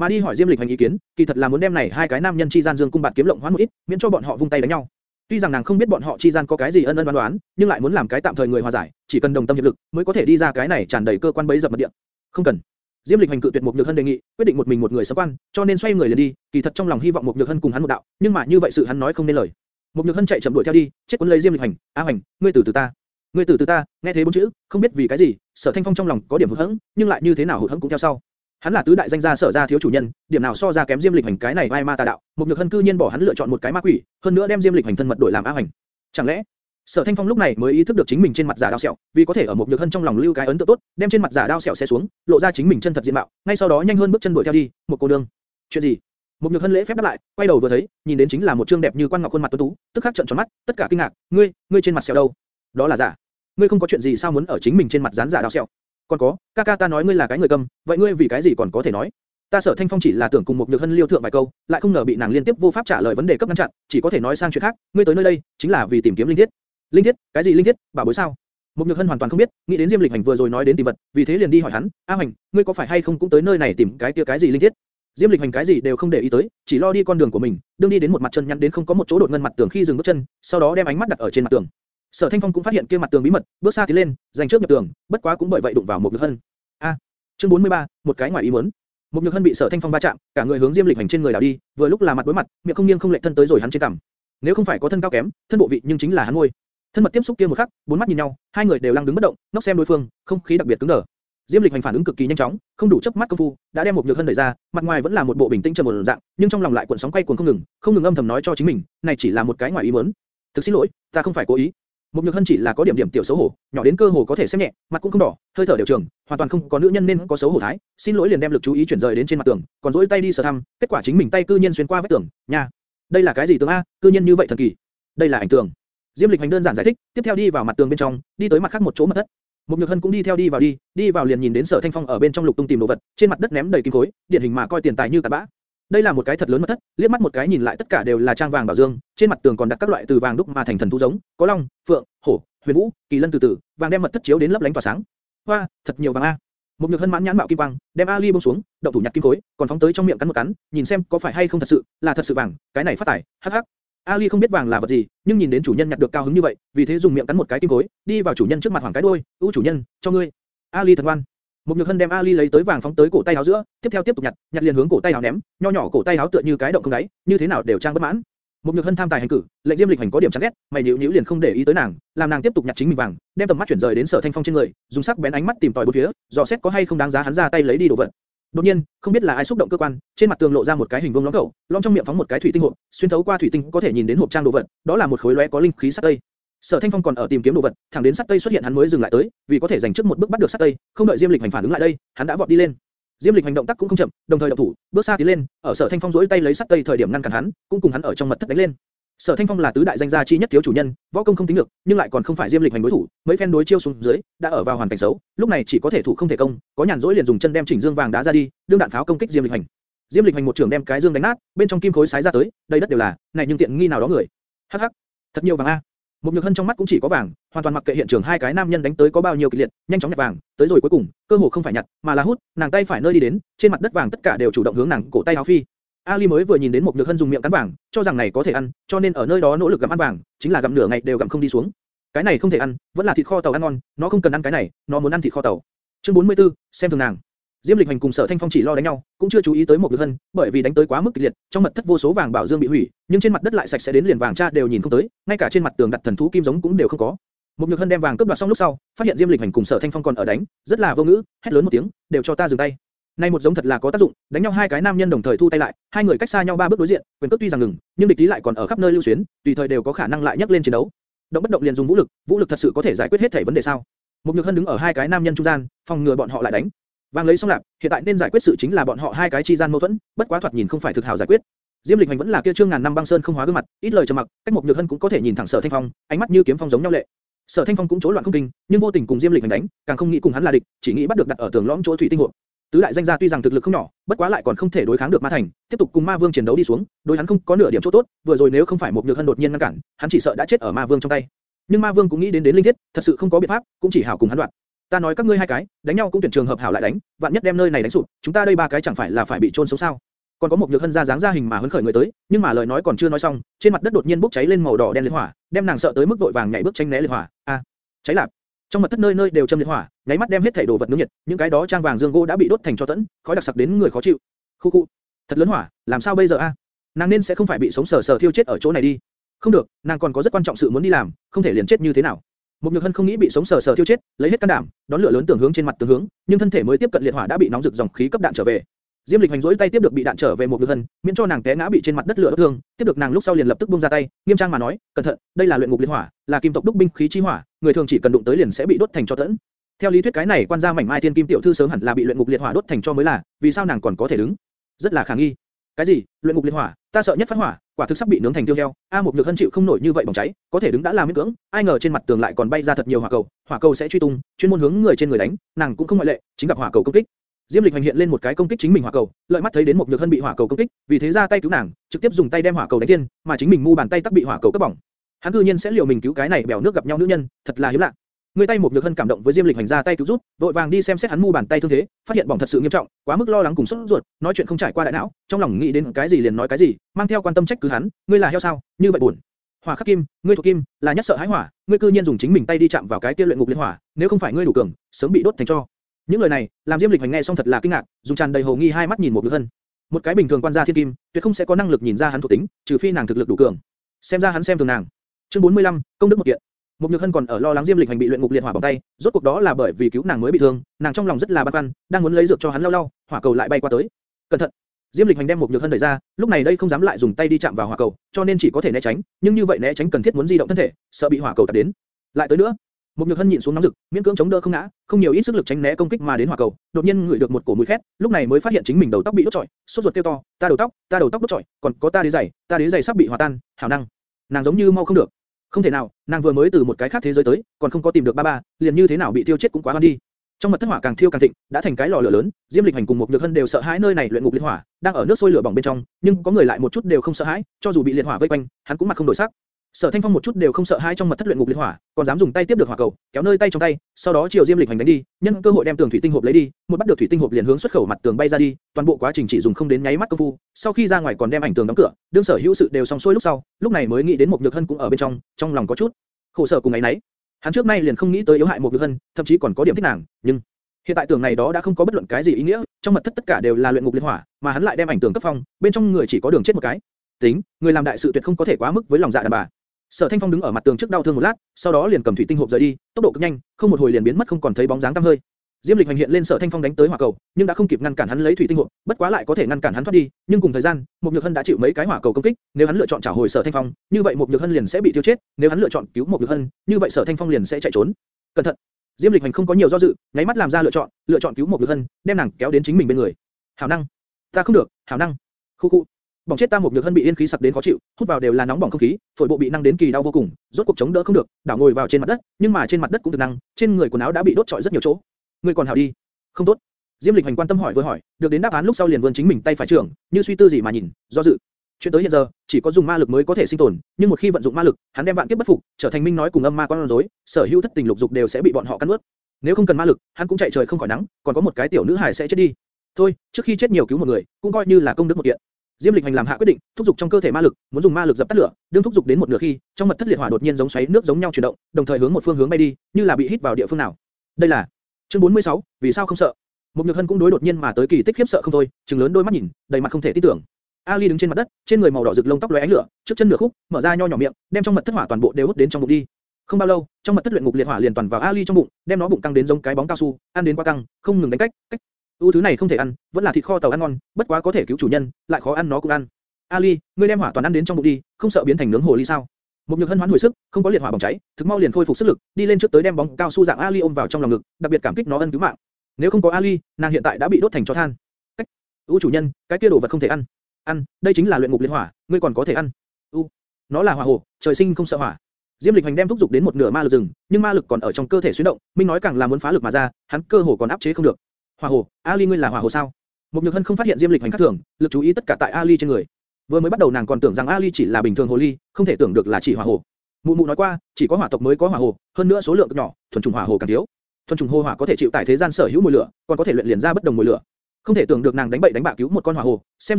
mà đi hỏi Diêm Lịch Hành ý kiến, kỳ thật là muốn đem này hai cái nam nhân chi gian dương cung bạt kiếm lộng hoán một ít, miễn cho bọn họ vung tay đánh nhau. Tuy rằng nàng không biết bọn họ chi gian có cái gì ân ân đoán đoán, nhưng lại muốn làm cái tạm thời người hòa giải, chỉ cần đồng tâm hiệp lực, mới có thể đi ra cái này tràn đầy cơ quan bấy dập mật địa. Không cần. Diêm Lịch Hành cự tuyệt một nhược hân đề nghị, quyết định một mình một người sớm quan, cho nên xoay người liền đi. Kỳ thật trong lòng hy vọng một nhược hân cùng hắn một đạo, nhưng mà như vậy sự hắn nói không nên lời. Một nhược hân chạy chậm đuổi theo đi, chết cuốn lấy Diêm Lịch Hành. A Hành, ngươi từ từ ta. Ngươi từ từ ta, nghe thế bốn chữ, không biết vì cái gì, Sở Thanh Phong trong lòng có điểm hụt hẫng, nhưng lại như thế nào hụt hẫng cũng theo sau. Hắn là tứ đại danh gia sở gia thiếu chủ nhân, điểm nào so ra kém Diêm Lịch Hành cái này vai ma tà đạo, một nhược hân cư nhiên bỏ hắn lựa chọn một cái ma quỷ, hơn nữa đem Diêm Lịch Hành thân mật đổi làm A Hành. Chẳng lẽ Sở Thanh Phong lúc này mới ý thức được chính mình trên mặt giả đao sẹo, vì có thể ở một nhược hân trong lòng lưu cái ấn tượng tốt, đem trên mặt giả đao sẹo xé xuống, lộ ra chính mình chân thật diện mạo, ngay sau đó nhanh hơn bước chân đuổi theo đi, một cô nương. Chuyện gì? Một nhược hân lễ phép đáp lại, quay đầu vừa thấy, nhìn đến chính là một trương đẹp như quan ngọc khuôn mặt tuấn tú, tức khắc trợn tròn mắt, tất cả kinh ngạc, ngươi, ngươi trên mặt sẹo đâu? Đó là giả. Ngươi không có chuyện gì sao muốn ở chính mình trên mặt dán giả đao sẹo? Còn có, ca ca ta nói ngươi là cái người câm, vậy ngươi vì cái gì còn có thể nói? Ta sở Thanh Phong chỉ là tưởng cùng một nhược hân liêu thượng vài câu, lại không ngờ bị nàng liên tiếp vô pháp trả lời vấn đề cấp ngăn chặn, chỉ có thể nói sang chuyện khác. Ngươi tới nơi đây chính là vì tìm kiếm linh thiết. Linh thiết? Cái gì linh thiết? Bảo bối sao? Một nhược hân hoàn toàn không biết, nghĩ đến Diêm Lịch Hành vừa rồi nói đến tìm vật, vì thế liền đi hỏi hắn, A Hành, ngươi có phải hay không cũng tới nơi này tìm cái kia cái gì linh thiết? Diêm Lịch Hành cái gì đều không để ý tới, chỉ lo đi con đường của mình, đương đi đến một mặt chân nhăn đến không có một chỗ đột ngân mặt tường khi dừng bước chân, sau đó đem ánh mắt đặt ở trên mặt tường. Sở Thanh Phong cũng phát hiện kia mặt tường bí mật, bước xa tiến lên, giành trước nhập tường, bất quá cũng bởi vậy đụng vào một nhược hân. A, chương 43, một cái ngoài ý muốn. Một nhược hân bị Sở Thanh Phong va chạm, cả người hướng Diêm Lịch Hành trên người đảo đi, vừa lúc là mặt đối mặt, miệng không nghiêng không lệch thân tới rồi hắn trên cằm. Nếu không phải có thân cao kém, thân bộ vị nhưng chính là hắn ngôi. Thân mật tiếp xúc kia một khắc, bốn mắt nhìn nhau, hai người đều lăng đứng bất động, nóc xem đối phương, không khí đặc biệt cứng đờ. Diêm Lịch hành phản ứng cực kỳ nhanh chóng, không đủ chớp mắt công phu, đã đem một nhược hân đẩy ra, mặt ngoài vẫn là một bộ bình tĩnh trầm ổn dạng, nhưng trong lòng lại cuộn sóng quay cuồng không ngừng, không ngừng âm thầm nói cho chính mình, này chỉ là một cái ngoài ý muốn. Thực xin lỗi, ta không phải cố ý. Một nhược hân chỉ là có điểm điểm tiểu xấu hổ, nhỏ đến cơ hồ có thể xem nhẹ, mặt cũng không đỏ, hơi thở đều trường, hoàn toàn không có nữ nhân nên có xấu hổ thái. Xin lỗi liền đem lực chú ý chuyển rời đến trên mặt tường, còn duỗi tay đi sờ thăm, kết quả chính mình tay cư nhiên xuyên qua vách tường, nha, đây là cái gì tường a, cư nhiên như vậy thần kỳ. Đây là ảnh tường. Diêm Lịch hành đơn giản giải thích, tiếp theo đi vào mặt tường bên trong, đi tới mặt khác một chỗ mật thất. Một Nhược Hân cũng đi theo đi vào đi, đi vào liền nhìn đến Sở Thanh Phong ở bên trong lục tung tìm đồ vật, trên mặt đất ném đầy kim khối, điển hình mà coi tiền tài như cát bã. Đây là một cái thật lớn mật thất, liếc mắt một cái nhìn lại tất cả đều là trang vàng bảo dương, trên mặt tường còn đặt các loại từ vàng đúc mà thành thần thú giống, có long, phượng, hổ, huyền vũ, kỳ lân từ từ, vàng đem mật thất chiếu đến lấp lánh tỏa sáng. Hoa, thật nhiều vàng a. Một Nhược Hân mãn nhãn mạo kim quang, đem Ali buông xuống, động thủ nhặt kim khối, còn phóng tới trong miệng cắn một cắn, nhìn xem có phải hay không thật sự, là thật sự vàng, cái này phát tài, hắc hắc. Ali không biết vàng là vật gì, nhưng nhìn đến chủ nhân nhặt được cao hứng như vậy, vì thế dùng miệng cắn một cái kim khối, đi vào chủ nhân trước mặt hoàng cái đuôi, "U chủ nhân, cho ngươi." Ali thật ngoan. Một nhược hân đem Ali lấy tới vàng phóng tới cổ tay áo giữa, tiếp theo tiếp tục nhặt, nhặt liền hướng cổ tay áo ném, nho nhỏ cổ tay áo tựa như cái động không đáy, như thế nào đều trang bất mãn. Một nhược hân tham tài hành cử, lệnh diêm lịch hành có điểm chán ghét, mày nhíu nhíu liền không để ý tới nàng, làm nàng tiếp tục nhặt chính mình vàng, đem tầm mắt chuyển rời đến sở thanh phong trên người, dùng sắc bén ánh mắt tìm tòi bốn phía, dò xét có hay không đáng giá hắn ra tay lấy đi đồ vật. Đột nhiên, không biết là ai xúc động cơ quan, trên mặt tường lộ ra một cái hình vuông lõm cầu, lõm trong miệng phóng một cái thủy tinh hộp, xuyên thấu qua thủy tinh có thể nhìn đến hộp trang đồ vật, đó là một khối lóe có linh khí sắt tây. Sở Thanh Phong còn ở tìm kiếm đồ vật, thẳng đến sắt tây xuất hiện hắn mới dừng lại tới, vì có thể giành trước một bước bắt được sắt tây, không đợi Diêm Lịch hành phản ứng lại đây, hắn đã vọt đi lên. Diêm Lịch hành động tác cũng không chậm, đồng thời động thủ, bước xa tiến lên, ở Sở Thanh Phong duỗi tay lấy sắt tây thời điểm ngăn cản hắn, cũng cùng hắn ở trong mật thất đánh lên. Sở Thanh Phong là tứ đại danh gia chi nhất thiếu chủ nhân, võ công không tính được, nhưng lại còn không phải Diêm Lịch hành đối thủ, mấy phen đối chiêu xuống dưới, đã ở vào hoàn cảnh xấu, lúc này chỉ có thể thủ không thể công, có nhàn rỗi liền dùng chân đem chỉnh dương vàng đá ra đi, đương đạn pháo công kích Diêm Lịch hành. Diêm Lịch hành một trường đem cái dương đánh nát, bên trong kim khối sái ra tới, đây đất đều là, này nhưng tiện nghi nào đó người. Hắc hắc, thật nhiều vàng a. Một nhược hân trong mắt cũng chỉ có vàng, hoàn toàn mặc kệ hiện trường hai cái nam nhân đánh tới có bao nhiêu kịch liệt, nhanh chóng nhặt vàng, tới rồi cuối cùng, cơ hồ không phải nhặt, mà là hút, nàng tay phải nơi đi đến, trên mặt đất vàng tất cả đều chủ động hướng nàng cổ tay áo phi. Ali mới vừa nhìn đến một nhược hân dùng miệng cắn vàng, cho rằng này có thể ăn, cho nên ở nơi đó nỗ lực gặm ăn vàng, chính là gặm nửa ngày đều gặm không đi xuống. Cái này không thể ăn, vẫn là thịt kho tàu ăn ngon, nó không cần ăn cái này, nó muốn ăn thịt kho tàu. Chương 44, xem thường nàng. Diêm Lịch Hành cùng Sở Thanh Phong chỉ lo đánh nhau, cũng chưa chú ý tới một nhược hân, bởi vì đánh tới quá mức kịch liệt, trong mật thất vô số vàng bảo dương bị hủy, nhưng trên mặt đất lại sạch sẽ đến liền vàng cha đều nhìn không tới, ngay cả trên mặt tường đặt thần thú kim giống cũng đều không có. Một nhược hân đem vàng cướp đoạt xong lúc sau, phát hiện Diêm Lịch Hành cùng Sở Thanh Phong còn ở đánh, rất là vô ngữ, hét lớn một tiếng, đều cho ta dừng tay. Nay một giống thật là có tác dụng, đánh nhau hai cái nam nhân đồng thời thu tay lại, hai người cách xa nhau ba bước đối diện, quyền cước tuy rằng ngừng, nhưng địch ý lại còn ở khắp nơi lưu xuyến, tùy thời đều có khả năng lại nhấc lên chiến đấu. Động bất động liền dùng vũ lực, vũ lực thật sự có thể giải quyết hết thảy vấn đề sao? Một nhược hân đứng ở hai cái nam nhân trung gian, phòng ngừa bọn họ lại đánh vang lấy xong lạc, hiện tại nên giải quyết sự chính là bọn họ hai cái chi gian mâu thuẫn, bất quá thoạt nhìn không phải thực hảo giải quyết. Diêm Lịch Hành vẫn là kia trương ngàn năm băng sơn không hóa gương mặt, ít lời trầm mặc, cách một nhược hân cũng có thể nhìn thẳng Sở Thanh Phong, ánh mắt như kiếm phong giống nhau lệ. Sở Thanh Phong cũng chối loạn không kinh, nhưng vô tình cùng Diêm Lịch Hành đánh, càng không nghĩ cùng hắn là địch, chỉ nghĩ bắt được đặt ở tường lõm chỗ thủy tinh hộ. Tứ đại danh gia tuy rằng thực lực không nhỏ, bất quá lại còn không thể đối kháng được Ma Thành, tiếp tục cùng Ma Vương chiến đấu đi xuống, đối hắn không có nửa điểm chỗ tốt, vừa rồi nếu không phải một nhược hân đột nhiên ngăn cản, hắn chỉ sợ đã chết ở Ma Vương trong tay. Nhưng Ma Vương cũng nghĩ đến đến linh thiết, thật sự không có biện pháp, cũng chỉ hảo cùng hắn đoạn. Ta nói các ngươi hai cái, đánh nhau cũng tuyển trường hợp hảo lại đánh, vạn nhất đem nơi này đánh sụp, chúng ta đây ba cái chẳng phải là phải bị trôn sống sao? Còn có một nhược hân ra dáng ra hình mà hấn khởi người tới, nhưng mà lời nói còn chưa nói xong, trên mặt đất đột nhiên bốc cháy lên màu đỏ đen liệt hỏa, đem nàng sợ tới mức vội vàng nhảy bước tránh né liệt hỏa. A, cháy lạp! Trong mật thất nơi nơi đều châm liệt hỏa, nháy mắt đem hết thảy đồ vật nướng nhiệt, những cái đó trang vàng dương gỗ đã bị đốt thành cho tẫn, khói đặc sặc đến người khó chịu. Khu cụ, thật lớn hỏa, làm sao bây giờ a? Nàng nên sẽ không phải bị sống sờ sờ thiêu chết ở chỗ này đi. Không được, nàng còn có rất quan trọng sự muốn đi làm, không thể liền chết như thế nào. Một Nhược Hân không nghĩ bị sống sờ sờ thiêu chết, lấy hết can đảm, đón lửa lớn tưởng hướng trên mặt tường hướng, nhưng thân thể mới tiếp cận liệt hỏa đã bị nóng rực dòng khí cấp đạn trở về. Diêm Lịch hành rỗi tay tiếp được bị đạn trở về một Nhược Hân, miễn cho nàng té ngã bị trên mặt đất lửa đốt thương, tiếp được nàng lúc sau liền lập tức buông ra tay, nghiêm trang mà nói, cẩn thận, đây là luyện ngục liệt hỏa, là kim tộc đúc binh khí chi hỏa, người thường chỉ cần đụng tới liền sẽ bị đốt thành cho tẫn. Theo lý thuyết cái này quan gia mảnh mai thiên kim tiểu thư sớm hẳn là bị luyện ngục liệt hỏa đốt thành cho mới là, vì sao nàng còn có thể đứng? Rất là khả nghi. Cái gì? Luyện ngục liên hỏa? Ta sợ nhất phát hỏa, quả thực sắp bị nướng thành tiêu heo. A một nhược hân chịu không nổi như vậy bỏng cháy, có thể đứng đã là miễn cưỡng, ai ngờ trên mặt tường lại còn bay ra thật nhiều hỏa cầu, hỏa cầu sẽ truy tung, chuyên môn hướng người trên người đánh, nàng cũng không ngoại lệ, chính gặp hỏa cầu công kích. Diêm Lịch hành hiện lên một cái công kích chính mình hỏa cầu, lợi mắt thấy đến một nhược hân bị hỏa cầu công kích, vì thế ra tay cứu nàng, trực tiếp dùng tay đem hỏa cầu đánh tiên, mà chính mình mu bàn tay tắc bị hỏa cầu cấp bỏng. Hắn cư nhiên sẽ liều mình cứu cái này bèo nước gặp nhau nữ nhân, thật là hiếm lạ. Người tay một nhược hân cảm động với Diêm Lịch hành ra tay cứu giúp, vội vàng đi xem xét hắn mu bàn tay thương thế, phát hiện bỏng thật sự nghiêm trọng, quá mức lo lắng cùng sốt ruột, nói chuyện không trải qua đại não, trong lòng nghĩ đến cái gì liền nói cái gì, mang theo quan tâm trách cứ hắn, ngươi là heo sao, như vậy buồn. Hỏa khắc kim, ngươi thuộc kim, là nhất sợ hãi hỏa, ngươi cư nhiên dùng chính mình tay đi chạm vào cái kia luyện ngục liên hỏa, nếu không phải ngươi đủ cường, sớm bị đốt thành tro. Những lời này, làm Diêm Lịch hành nghe xong thật là kinh ngạc, dùng tràn đầy hồ nghi hai mắt nhìn một nhược hân. Một cái bình thường quan gia thiên kim, tuyệt không sẽ có năng lực nhìn ra hắn thuộc tính, trừ phi nàng thực lực đủ cường. Xem ra hắn xem thường nàng. Chương 45, công đức một kiện. Một Nhược Hân còn ở lo lắng Diêm Lịch hành bị luyện ngục liệt hỏa bỏng tay, rốt cuộc đó là bởi vì cứu nàng mới bị thương, nàng trong lòng rất là băn khoăn, đang muốn lấy dược cho hắn lau lau, hỏa cầu lại bay qua tới. Cẩn thận! Diêm Lịch hành đem một Nhược Hân đẩy ra, lúc này đây không dám lại dùng tay đi chạm vào hỏa cầu, cho nên chỉ có thể né tránh, nhưng như vậy né tránh cần thiết muốn di động thân thể, sợ bị hỏa cầu tập đến. Lại tới nữa, một Nhược Hân nhịn xuống nóng rực, miễn cưỡng chống đỡ không ngã, không nhiều ít sức lực tránh né công kích mà đến hỏa cầu, đột nhiên ngửi được một cổ mùi khét, lúc này mới phát hiện chính mình đầu tóc bị đốt trọi, sốt ruột kêu to, ta đầu tóc, ta đầu tóc đốt trọi, còn có ta đế giày, ta đế giày sắp bị hòa tan, hảo năng, nàng giống như mau không được. Không thể nào, nàng vừa mới từ một cái khác thế giới tới, còn không có tìm được ba ba, liền như thế nào bị thiêu chết cũng quá hoan đi. Trong mật thất hỏa càng thiêu càng thịnh, đã thành cái lò lửa lớn, Diêm Lịch Hành cùng một Nhược Hân đều sợ hãi nơi này luyện ngục liệt hỏa, đang ở nước sôi lửa bỏng bên trong, nhưng có người lại một chút đều không sợ hãi, cho dù bị liệt hỏa vây quanh, hắn cũng mặt không đổi sắc. Sở Thanh Phong một chút đều không sợ hãi trong mật thất luyện ngục liệt hỏa, còn dám dùng tay tiếp được hỏa cầu, kéo nơi tay trong tay, sau đó chiều Diêm Lịch Hành đánh đi, nhân cơ hội đem tường thủy tinh hộp lấy đi, một bắt được thủy tinh hộp liền hướng xuất khẩu mặt tường bay ra đi, toàn bộ quá trình chỉ dùng không đến nháy mắt công phu, sau khi ra ngoài còn đem ảnh tường đóng cửa, đương sở hữu sự đều xong xuôi lúc sau, lúc này mới nghĩ đến một nhược hân cũng ở bên trong, trong lòng có chút khổ sở cùng ấy nấy. Hắn trước nay liền không nghĩ tới yếu hại một nhược hân, thậm chí còn có điểm thích nàng, nhưng hiện tại tường này đó đã không có bất luận cái gì ý nghĩa, trong mật thất tất cả đều là luyện ngục liệt hỏa, mà hắn lại đem ảnh tường cấp phong, bên trong người chỉ có đường chết một cái. Tính, người làm đại sự tuyệt không có thể quá mức với lòng dạ đàn bà. Sở Thanh Phong đứng ở mặt tường trước đau thương một lát, sau đó liền cầm thủy tinh hộp rời đi, tốc độ cực nhanh, không một hồi liền biến mất không còn thấy bóng dáng tăm hơi. Diêm Lịch hành hiện lên Sở Thanh Phong đánh tới hỏa cầu, nhưng đã không kịp ngăn cản hắn lấy thủy tinh hộp, bất quá lại có thể ngăn cản hắn thoát đi, nhưng cùng thời gian, Mục Nhược Hân đã chịu mấy cái hỏa cầu công kích, nếu hắn lựa chọn trả hồi Sở Thanh Phong, như vậy Mục Nhược Hân liền sẽ bị tiêu chết, nếu hắn lựa chọn cứu Mục Nhược Hân, như vậy Sở Thanh Phong liền sẽ chạy trốn. Cẩn thận! Diêm Lịch hành không có nhiều do dự, nháy mắt làm ra lựa chọn, lựa chọn cứu Mục Nhược Hân, đem nàng kéo đến chính mình bên người. Hảo năng! Ta không được, hảo năng! Khu khu! Bỏng chết ta một nhược hân bị yên khí sặc đến khó chịu, hút vào đều là nóng bỏng không khí, phổi bộ bị năng đến kỳ đau vô cùng, rốt cuộc chống đỡ không được, đảo ngồi vào trên mặt đất, nhưng mà trên mặt đất cũng thực năng, trên người quần áo đã bị đốt trọi rất nhiều chỗ. Người còn hảo đi, không tốt. Diêm Lịch Hành quan tâm hỏi vừa hỏi, được đến đáp án lúc sau liền vươn chính mình tay phải trưởng, như suy tư gì mà nhìn, do dự. Chuyện tới hiện giờ, chỉ có dùng ma lực mới có thể sinh tồn, nhưng một khi vận dụng ma lực, hắn đem vạn kiếp bất phục, trở thành minh nói cùng âm ma con rối, sở hữu thất tình lục dục đều sẽ bị bọn họ cắn nuốt. Nếu không cần ma lực, hắn cũng chạy trời không khỏi nắng, còn có một cái tiểu nữ hài sẽ chết đi. Thôi, trước khi chết nhiều cứu một người, cũng coi như là công đức một kiện. Diêm Lịch Hành làm hạ quyết định, thúc giục trong cơ thể ma lực, muốn dùng ma lực dập tắt lửa, đương thúc giục đến một nửa khi, trong mật thất liệt hỏa đột nhiên giống xoáy nước giống nhau chuyển động, đồng thời hướng một phương hướng bay đi, như là bị hít vào địa phương nào. Đây là chương 46, vì sao không sợ? Một Nhược Hân cũng đối đột nhiên mà tới kỳ tích khiếp sợ không thôi, trừng lớn đôi mắt nhìn, đầy mặt không thể tin tưởng. Ali đứng trên mặt đất, trên người màu đỏ rực lông tóc lóe ánh lửa, trước chân nửa khúc, mở ra nho nhỏ miệng, đem trong mật thất hỏa toàn bộ đều hút đến trong bụng đi. Không bao lâu, trong mật thất luyện ngục liệt hỏa liền toàn vào Ali trong bụng, đem nó bụng căng đến giống cái bóng cao su, ăn đến quá căng, không ngừng đánh cách, cách. U thứ này không thể ăn, vẫn là thịt kho tàu ăn ngon, bất quá có thể cứu chủ nhân, lại khó ăn nó cũng ăn. Ali, ngươi đem hỏa toàn ăn đến trong bụng đi, không sợ biến thành nướng hồ ly sao? Một nhược hân hoán hồi sức, không có liệt hỏa bỏng cháy, thực mau liền khôi phục sức lực, đi lên trước tới đem bóng cao su dạng Ali ôm vào trong lòng ngực, đặc biệt cảm kích nó ân cứu mạng. Nếu không có Ali, nàng hiện tại đã bị đốt thành tro than. Cách, u chủ nhân, cái kia đồ vật không thể ăn. Ăn, đây chính là luyện ngục liệt hỏa, ngươi còn có thể ăn. U, nó là hỏa hồ, trời sinh không sợ hỏa. Diêm Lịch Hành đem thúc dục đến một nửa ma lực rừng, nhưng ma lực còn ở trong cơ thể xuyến động, Minh nói càng là muốn phá lực mà ra, hắn cơ hồ còn áp chế không được. Hỏa hồ, Ali ngươi là hỏa hồ sao? Một Nhược Hân không phát hiện Diêm Lịch Hành khác thường, lực chú ý tất cả tại Ali trên người. Vừa mới bắt đầu nàng còn tưởng rằng Ali chỉ là bình thường hồ ly, không thể tưởng được là chỉ hỏa hồ. Mụ mụ nói qua, chỉ có hỏa tộc mới có hỏa hồ, hơn nữa số lượng cực nhỏ, thuần trùng hỏa hồ càng thiếu. thuần trùng hô hỏa có thể chịu tải thế gian sở hữu mùi lửa, còn có thể luyện liền ra bất đồng mùi lửa. Không thể tưởng được nàng đánh bậy đánh bạ cứu một con hỏa hồ, xem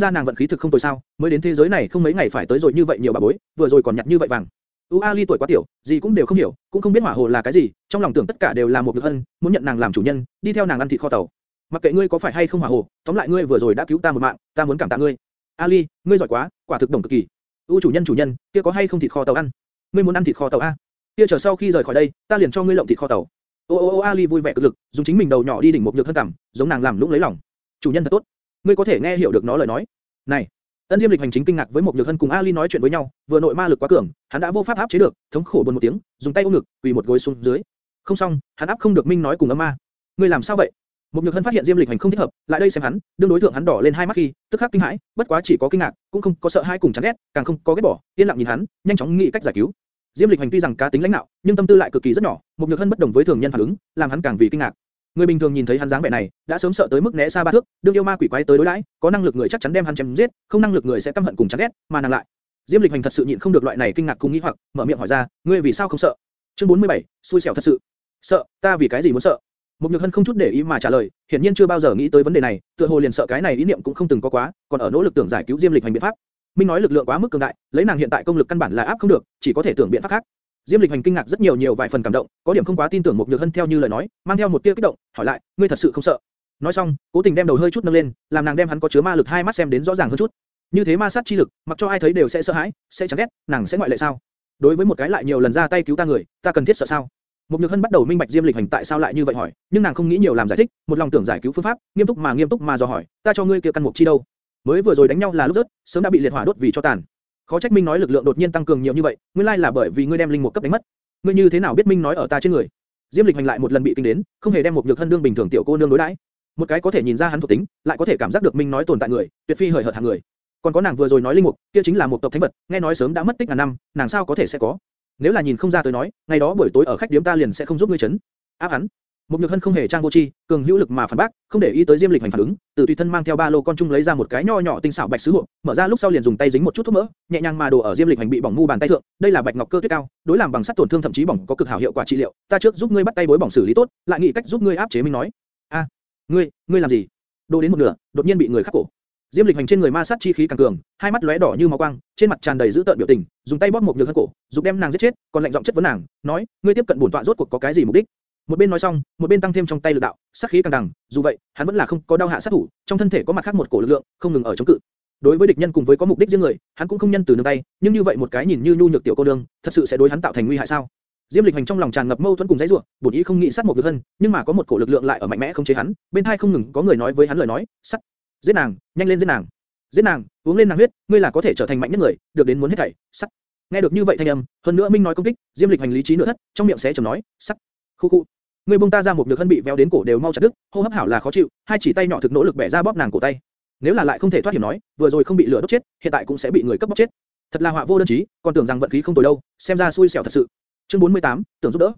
ra nàng vận khí thực không tồi sao, mới đến thế giới này không mấy ngày phải tới rồi như vậy nhiều bà bối, vừa rồi còn nhặt như vậy vàng. U Ali tuổi quá tiểu, gì cũng đều không hiểu, cũng không biết hỏa hồ là cái gì, trong lòng tưởng tất cả đều là một nhược ân, muốn nhận nàng làm chủ nhân, đi theo nàng ăn thịt kho tàu. Mặc kệ ngươi có phải hay không hỏa hồ, tóm lại ngươi vừa rồi đã cứu ta một mạng, ta muốn cảm tạ ngươi. Ali, ngươi giỏi quá, quả thực đồng cực kỳ. U chủ nhân chủ nhân, kia có hay không thịt kho tàu ăn? Ngươi muốn ăn thịt kho tàu a? Kia chờ sau khi rời khỏi đây, ta liền cho ngươi lộng thịt kho tàu. Ô ô ô Ali vui vẻ cực lực, dùng chính mình đầu nhỏ đi đỉnh một nhược thân cảm, giống nàng làm lũng lấy lòng. Chủ nhân thật tốt, ngươi có thể nghe hiểu được nó lời nói. Này, Ân Diêm Lịch hành chính kinh ngạc với một nhược thân cùng Ali nói chuyện với nhau, vừa nội ma lực quá cường, hắn đã vô pháp áp chế được, thống khổ buồn một tiếng, dùng tay ôm ngực, quỳ một gối xuống dưới. Không xong, hắn áp không được Minh nói cùng âm ma. Ngươi làm sao vậy? Một nhược Hân phát hiện Diêm Lịch hành không thích hợp, lại đây xem hắn, đương đối tượng hắn đỏ lên hai mắt khi, tức khắc kinh hãi, bất quá chỉ có kinh ngạc, cũng không có sợ hãi cùng chán ghét, càng không có ghét bỏ, yên lặng nhìn hắn, nhanh chóng nghĩ cách giải cứu. Diêm Lịch hành tuy rằng cá tính lãnh nạo, nhưng tâm tư lại cực kỳ rất nhỏ, một nhược Hân bất đồng với thường nhân phản ứng, làm hắn càng vì kinh ngạc. Người bình thường nhìn thấy hắn dáng vẻ này, đã sớm sợ tới mức né xa ba thước, đương yêu ma quỷ quái tới đối đãi, có năng lực người chắc chắn đem hắn chém giết, không năng lực người sẽ căm hận cùng chán ghét, mà nàng lại. Diêm Lịch Hành thật sự nhịn không được loại này kinh ngạc cùng nghi hoặc, mở miệng hỏi ra, ngươi vì sao không sợ? Chương 47, xui xẻo thật sự. Sợ, ta vì cái gì muốn sợ? Mục Nhược Hân không chút để ý mà trả lời, hiển nhiên chưa bao giờ nghĩ tới vấn đề này, tựa hồ liền sợ cái này ý niệm cũng không từng có quá, còn ở nỗ lực tưởng giải cứu Diêm Lịch Hành biện pháp. Minh nói lực lượng quá mức cường đại, lấy nàng hiện tại công lực căn bản là áp không được, chỉ có thể tưởng biện pháp khác. Diêm Lịch Hành kinh ngạc rất nhiều nhiều vài phần cảm động, có điểm không quá tin tưởng Mục Nhược Hân theo như lời nói, mang theo một tia kích động, hỏi lại, ngươi thật sự không sợ? Nói xong, cố tình đem đầu hơi chút nâng lên, làm nàng đem hắn có chứa ma lực hai mắt xem đến rõ ràng hơn chút. Như thế ma sát chi lực, mặc cho ai thấy đều sẽ sợ hãi, sẽ chán ghét, nàng sẽ ngoại lệ sao? Đối với một cái lại nhiều lần ra tay cứu ta người, ta cần thiết sợ sao? Một Nhược Hân bắt đầu minh bạch Diêm Lịch Hành tại sao lại như vậy hỏi, nhưng nàng không nghĩ nhiều làm giải thích, một lòng tưởng giải cứu phương pháp, nghiêm túc mà nghiêm túc mà dò hỏi, ta cho ngươi kia căn mục chi đâu? Mới vừa rồi đánh nhau là lúc rớt, sớm đã bị liệt hỏa đốt vì cho tàn. Khó trách Minh nói lực lượng đột nhiên tăng cường nhiều như vậy, nguyên lai là bởi vì ngươi đem linh mục cấp đánh mất. Ngươi như thế nào biết Minh nói ở ta trên người? Diêm Lịch hành lại một lần bị kinh đến, không hề đem một nhược hân đương bình thường tiểu cô nương đối đãi. Một cái có thể nhìn ra hắn thuộc tính, lại có thể cảm giác được Minh nói tồn tại người, tuyệt phi hời hợt hạng người. Còn có nàng vừa rồi nói linh mục, kia chính là một tộc thánh vật, nghe nói sớm đã mất tích ngàn năm, nàng sao có thể sẽ có? Nếu là nhìn không ra tới nói, ngày đó buổi tối ở khách điếm ta liền sẽ không giúp ngươi chấn. Áp hắn. Một nhược hân không hề trang vô chi, cường hữu lực mà phản bác, không để ý tới Diêm Lịch hành phản ứng, từ tùy thân mang theo ba lô con trung lấy ra một cái nho nhỏ tinh xảo bạch sứ hộp, mở ra lúc sau liền dùng tay dính một chút thuốc mỡ, nhẹ nhàng mà đổ ở Diêm Lịch hành bị bỏng mu bàn tay thượng, đây là bạch ngọc cơ tuyết cao, đối làm bằng sắt tổn thương thậm chí bỏng có cực hảo hiệu quả trị liệu, ta trước giúp ngươi bắt tay bối bỏng xử lý tốt, lại nghĩ cách giúp ngươi áp chế minh nói. A, ngươi, ngươi làm gì? Đổ đến một nửa, đột nhiên bị người khắc cổ. Diêm Lịch hành trên người ma sát chi khí càng cường, hai mắt lóe đỏ như máu quang, trên mặt tràn đầy dữ tợn biểu tình, dùng tay bóp một nhược thân cổ, dục đem nàng giết chết, còn lạnh giọng chất vấn nàng, nói, ngươi tiếp cận bổn tọa rốt cuộc có cái gì mục đích? Một bên nói xong, một bên tăng thêm trong tay lực đạo, sát khí càng đằng, dù vậy, hắn vẫn là không có đau hạ sát thủ, trong thân thể có mặt khác một cổ lực lượng, không ngừng ở chống cự. Đối với địch nhân cùng với có mục đích riêng người, hắn cũng không nhân từ nương tay, nhưng như vậy một cái nhìn như nhu nhược tiểu cô nương, thật sự sẽ đối hắn tạo thành nguy hại sao? Diêm Lịch Hành trong lòng tràn ngập mâu thuẫn cùng dãy rủa, bổn ý không nghĩ sát một lực hân, nhưng mà có một cổ lực lượng lại ở mạnh mẽ không chế hắn, bên tai không ngừng có người nói với hắn lời nói, sát, giết nàng, nhanh lên giết nàng, giết nàng, uống lên nàng huyết, ngươi là có thể trở thành mạnh nhất người, được đến muốn hết thảy, sắc. Nghe được như vậy thanh âm, hơn nữa Minh nói công kích, Diêm Lịch Hành lý trí nửa thất, trong miệng xé chầm nói, sắc. Khu khu. Ngươi buông ta ra một được hân bị véo đến cổ đều mau chặt đứt, hô hấp hảo là khó chịu, hai chỉ tay nhỏ thực nỗ lực bẻ ra bóp nàng cổ tay. Nếu là lại không thể thoát hiểm nói, vừa rồi không bị lửa đốt chết, hiện tại cũng sẽ bị người cấp bóp chết. Thật là họa vô đơn chí, còn tưởng rằng vận khí không tồi đâu, xem ra xui xẻo thật sự. Chương 48, tưởng giúp đỡ.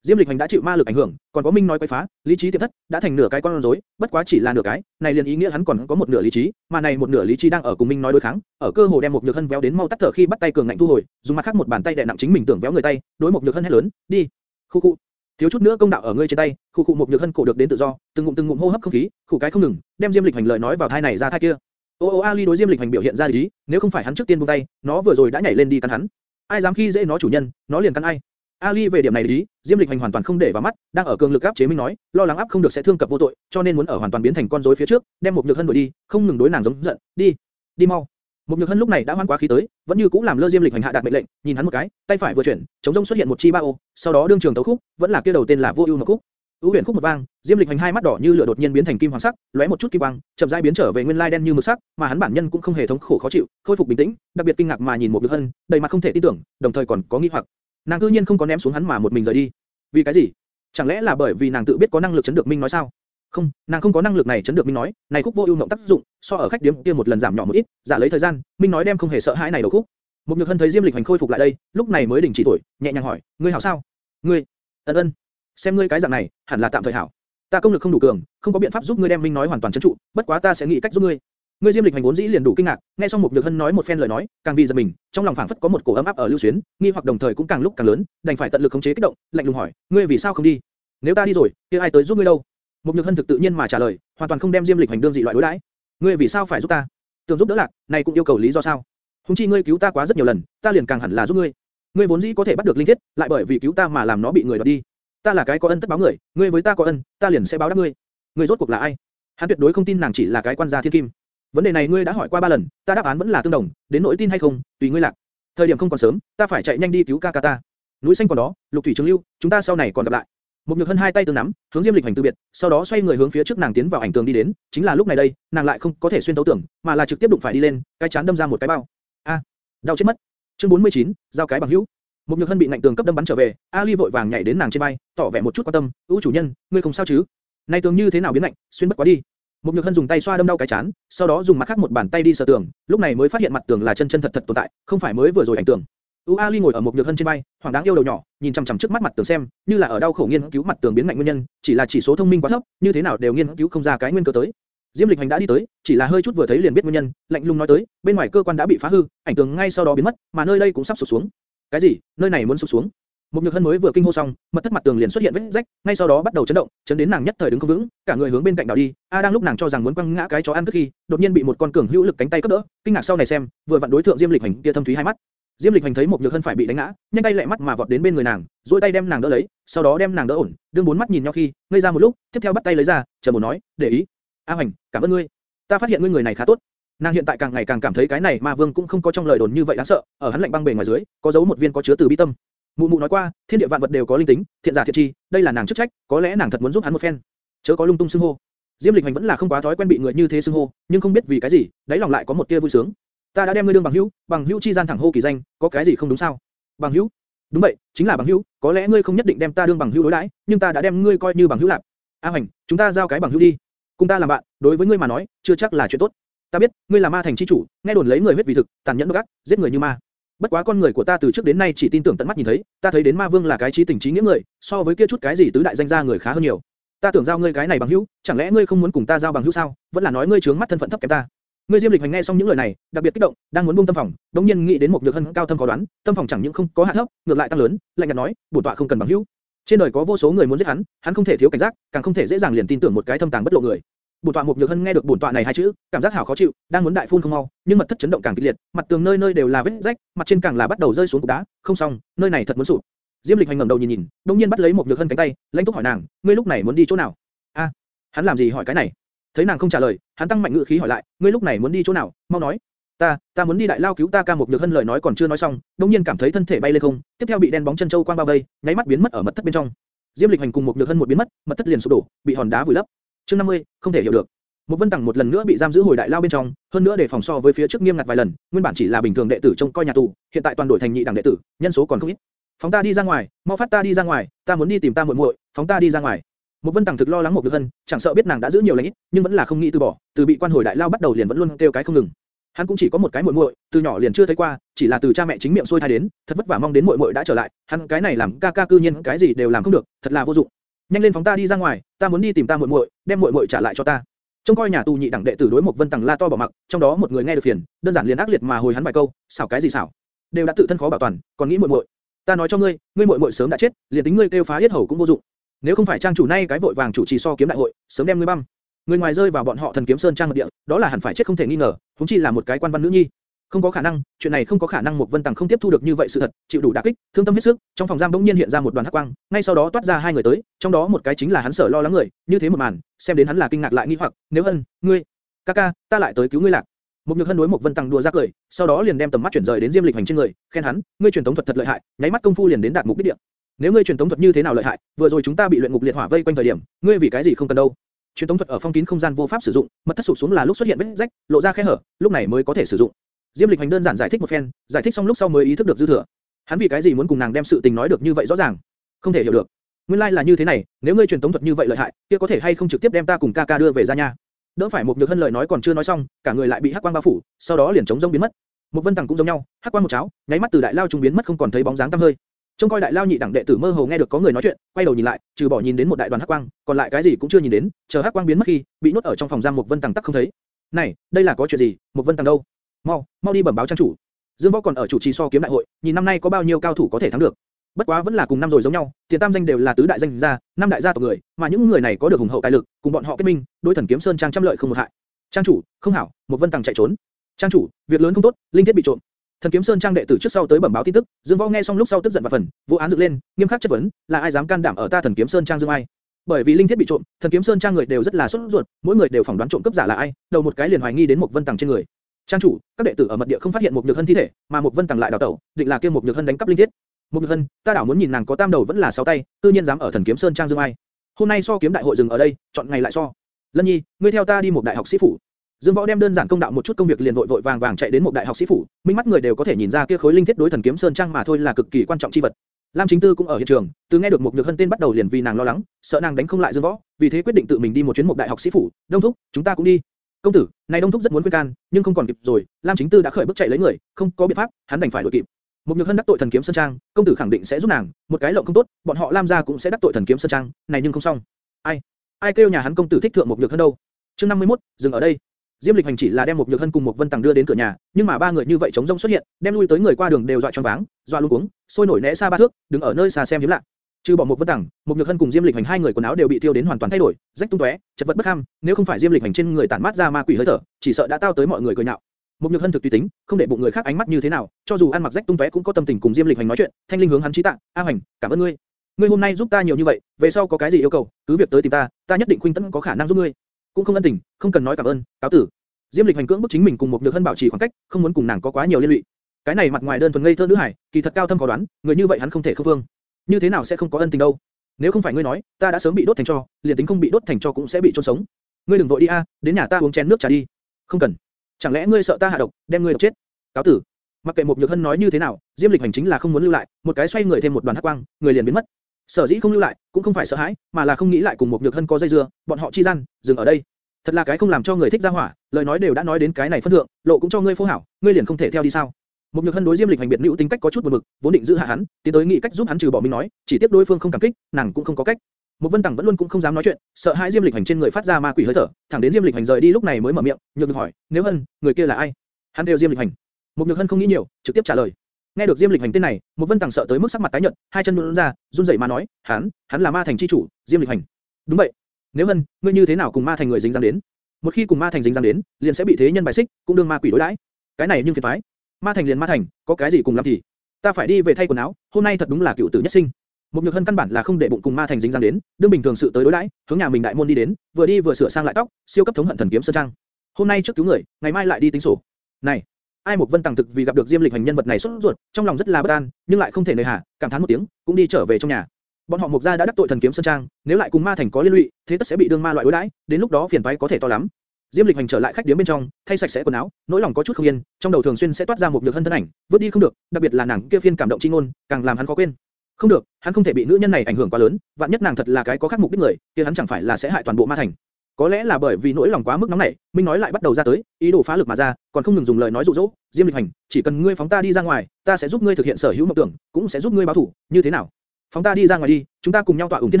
Diêm Lịch Hành đã chịu ma lực ảnh hưởng, còn có Minh nói quấy phá, lý trí tiệm thất, đã thành nửa cái con rối, bất quá chỉ là nửa cái, này liền ý nghĩa hắn còn có một nửa lý trí, mà này một nửa lý trí đang ở cùng Minh nói đối kháng, ở cơ hồ đem một nhược hân véo đến mau tắt thở khi bắt tay cường ngạnh thu hồi, dùng mặt khác một bàn tay đè nặng chính mình tưởng véo người tay, đối một nhược hân hét lớn, đi. Khu khu. Thiếu chút nữa công đạo ở ngươi trên tay, khu khu một nhược hân cổ được đến tự do, từng ngụm từng ngụm hô hấp không khí, khủ cái không ngừng, đem Diêm Lịch Hành lời nói vào thai này ra thai kia. Ô ô Ali đối Diêm Lịch Hành biểu hiện ra lý, nếu không phải hắn trước tiên buông tay, nó vừa rồi đã nhảy lên đi cắn hắn. Ai dám khi dễ nó chủ nhân, nó liền cắn ai. Ali về điểm này lý, Diêm Lịch Hành hoàn toàn không để vào mắt, đang ở cường lực áp chế Minh nói, lo lắng áp không được sẽ thương cập vô tội, cho nên muốn ở hoàn toàn biến thành con rối phía trước, đem một nhược hân đuổi đi, không ngừng đối nàng giống giận, đi, đi mau. Một nhược hân lúc này đã hoan quá khí tới, vẫn như cũ làm lơ Diêm Lịch Hành hạ đạt mệnh lệnh, nhìn hắn một cái, tay phải vừa chuyển, chống rông xuất hiện một chi ba ô, sau đó đương trường tấu khúc, vẫn là kia đầu tên là vô ưu một khúc. Ưu huyền khúc một vang, Diêm Lịch Hành hai mắt đỏ như lửa đột nhiên biến thành kim hoàng sắc, lóe một chút kim quang, chậm rãi biến trở về nguyên lai đen như mực sắc, mà hắn bản nhân cũng không hề thống khổ khó chịu, khôi phục bình tĩnh, đặc biệt kinh ngạc mà nhìn một nhược hân, đầy mặt không thể tin tưởng, đồng thời còn có nghi hoặc. Nàng cư nhiên không có ném xuống hắn mà một mình rời đi. Vì cái gì? Chẳng lẽ là bởi vì nàng tự biết có năng lực chấn được Minh nói sao? Không, nàng không có năng lực này chấn được Minh nói, này khúc vô ưu mộng tác dụng, so ở khách điếm kia một lần giảm nhỏ một ít, giả lấy thời gian, Minh nói đem không hề sợ hãi này đầu khúc. Một nhược hân thấy Diêm Lịch hành khôi phục lại đây, lúc này mới đình chỉ tuổi, nhẹ nhàng hỏi, ngươi hảo sao? Ngươi, ân ân, xem ngươi cái dạng này, hẳn là tạm thời hảo. Ta công lực không đủ cường, không có biện pháp giúp ngươi đem Minh nói hoàn toàn chấn trụ, bất quá ta sẽ nghĩ cách giúp ngươi. Ngươi Diêm Lịch hành vốn dĩ liền đủ kinh ngạc, nghe xong một nhược hân nói một phen lời nói, càng vì giật mình, trong lòng phảng phất có một cổ ấm áp ở lưu xuyến, nghi hoặc đồng thời cũng càng lúc càng lớn, đành phải tận lực khống chế kích động, lạnh lùng hỏi, ngươi vì sao không đi? Nếu ta đi rồi, kia ai tới giúp ngươi đâu? Một Nhược Hân thực tự nhiên mà trả lời, hoàn toàn không đem Diêm Lịch hành đương dị loại đối đãi. Ngươi vì sao phải giúp ta? Tưởng giúp đỡ lạc, này cũng yêu cầu lý do sao? Hùng chi ngươi cứu ta quá rất nhiều lần, ta liền càng hẳn là giúp ngươi. Ngươi vốn dĩ có thể bắt được linh thiết, lại bởi vì cứu ta mà làm nó bị người đoạt đi. Ta là cái có ân tất báo người, ngươi với ta có ân, ta liền sẽ báo đáp ngươi. Ngươi rốt cuộc là ai? Hắn tuyệt đối không tin nàng chỉ là cái quan gia thiên kim. Vấn đề này ngươi đã hỏi qua ba lần, ta đáp án vẫn là tương đồng, đến nỗi tin hay không, tùy ngươi lạc. Thời điểm không còn sớm, ta phải chạy nhanh đi cứu ca ca ta. Núi xanh còn đó, lục thủy trường lưu, chúng ta sau này còn gặp lại. Một nhược hân hai tay tương nắm, hướng Diêm Lịch hành từ biệt, sau đó xoay người hướng phía trước nàng tiến vào ảnh tường đi đến, chính là lúc này đây, nàng lại không có thể xuyên tấu tưởng, mà là trực tiếp đụng phải đi lên, cái chán đâm ra một cái bao. A, đau chết mất. Chương 49, giao cái bằng hữu. Một nhược hân bị ngạnh tường cấp đâm bắn trở về, Ali vội vàng nhảy đến nàng trên vai, tỏ vẻ một chút quan tâm, "Ưu chủ nhân, ngươi không sao chứ? Này tường như thế nào biến lạnh, xuyên bất quá đi." Một nhược hân dùng tay xoa đâm đau cái chán, sau đó dùng mặt khác một bàn tay đi sờ tường, lúc này mới phát hiện mặt tường là chân chân thật thật tồn tại, không phải mới vừa rồi ảnh tường. U Ali ngồi ở một nhược hân trên vai, hoàng đáng yêu đầu nhỏ, nhìn chằm chằm trước mắt mặt tường xem, như là ở đau khổ nghiên cứu mặt tường biến mạnh nguyên nhân, chỉ là chỉ số thông minh quá thấp, như thế nào đều nghiên cứu không ra cái nguyên cơ tới. Diêm Lịch Hành đã đi tới, chỉ là hơi chút vừa thấy liền biết nguyên nhân, lạnh lùng nói tới, bên ngoài cơ quan đã bị phá hư, ảnh tường ngay sau đó biến mất, mà nơi đây cũng sắp sụp xuống. Cái gì? Nơi này muốn sụp xuống? Một nhược hân mới vừa kinh hô xong, mật thất mặt tường liền xuất hiện vết rách, ngay sau đó bắt đầu chấn động, chấn đến nàng nhất thời đứng không vững, cả người hướng bên cạnh đảo đi. A đang lúc nàng cho rằng muốn quăng ngã cái chó ăn tức khi, đột nhiên bị một con cường hữu lực cánh tay cướp đỡ, kinh ngạc sau này xem, vừa vặn đối thượng Diêm Lịch Hành kia thâm thúy hai mắt. Diêm Lịch Hành thấy một nhược hân phải bị đánh ngã, nhanh tay lẹ mắt mà vọt đến bên người nàng, duỗi tay đem nàng đỡ lấy, sau đó đem nàng đỡ ổn, đương bốn mắt nhìn nhau khi, ngây ra một lúc, tiếp theo bắt tay lấy ra, chờ một nói, để ý. A Hành, cảm ơn ngươi. Ta phát hiện ngươi người này khá tốt. Nàng hiện tại càng ngày càng cảm thấy cái này Ma Vương cũng không có trong lời đồn như vậy đáng sợ, ở hắn lạnh băng bề ngoài dưới, có giấu một viên có chứa từ bi tâm. Mụ mụ nói qua, thiên địa vạn vật đều có linh tính, thiện giả thiện chi, đây là nàng chức trách, có lẽ nàng thật muốn giúp hắn một phen. Chớ có lung tung xưng hô. Diêm Lịch Hành vẫn là không quá thói quen bị người như thế xưng hô, nhưng không biết vì cái gì, đáy lòng lại có một tia vui sướng. Ta đã đem ngươi đương bằng hữu, bằng hữu chi gian thẳng hô kỳ danh, có cái gì không đúng sao? Bằng hữu? Đúng vậy, chính là bằng hữu, có lẽ ngươi không nhất định đem ta đương bằng hữu đối đãi, nhưng ta đã đem ngươi coi như bằng hữu lạc. A Hành, chúng ta giao cái bằng hữu đi. Cùng ta làm bạn, đối với ngươi mà nói, chưa chắc là chuyện tốt. Ta biết, ngươi là ma thành chi chủ, nghe đồn lấy người huyết vì thực, tàn nhẫn độc ác, giết người như ma. Bất quá con người của ta từ trước đến nay chỉ tin tưởng tận mắt nhìn thấy, ta thấy đến ma vương là cái trí tình trí nghĩa người, so với kia chút cái gì tứ đại danh gia người khá hơn nhiều. Ta tưởng giao ngươi cái này bằng hữu, chẳng lẽ ngươi không muốn cùng ta giao bằng hữu sao? Vẫn là nói ngươi trướng mắt thân phận thấp kém ta. Ngươi Diêm Lịch Hành nghe xong những lời này, đặc biệt kích động, đang muốn buông tâm phòng, đống nhiên nghĩ đến một nhược hân cao thâm khó đoán, tâm phòng chẳng những không có hạ thấp, ngược lại tăng lớn, lạnh nhạt nói, bổn tọa không cần bằng hữu. Trên đời có vô số người muốn giết hắn, hắn không thể thiếu cảnh giác, càng không thể dễ dàng liền tin tưởng một cái thâm tàng bất lộ người. Bổn tọa một nhược hân nghe được bổn tọa này hai chữ, cảm giác hảo khó chịu, đang muốn đại phun không mau, nhưng mật thất chấn động càng kịch liệt, mặt tường nơi nơi đều là vết rách, mặt trên càng là bắt đầu rơi xuống cục đá, không xong, nơi này thật muốn sụp. Diêm Lịch Hành ngẩng đầu nhìn nhìn, đung nhiên bắt lấy một nhược hân cánh tay, lãnh túc hỏi nàng, ngươi lúc này muốn đi chỗ nào? A, hắn làm gì hỏi cái này? Thấy nàng không trả lời, hắn tăng mạnh ngữ khí hỏi lại, ngươi lúc này muốn đi chỗ nào? Mau nói. Ta, ta muốn đi đại lao cứu ta ca một nhược hân lời nói còn chưa nói xong, đung nhiên cảm thấy thân thể bay lên không, tiếp theo bị đen bóng chân châu quang bao vây, nháy mắt biến mất ở mật thất bên trong. Diêm Lịch Hành cùng một nhược hân một biến mất, mật thất liền sụp đổ, bị hòn đá vùi lấp. Chương 50, không thể hiểu được. Một Vân Tằng một lần nữa bị giam giữ hồi đại lao bên trong, hơn nữa để phòng so với phía trước nghiêm ngặt vài lần, nguyên bản chỉ là bình thường đệ tử trông coi nhà tù, hiện tại toàn đổi thành nhị đẳng đệ tử, nhân số còn không ít. Phóng ta đi ra ngoài, mau phát ta đi ra ngoài, ta muốn đi tìm ta muội muội, phóng ta đi ra ngoài. Một Vân Tằng thực lo lắng một Nhược Hân, chẳng sợ biết nàng đã giữ nhiều lãnh ít, nhưng vẫn là không nghĩ từ bỏ, từ bị quan hồi đại lao bắt đầu liền vẫn luôn kêu cái không ngừng. Hắn cũng chỉ có một cái muội muội, từ nhỏ liền chưa thấy qua, chỉ là từ cha mẹ chính miệng xôi thai đến, thật vất vả mong đến muội muội đã trở lại, hắn cái này làm ca ca cư nhiên cái gì đều làm không được, thật là vô dụng. Nhanh lên phóng ta đi ra ngoài, ta muốn đi tìm ta muội muội, đem muội muội trả lại cho ta. Trông coi nhà tù nhị đẳng đệ tử đối một Vân tầng la to bỏ mặc, trong đó một người nghe được phiền, đơn giản liền ác liệt mà hồi hắn vài câu, xảo cái gì xảo, đều đã tự thân khó bảo toàn, còn nghĩ muội muội. Ta nói cho ngươi, ngươi muội muội sớm đã chết, liền tính ngươi kêu phá yết hầu cũng vô dụng. Nếu không phải trang chủ nay cái vội vàng chủ trì so kiếm đại hội, sớm đem ngươi băm. Người ngoài rơi vào bọn họ thần kiếm sơn trang mật địa, đó là hẳn phải chết không thể nghi ngờ, chúng chi là một cái quan văn nữ nhi. Không có khả năng, chuyện này không có khả năng một Vân Tằng không tiếp thu được như vậy sự thật, chịu đủ đả kích, thương tâm hết sức, trong phòng giam bỗng nhiên hiện ra một đoàn hắc quang, ngay sau đó toát ra hai người tới, trong đó một cái chính là hắn sở lo lắng người, như thế một màn, xem đến hắn là kinh ngạc lại nghi hoặc, nếu hân, ngươi, ca ca, ta lại tới cứu ngươi lạc. Một nhược hân đối một Vân tăng đùa ra cười, sau đó liền đem tầm mắt chuyển rời đến Diêm Lịch hành trên người, khen hắn, ngươi truyền thống thuật thật lợi hại, nháy mắt công phu liền đến đạt mục đích địa. Nếu ngươi truyền thống thuật như thế nào lợi hại, vừa rồi chúng ta bị luyện ngục liệt hỏa vây quanh thời điểm, ngươi vì cái gì không cần đâu? Truyền thống thuật ở phong kín không gian vô pháp sử dụng, mật thất sụp xuống là lúc xuất hiện vết rách, lộ ra khe hở, lúc này mới có thể sử dụng. Diêm Lịch hành đơn giản giải thích một phen, giải thích xong lúc sau mới ý thức được dư thừa. Hắn vì cái gì muốn cùng nàng đem sự tình nói được như vậy rõ ràng? Không thể hiểu được. Nguyên lai like là như thế này, nếu ngươi truyền tống thuật như vậy lợi hại, kia có thể hay không trực tiếp đem ta cùng ca ca đưa về ra nha? Đỡ phải một nhược hân lời nói còn chưa nói xong, cả người lại bị hắc quang bao phủ, sau đó liền chống rông biến mất. Một Vân Tằng cũng giống nhau, hắc quang một cháo, nháy mắt từ đại lao trung biến mất không còn thấy bóng dáng tăm hơi. Trông coi đại lao nhị đẳng đệ tử mơ hồ nghe được có người nói chuyện, quay đầu nhìn lại, trừ bỏ nhìn đến một đại đoàn hắc quang, còn lại cái gì cũng chưa nhìn đến, chờ hắc quang biến mất khi, bị nuốt ở trong phòng giam một Vân Tằng tắc không thấy. Này, đây là có chuyện gì? Một Vân Tằng đâu? Mau, mau đi bẩm báo trang chủ. Dương Võ còn ở chủ trì so kiếm đại hội, nhìn năm nay có bao nhiêu cao thủ có thể thắng được. Bất quá vẫn là cùng năm rồi giống nhau, tiền tam danh đều là tứ đại danh gia, năm đại gia tộc người, mà những người này có được hùng hậu tài lực, cùng bọn họ kết minh, đối thần kiếm sơn trang trăm lợi không một hại. Trang chủ, không hảo, một vân tàng chạy trốn. Trang chủ, việc lớn không tốt, linh thiết bị trộm. Thần kiếm sơn trang đệ tử trước sau tới bẩm báo tin tức, Dương Võ nghe xong lúc sau tức giận và phần, vụ án dựng lên, nghiêm khắc chất vấn, là ai dám can đảm ở ta thần kiếm sơn trang Dương ai? Bởi vì linh thiết bị trộm, thần kiếm sơn trang người đều rất là sốt ruột, mỗi người đều phỏng đoán trộm cướp giả là ai, đầu một cái liền hoài nghi đến một vân tàng trên người. Trang chủ, các đệ tử ở mật địa không phát hiện một nhược hân thi thể, mà một vân tàng lại đào tẩu, định là kia một nhược hân đánh cắp linh thiết. Một nhược hân, ta đảo muốn nhìn nàng có tam đầu vẫn là sáu tay, tự nhiên dám ở thần kiếm sơn trang dương ai. Hôm nay so kiếm đại hội dừng ở đây, chọn ngày lại so. Lân Nhi, ngươi theo ta đi một đại học sĩ phủ. Dương Võ đem đơn giản công đạo một chút công việc liền vội vội vàng vàng chạy đến một đại học sĩ phủ, minh mắt người đều có thể nhìn ra kia khối linh thiết đối thần kiếm sơn trang mà thôi là cực kỳ quan trọng chi vật. Lam Chính Tư cũng ở hiện trường, từ nghe được một nhược hân tên bắt đầu liền vì nàng lo lắng, sợ nàng đánh không lại Dương Võ, vì thế quyết định tự mình đi một chuyến một đại học sĩ phủ. Đông thúc, chúng ta cũng đi. Công tử, này Đông thúc rất muốn khuyên can, nhưng không còn kịp rồi, Lam Chính Tư đã khởi bước chạy lấy người, không có biện pháp, hắn đành phải đuổi kịp. Một nhược hân đắc tội thần kiếm sơn trang, công tử khẳng định sẽ giúp nàng, một cái lộng không tốt, bọn họ Lam gia cũng sẽ đắc tội thần kiếm sơn trang, này nhưng không xong. Ai? Ai kêu nhà hắn công tử thích thượng một nhược hân đâu? Chương 51, dừng ở đây. Diêm Lịch Hành chỉ là đem một nhược hân cùng một vân tàng đưa đến cửa nhà, nhưng mà ba người như vậy chống rông xuất hiện, đem lui tới người qua đường đều dọa choáng váng, dọa luống cuống, sôi nổi né xa ba thước, đứng ở nơi xa xem hiếm lạ. Trừ bỏ một vân tàng, một nhược hân cùng Diêm Lịch Hành hai người quần áo đều bị thiêu đến hoàn toàn thay đổi, rách tung tóe, chật vật bất ham. Nếu không phải Diêm Lịch Hành trên người tản mát ra ma quỷ hơi thở, chỉ sợ đã tao tới mọi người cười nhạo. Một nhược hân thực tùy tính, không để bụng người khác ánh mắt như thế nào, cho dù ăn mặc rách tung tóe cũng có tâm tình cùng Diêm Lịch Hành nói chuyện. Thanh linh hướng hắn chí tạ, A Hành, cảm ơn ngươi. Ngươi hôm nay giúp ta nhiều như vậy, về sau có cái gì yêu cầu, cứ việc tới tìm ta, ta nhất định khuyên tấn có khả năng giúp ngươi. Cũng không ân tình, không cần nói cảm ơn, cáo tử. Diêm Lịch hành cưỡng bức chính mình cùng một nhược hân bảo trì khoảng cách, không muốn cùng nàng có quá nhiều liên lụy. Cái này mặt ngoài đơn thuần ngây thơ nữ hải, kỳ thật cao thâm khó đoán, người như vậy hắn không thể không vương. Như thế nào sẽ không có ân tình đâu? Nếu không phải ngươi nói, ta đã sớm bị đốt thành tro, liền tính không bị đốt thành tro cũng sẽ bị chôn sống. Ngươi đừng vội đi a, đến nhà ta uống chén nước trà đi. Không cần. Chẳng lẽ ngươi sợ ta hạ độc, đem ngươi độc chết? Cáo tử. Mặc kệ một nhược hân nói như thế nào, Diêm Lịch hành chính là không muốn lưu lại, một cái xoay người thêm một đoàn hắc quang, người liền biến mất. Sở dĩ không lưu lại, cũng không phải sợ hãi, mà là không nghĩ lại cùng một nhược hân có dây dưa, bọn họ chi gian, dừng ở đây. Thật là cái không làm cho người thích ra hỏa, lời nói đều đã nói đến cái này phân thượng, lộ cũng cho ngươi phô hảo, ngươi liền không thể theo đi sao? Một nhược hân đối Diêm Lịch hành biệt nữ tính cách có chút buồn bực, vốn định giữ hạ hắn, tiến tới nghĩ cách giúp hắn trừ bỏ mình nói, chỉ tiếp đối phương không cảm kích, nàng cũng không có cách. Một Vân Tằng vẫn luôn cũng không dám nói chuyện, sợ hãi Diêm Lịch hành trên người phát ra ma quỷ hơi thở, thẳng đến Diêm Lịch hành rời đi lúc này mới mở miệng, nhược được hỏi, nếu hân, người kia là ai? Hắn đều Diêm Lịch hành. Một nhược hân không nghĩ nhiều, trực tiếp trả lời. Nghe được Diêm Lịch hành tên này, một Vân Tằng sợ tới mức sắc mặt tái nhợt, hai chân nhũn ra, run rẩy mà nói, hắn, hắn là ma thành chi chủ, Diêm Lịch hành. Đúng vậy. Nếu hân, ngươi như thế nào cùng ma thành người dính dáng đến? Một khi cùng ma thành dính dáng đến, liền sẽ bị thế nhân bài xích, cũng đương ma quỷ đối đãi. Cái này nhưng phiền toái. Ma thành liền ma thành, có cái gì cùng làm thì? Ta phải đi về thay quần áo, hôm nay thật đúng là cựu tử nhất sinh. Một nhược hân căn bản là không để bụng cùng ma thành dính dáng đến, đương bình thường sự tới đối đãi, hướng nhà mình đại môn đi đến, vừa đi vừa sửa sang lại tóc, siêu cấp thống hận thần kiếm sơn trang. Hôm nay trước cứu người, ngày mai lại đi tính sổ. Này, ai một vân tàng thực vì gặp được diêm lịch hành nhân vật này sốt ruột, trong lòng rất là bất an, nhưng lại không thể nơi hà, cảm thán một tiếng, cũng đi trở về trong nhà. Bọn họ mục gia đã đắc tội thần kiếm sơn trang, nếu lại cùng ma thành có liên lụy, thế tất sẽ bị đương ma loại đối đãi, đến lúc đó phiền toái có thể to lắm. Diêm Lịch Hành trở lại khách điếm bên trong, thay sạch sẽ quần áo, nỗi lòng có chút không yên, trong đầu thường xuyên sẽ toát ra một nhược hân thân ảnh, vứt đi không được, đặc biệt là nàng kia phiên cảm động chi ngôn, càng làm hắn khó quên. Không được, hắn không thể bị nữ nhân này ảnh hưởng quá lớn, vạn nhất nàng thật là cái có khác mục đích người, kia hắn chẳng phải là sẽ hại toàn bộ ma thành. Có lẽ là bởi vì nỗi lòng quá mức nóng nảy, Minh nói lại bắt đầu ra tới, ý đồ phá lực mà ra, còn không ngừng dùng lời nói dụ dỗ. Diêm Lịch Hành, chỉ cần ngươi phóng ta đi ra ngoài, ta sẽ giúp ngươi thực hiện sở hữu mộng tưởng, cũng sẽ giúp ngươi báo thù, như thế nào? Phóng ta đi ra ngoài đi, chúng ta cùng nhau tọa ủng thiên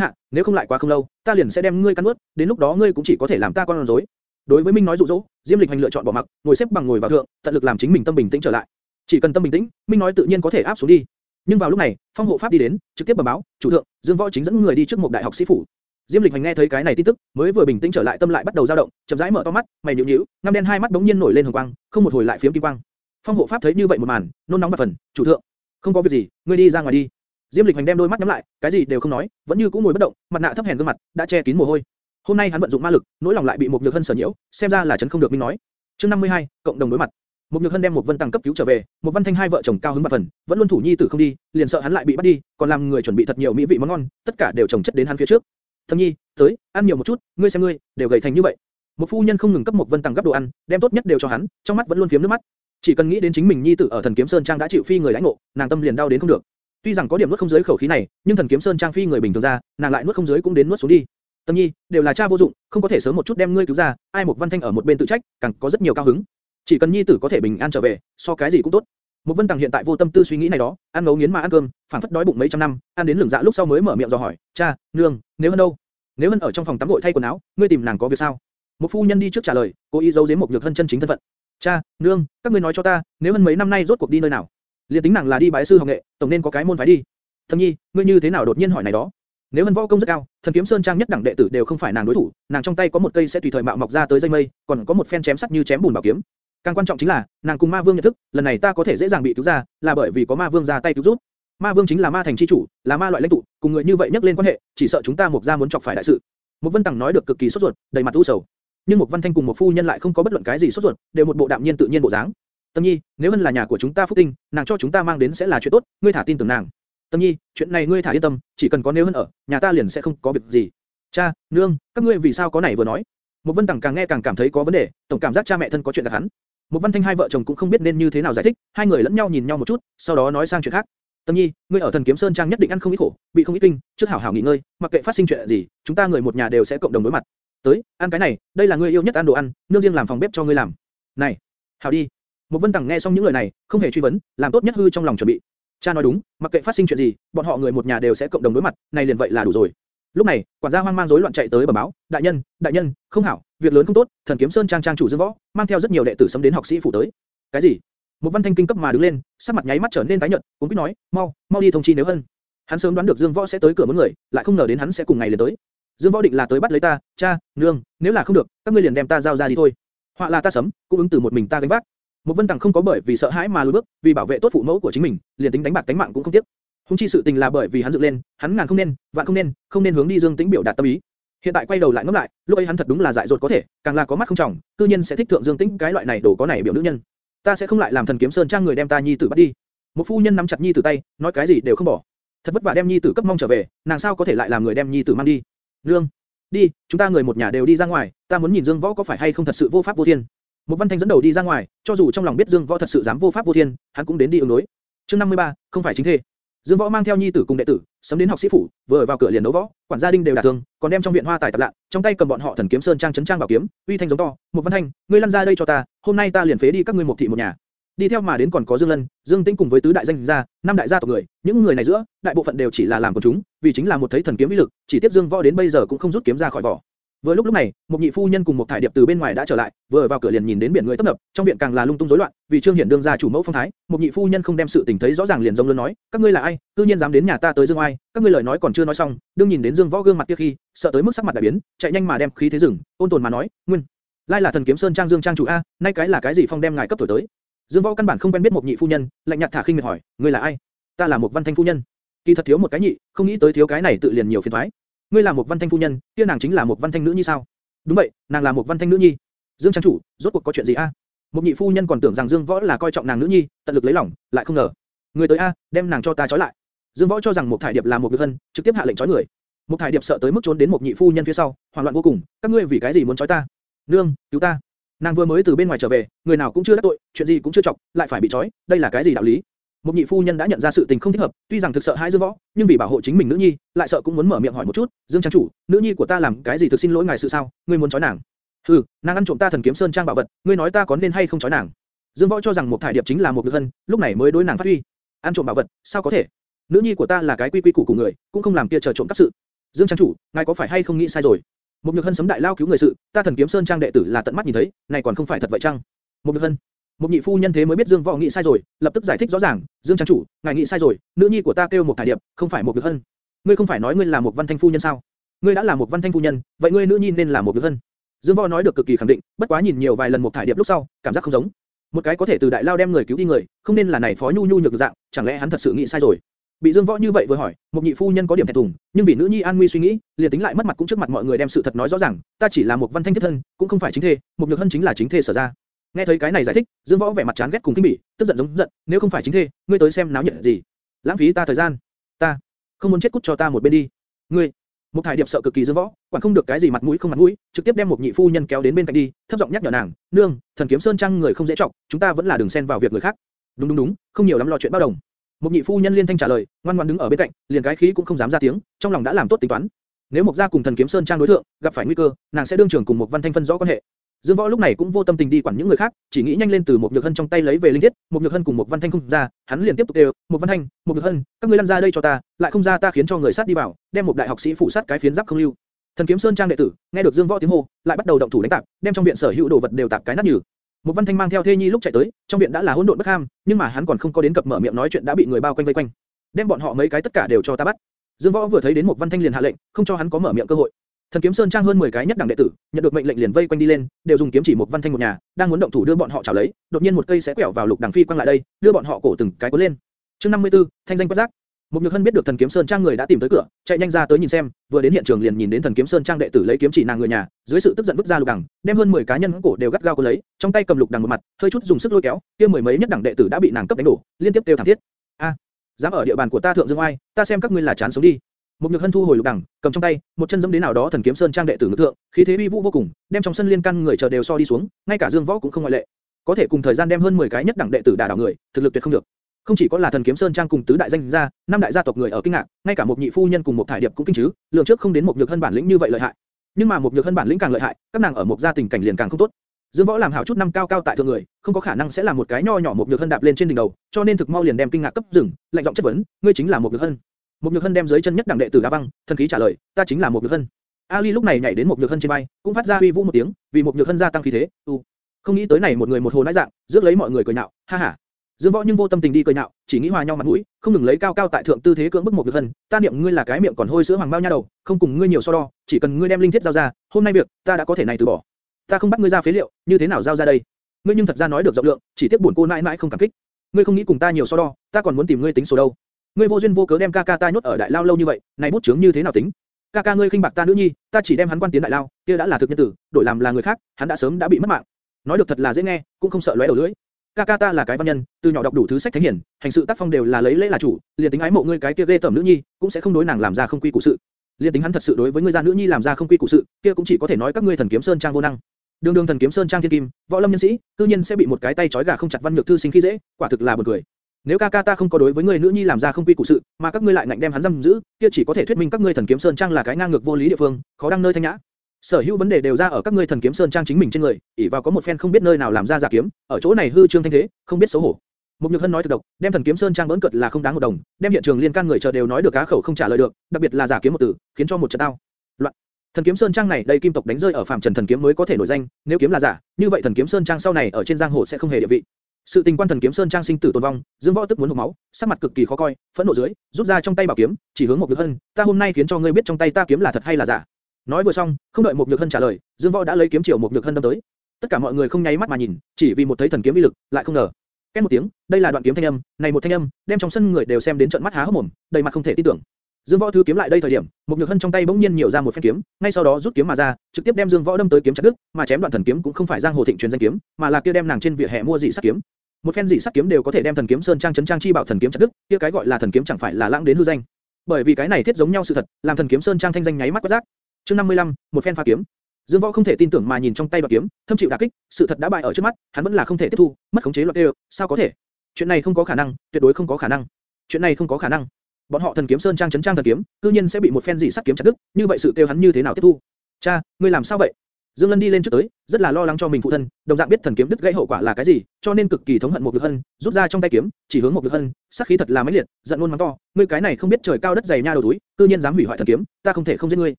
hạ, nếu không lại quá không lâu, ta liền sẽ đem ngươi cắn nuốt, đến lúc đó ngươi cũng chỉ có thể làm ta con rối. Đối với Minh nói dụ dỗ, Diêm Lịch Hành lựa chọn bỏ mặc, ngồi xếp bằng ngồi vào thượng, tận lực làm chính mình tâm bình tĩnh trở lại. Chỉ cần tâm bình tĩnh, Minh nói tự nhiên có thể áp xuống đi. Nhưng vào lúc này, Phong hộ pháp đi đến, trực tiếp bẩm báo, chủ thượng, Dương Võ chính dẫn người đi trước một đại học sĩ phủ. Diêm Lịch Hành nghe thấy cái này tin tức, mới vừa bình tĩnh trở lại tâm lại bắt đầu dao động, chậm rãi mở to mắt, mày nhíu nhíu, ngăm đen hai mắt đống nhiên nổi lên hồng quang, không một hồi lại phiếm kim quang. Phong hộ pháp thấy như vậy một màn, nôn nóng và phần, chủ thượng, không có việc gì, ngươi đi ra ngoài đi. Diêm Lịch Hành đem đôi mắt nhắm lại, cái gì đều không nói, vẫn như cũ ngồi bất động, mặt nạ thấp hèn gương mặt, đã che kín mồ hôi. Hôm nay hắn vận dụng ma lực, nỗi lòng lại bị một nhược hân sở nhiễu, xem ra là chấn không được minh nói. Chương 52, cộng đồng đối mặt. Một nhược hân đem một vân tăng cấp cứu trở về, một văn thanh hai vợ chồng cao hứng và phần, vẫn luôn thủ nhi tử không đi, liền sợ hắn lại bị bắt đi, còn làm người chuẩn bị thật nhiều mỹ vị món ngon, tất cả đều chồng chất đến hắn phía trước. Thâm nhi, tới, ăn nhiều một chút, ngươi xem ngươi, đều gầy thành như vậy. Một phu nhân không ngừng cấp một vân tăng gấp đồ ăn, đem tốt nhất đều cho hắn, trong mắt vẫn luôn phiếm nước mắt. Chỉ cần nghĩ đến chính mình nhi tử ở thần kiếm sơn trang đã chịu phi người lãnh ngộ, nàng tâm liền đau đến không được. Tuy rằng có điểm nuốt không dưới khẩu khí này, nhưng thần kiếm sơn trang phi người bình thường ra, nàng lại nuốt không dưới cũng đến nuốt xuống đi. Tâm Nhi, đều là cha vô dụng, không có thể sớm một chút đem ngươi cứu ra, ai một văn thanh ở một bên tự trách, càng có rất nhiều cao hứng. Chỉ cần Nhi tử có thể bình an trở về, so cái gì cũng tốt. Một Vân Tằng hiện tại vô tâm tư suy nghĩ này đó, ăn ngấu nghiến mà ăn cơm, phản phất đói bụng mấy trăm năm, ăn đến lửng dạ lúc sau mới mở miệng dò hỏi, cha, nương, nếu hơn đâu? Nếu hơn ở trong phòng tắm gội thay quần áo, ngươi tìm nàng có việc sao? Một phu nhân đi trước trả lời, cố ý giấu giếm một nhược hân chân chính thân phận. Cha, nương, các ngươi nói cho ta, nếu hơn mấy năm nay rốt cuộc đi nơi nào? Liên tính nàng là đi bái sư học nghệ, tổng nên có cái môn phái đi. Thâm Nhi, ngươi như thế nào đột nhiên hỏi này đó? Nếu hân võ công rất cao, thần kiếm sơn trang nhất đẳng đệ tử đều không phải nàng đối thủ, nàng trong tay có một cây sẽ tùy thời mạo mọc ra tới dây mây, còn có một phen chém sắt như chém bùn bảo kiếm. Càng quan trọng chính là, nàng cùng ma vương nhận thức, lần này ta có thể dễ dàng bị cứu ra, là bởi vì có ma vương ra tay cứu giúp. Ma vương chính là ma thành chi chủ, là ma loại lãnh tụ, cùng người như vậy nhắc lên quan hệ, chỉ sợ chúng ta một gia muốn chọc phải đại sự. Một Vân Tằng nói được cực kỳ sốt ruột, đầy mặt u sầu. Nhưng một Văn Thanh cùng một phu nhân lại không có bất luận cái gì sốt ruột, đều một bộ đạm nhiên tự nhiên bộ dáng. Tâm Nhi, nếu Hân là nhà của chúng ta phúc tinh, nàng cho chúng ta mang đến sẽ là chuyện tốt, ngươi thả tin tưởng nàng. Tâm Nhi, chuyện này ngươi thả yên tâm, chỉ cần có nếu Hân ở, nhà ta liền sẽ không có việc gì. Cha, nương, các ngươi vì sao có này vừa nói? Một Vân Tằng càng nghe càng cảm thấy có vấn đề, tổng cảm giác cha mẹ thân có chuyện đặc hắn. Một Văn Thanh hai vợ chồng cũng không biết nên như thế nào giải thích, hai người lẫn nhau nhìn nhau một chút, sau đó nói sang chuyện khác. Tâm Nhi, ngươi ở Thần Kiếm Sơn Trang nhất định ăn không ít khổ, bị không ít kinh, trước hảo hảo nghỉ ngơi, mặc kệ phát sinh chuyện gì, chúng ta người một nhà đều sẽ cộng đồng đối mặt. Tới, ăn cái này, đây là ngươi yêu nhất ăn đồ ăn, nương riêng làm phòng bếp cho ngươi làm. Này, hảo đi. Một Vân Tằng nghe xong những lời này, không hề truy vấn, làm tốt nhất hư trong lòng chuẩn bị. Cha nói đúng, mặc kệ phát sinh chuyện gì, bọn họ người một nhà đều sẽ cộng đồng đối mặt, này liền vậy là đủ rồi. Lúc này, quản gia hoang mang rối loạn chạy tới bẩm báo, đại nhân, đại nhân, không hảo, việc lớn không tốt, thần kiếm sơn trang trang chủ dương võ, mang theo rất nhiều đệ tử sấm đến học sĩ phủ tới. Cái gì? Một văn thanh kinh cấp mà đứng lên, sắc mặt nháy mắt trở nên tái nhợt, cũng biết nói, mau, mau đi thông chi nếu hơn. Hắn sớm đoán được Dương Võ sẽ tới cửa muốn người, lại không ngờ đến hắn sẽ cùng ngày liền tới. Dương Võ định là tới bắt lấy ta, cha, nương, nếu là không được, các ngươi liền đem ta giao ra đi thôi. Họa là ta sấm, cũng ứng từ một mình ta gánh vác. Một Vân Tằng không có bởi vì sợ hãi mà lùi bước, vì bảo vệ tốt phụ mẫu của chính mình, liền tính đánh bạc tính mạng cũng không tiếc. Hùng chi sự tình là bởi vì hắn dựng lên, hắn ngàn không nên, vạn không nên, không nên hướng đi Dương Tĩnh biểu đạt tâm ý. Hiện tại quay đầu lại ngẫm lại, lúc ấy hắn thật đúng là dại dột có thể, càng là có mắt không trọng, cư nhiên sẽ thích thượng Dương Tĩnh cái loại này đồ có này biểu nữ nhân. Ta sẽ không lại làm thần kiếm sơn trang người đem ta nhi tử bắt đi. Một phu nhân nắm chặt nhi tử tay, nói cái gì đều không bỏ. Thật vất vả đem nhi tử cấp mong trở về, nàng sao có thể lại làm người đem nhi tử mang đi? Nương, đi, chúng ta người một nhà đều đi ra ngoài, ta muốn nhìn Dương Võ có phải hay không thật sự vô pháp vô thiên. Một Văn Thanh dẫn đầu đi ra ngoài, cho dù trong lòng biết Dương Võ thật sự dám vô pháp vô thiên, hắn cũng đến đi ứng đối. Chương 53, không phải chính thế. Dương Võ mang theo nhi tử cùng đệ tử, sớm đến học sĩ phủ, vừa vào cửa liền đấu võ, quản gia đình đều đả thương, còn đem trong viện hoa tài tập lạ, trong tay cầm bọn họ thần kiếm sơn trang chấn trang bảo kiếm, uy thanh giống to, một văn thanh, ngươi lăn ra đây cho ta, hôm nay ta liền phế đi các ngươi một thị một nhà. Đi theo mà đến còn có Dương Lân, Dương Tĩnh cùng với tứ đại danh gia, năm đại gia tộc người, những người này giữa, đại bộ phận đều chỉ là làm của chúng, vì chính là một thấy thần kiếm uy lực, chỉ tiếp Dương Võ đến bây giờ cũng không rút kiếm ra khỏi vỏ. Vừa lúc lúc này, một nhị phu nhân cùng một thải điệp từ bên ngoài đã trở lại, vừa vào cửa liền nhìn đến biển người tấp nập, trong viện càng là lung tung rối loạn, vì Trương Hiển đương gia chủ mẫu phong thái, một nhị phu nhân không đem sự tình thấy rõ ràng liền rông lớn nói, các ngươi là ai, tự nhiên dám đến nhà ta tới Dương Oai, các ngươi lời nói còn chưa nói xong, đương nhìn đến Dương Võ gương mặt kia khi, sợ tới mức sắc mặt đại biến, chạy nhanh mà đem khí thế rừng, ôn tồn mà nói, nguyên, lai là thần kiếm sơn trang Dương trang chủ a, nay cái là cái gì phong đem ngài cấp tuổi tới. Dương Võ căn bản không quen biết một nhị phu nhân, lạnh nhạt thả khinh miệt hỏi, ngươi là ai? Ta là một văn thanh phu nhân. Kỳ thật thiếu một cái nhị, không nghĩ tới thiếu cái này tự liền nhiều phiền toái. Ngươi là một văn thanh phu nhân, kia nàng chính là một văn thanh nữ nhi sao? Đúng vậy, nàng là một văn thanh nữ nhi. Dương trang chủ, rốt cuộc có chuyện gì a? Một nhị phu nhân còn tưởng rằng Dương Võ là coi trọng nàng nữ nhi, tận lực lấy lòng, lại không ngờ. Người tới a, đem nàng cho ta trói lại. Dương Võ cho rằng một thải điệp là một người thân, trực tiếp hạ lệnh trói người. Một thải điệp sợ tới mức trốn đến một nhị phu nhân phía sau, hoảng loạn vô cùng. Các ngươi vì cái gì muốn trói ta? Nương, cứu ta! Nàng vừa mới từ bên ngoài trở về, người nào cũng chưa đắc tội, chuyện gì cũng chưa chọc, lại phải bị trói, đây là cái gì đạo lý? Một nhị phu nhân đã nhận ra sự tình không thích hợp, tuy rằng thực sợ hai Dương Võ, nhưng vì bảo hộ chính mình nữ nhi, lại sợ cũng muốn mở miệng hỏi một chút, Dương trang chủ, nữ nhi của ta làm cái gì thực xin lỗi ngài sự sao? Ngươi muốn trói nàng? Hừ, nàng ăn trộm ta thần kiếm sơn trang bảo vật, ngươi nói ta có nên hay không trói nàng? Dương Võ cho rằng một thải điệp chính là một nữ hân, lúc này mới đối nàng phát huy. Ăn trộm bảo vật, sao có thể? Nữ nhi của ta là cái quy quy củ của người, cũng không làm kia chờ trộm cắp sự. Dương trang chủ, ngài có phải hay không nghĩ sai rồi? Một nhược hân sấm đại lao cứu người sự, ta thần kiếm sơn trang đệ tử là tận mắt nhìn thấy, này còn không phải thật vậy chăng? Một nhược hân, một nhị phu nhân thế mới biết Dương Võ nghĩ sai rồi, lập tức giải thích rõ ràng, Dương trang chủ, ngài nghĩ sai rồi, nữ nhi của ta kêu một thải điệp, không phải một nhược hân. Ngươi không phải nói ngươi là một văn thanh phu nhân sao? Ngươi đã là một văn thanh phu nhân, vậy ngươi nữ nhi nên là một nhược hân. Dương Võ nói được cực kỳ khẳng định, bất quá nhìn nhiều vài lần một thải điệp lúc sau, cảm giác không giống. Một cái có thể từ đại lao đem người cứu đi người, không nên là này phó nhu nhu nhược dạng, chẳng lẽ hắn thật sự nghĩ sai rồi? Bị Dương Võ như vậy vừa hỏi, một nhị phu nhân có điểm thẹn thùng, nhưng vì nữ nhi an nguy suy nghĩ, liền tính lại mất mặt cũng trước mặt mọi người đem sự thật nói rõ ràng, ta chỉ là một văn thanh thiết thân, cũng không phải chính thê, một nhược hân chính là chính thê sở ra. Nghe thấy cái này giải thích, Dương Võ vẻ mặt chán ghét cùng kinh bỉ, tức giận giống giận, nếu không phải chính thê, ngươi tới xem náo nhiệt gì? Lãng phí ta thời gian. Ta không muốn chết cút cho ta một bên đi. Ngươi một thải điệp sợ cực kỳ Dương Võ, quản không được cái gì mặt mũi không mặt mũi, trực tiếp đem một nhị phu nhân kéo đến bên cạnh đi, thấp giọng nhắc nhở nàng, nương, thần kiếm sơn trang người không dễ trọng, chúng ta vẫn là đừng xen vào việc người khác. Đúng đúng đúng, không nhiều lắm lo chuyện bao đồng. Một nhị phu nhân liên thanh trả lời, ngoan ngoãn đứng ở bên cạnh, liền cái khí cũng không dám ra tiếng, trong lòng đã làm tốt tính toán. Nếu Mộc gia cùng Thần Kiếm Sơn trang đối thượng, gặp phải nguy cơ, nàng sẽ đương trưởng cùng một Văn Thanh phân rõ quan hệ. Dương Võ lúc này cũng vô tâm tình đi quản những người khác, chỉ nghĩ nhanh lên từ một nhược hân trong tay lấy về linh thiết, một nhược hân cùng một Văn Thanh không ra, hắn liền tiếp tục đều, một Văn Thanh, một nhược hân, các ngươi lăn ra đây cho ta, lại không ra ta khiến cho người sát đi vào, đem một đại học sĩ phụ sát cái phiến giáp không lưu. Thần Kiếm Sơn trang đệ tử, nghe được Dương Võ tiếng hô, lại bắt đầu động thủ đánh tạp, đem trong viện sở hữu đồ vật đều tạp cái nát nhừ. Một Văn Thanh mang theo Thê Nhi lúc chạy tới, trong viện đã là hỗn độn bất ham, nhưng mà hắn còn không có đến cập mở miệng nói chuyện đã bị người bao quanh vây quanh. đem bọn họ mấy cái tất cả đều cho ta bắt. Dương Võ vừa thấy đến một Văn Thanh liền hạ lệnh, không cho hắn có mở miệng cơ hội. Thần kiếm sơn trang hơn 10 cái nhất đẳng đệ tử, nhận được mệnh lệnh liền vây quanh đi lên, đều dùng kiếm chỉ một Văn Thanh một nhà, đang muốn động thủ đưa bọn họ chảo lấy, đột nhiên một cây sẽ quẹo vào lục đẳng phi quăng lại đây, đưa bọn họ cổ từng cái cuốn lên. Chương 54, thanh danh quát giác. Một Nhược Hân biết được Thần Kiếm Sơn Trang người đã tìm tới cửa, chạy nhanh ra tới nhìn xem, vừa đến hiện trường liền nhìn đến Thần Kiếm Sơn Trang đệ tử lấy kiếm chỉ nàng người nhà, dưới sự tức giận vứt ra lục đằng, đem hơn 10 cá nhân cổ đều gắt gao cuốn lấy, trong tay cầm lục đằng một mặt, hơi chút dùng sức lôi kéo, kia mười mấy nhất đẳng đệ tử đã bị nàng cấp đánh đổ, liên tiếp kêu thảm thiết. A, dám ở địa bàn của ta thượng dương oai, ta xem các ngươi là chán sống đi. Một Nhược Hân thu hồi lục đằng, cầm trong tay, một chân giẫm đến nào đó Thần Kiếm Sơn Trang đệ tử ngự thượng, khí thế uy vũ vô cùng, đem trong sân liên căn người chờ đều so đi xuống, ngay cả Dương Võ cũng không ngoại lệ. Có thể cùng thời gian đem hơn 10 cái nhất đẳng đệ tử đả đảo người, thực lực tuyệt không được. Không chỉ có là thần kiếm sơn trang cùng tứ đại danh gia, năm đại gia tộc người ở kinh ngạc, ngay cả một nhị phu nhân cùng một thải điệp cũng kinh chứ, lượng trước không đến một nhược hân bản lĩnh như vậy lợi hại. Nhưng mà một nhược hân bản lĩnh càng lợi hại, các nàng ở một gia tình cảnh liền càng không tốt. Dương Võ làm hảo chút năm cao cao tại thượng người, không có khả năng sẽ làm một cái nho nhỏ một nhược hân đạp lên trên đỉnh đầu, cho nên thực mau liền đem kinh ngạc cấp dừng, lạnh giọng chất vấn, ngươi chính là một nhược hân. Một nhược hân đem dưới chân nhất đẳng đệ tử đá văng, thần khí trả lời, ta chính là một nhược hân. Ali lúc này nhảy đến một nhược hân trên vai, cũng phát ra uy vũ một tiếng, vì một nhược hân gia tăng khí thế. U. Không nghĩ tới này một người một hồ nãi dạng, rước lấy mọi người cười nhạo, ha ha. Dương Võ nhưng vô tâm tình đi cười nhạo, chỉ nghĩ hòa nhau mặt mũi, không ngừng lấy cao cao tại thượng tư thế cưỡng bức một Nhược hân. Ta niệm ngươi là cái miệng còn hôi sữa hoàng bao nha đầu, không cùng ngươi nhiều so đo, chỉ cần ngươi đem linh thiết giao ra, hôm nay việc ta đã có thể này từ bỏ. Ta không bắt ngươi ra phế liệu, như thế nào giao ra đây? Ngươi nhưng thật ra nói được rộng lượng, chỉ tiếc buồn cô nãi nãi không cảm kích. Ngươi không nghĩ cùng ta nhiều so đo, ta còn muốn tìm ngươi tính số đâu. Ngươi vô duyên vô cớ đem ca ca ta nhốt ở đại lao lâu như vậy, này bút chướng như thế nào tính? Ca ca ngươi khinh bạc ta nữ nhi, ta chỉ đem hắn quan tiến đại lao, kia đã là thực nhân tử, đổi làm là người khác, hắn đã sớm đã bị mất mạng. Nói được thật là dễ nghe, cũng không sợ lóe đầu lưỡi. Ca ca ta là cái văn nhân, từ nhỏ đọc đủ thứ sách thánh hiển, hành sự tác phong đều là lấy lễ là chủ, liền tính ái mộ ngươi cái kia ghê tởm nữ nhi, cũng sẽ không đối nàng làm ra không quy củ sự. Liên tính hắn thật sự đối với ngươi gia nữ nhi làm ra không quy củ sự, kia cũng chỉ có thể nói các ngươi thần kiếm sơn trang vô năng. Đường đường thần kiếm sơn trang thiên kim, võ lâm nhân sĩ, tự nhiên sẽ bị một cái tay trói gà không chặt văn nhược thư sinh khi dễ, quả thực là buồn cười. Nếu ca ca ta không có đối với người nữ nhi làm ra không quy củ sự, mà các ngươi lại ngạnh đem hắn giam giữ, kia chỉ có thể thuyết minh các ngươi thần kiếm sơn trang là cái ngang ngược vô lý địa phương, khó đăng nơi thanh nhã. Sở hữu vấn đề đều ra ở các ngươi thần kiếm sơn trang chính mình trên người, ỷ vào có một phen không biết nơi nào làm ra giả kiếm, ở chỗ này hư trương thanh thế, không biết xấu hổ. Mục Nhược Hân nói thực độc, đem thần kiếm sơn trang bỡn cợt là không đáng một đồng, đem hiện trường liên can người chờ đều nói được cá khẩu không trả lời được, đặc biệt là giả kiếm một từ, khiến cho một trận tao. Loạn. Thần kiếm sơn trang này đây kim tộc đánh rơi ở phạm trần thần kiếm mới có thể nổi danh, nếu kiếm là giả, như vậy thần kiếm sơn trang sau này ở trên giang hồ sẽ không hề địa vị. Sự tình quan thần kiếm sơn trang sinh tử tồn vong, Dương Võ tức muốn hộc máu, sắc mặt cực kỳ khó coi, phẫn nộ dưới, rút ra trong tay bảo kiếm, chỉ hướng Mục Nhược Hân, ta hôm nay khiến cho ngươi biết trong tay ta kiếm là thật hay là giả. Nói vừa xong, không đợi một nhược hân trả lời, Dương Võ đã lấy kiếm chiều một nhược hân đâm tới. Tất cả mọi người không nháy mắt mà nhìn, chỉ vì một thấy thần kiếm uy lực, lại không ngờ. Két một tiếng, đây là đoạn kiếm thanh âm, này một thanh âm, đem trong sân người đều xem đến trợn mắt há hốc mồm, đầy mặt không thể tin tưởng. Dương Võ thứ kiếm lại đây thời điểm, một nhược hân trong tay bỗng nhiên nhiều ra một phen kiếm, ngay sau đó rút kiếm mà ra, trực tiếp đem Dương Võ đâm tới kiếm chặt đứt, mà chém đoạn thần kiếm cũng không phải giang hồ thịnh truyền danh kiếm, mà là kia đem nàng trên vỉa hè mua dị sắc kiếm. Một phen dị sắc kiếm đều có thể đem thần kiếm sơn trang chấn trang chi bảo thần kiếm chặt đứt, kia cái gọi là thần kiếm chẳng phải là lãng đến hư danh. Bởi vì cái này thiết giống nhau sự thật, làm thần kiếm sơn trang thanh danh nháy mắt quét rác. Chương 55, một phen phá kiếm. Dương Võ không thể tin tưởng mà nhìn trong tay đoạt kiếm, thâm chịu đả kích, sự thật đã bại ở trước mắt, hắn vẫn là không thể tiếp thu, mất khống chế loạn đều, sao có thể? Chuyện này không có khả năng, tuyệt đối không có khả năng. Chuyện này không có khả năng. Bọn họ thần kiếm sơn trang chấn trang thần kiếm, cư nhiên sẽ bị một phen dị sắc kiếm chặt đứt, như vậy sự kêu hắn như thế nào tiếp thu? Cha, ngươi làm sao vậy? Dương Lân đi lên trước tới, rất là lo lắng cho mình phụ thân, đồng dạng biết thần kiếm đứt gãy hậu quả là cái gì, cho nên cực kỳ thống hận một Lực Hân, rút ra trong tay kiếm, chỉ hướng một Lực Hân, sát khí thật là mãnh liệt, giận luôn mắng to, ngươi cái này không biết trời cao đất dày nha đầu túi, cư nhiên dám hủy hoại thần kiếm, ta không thể không giết ngươi.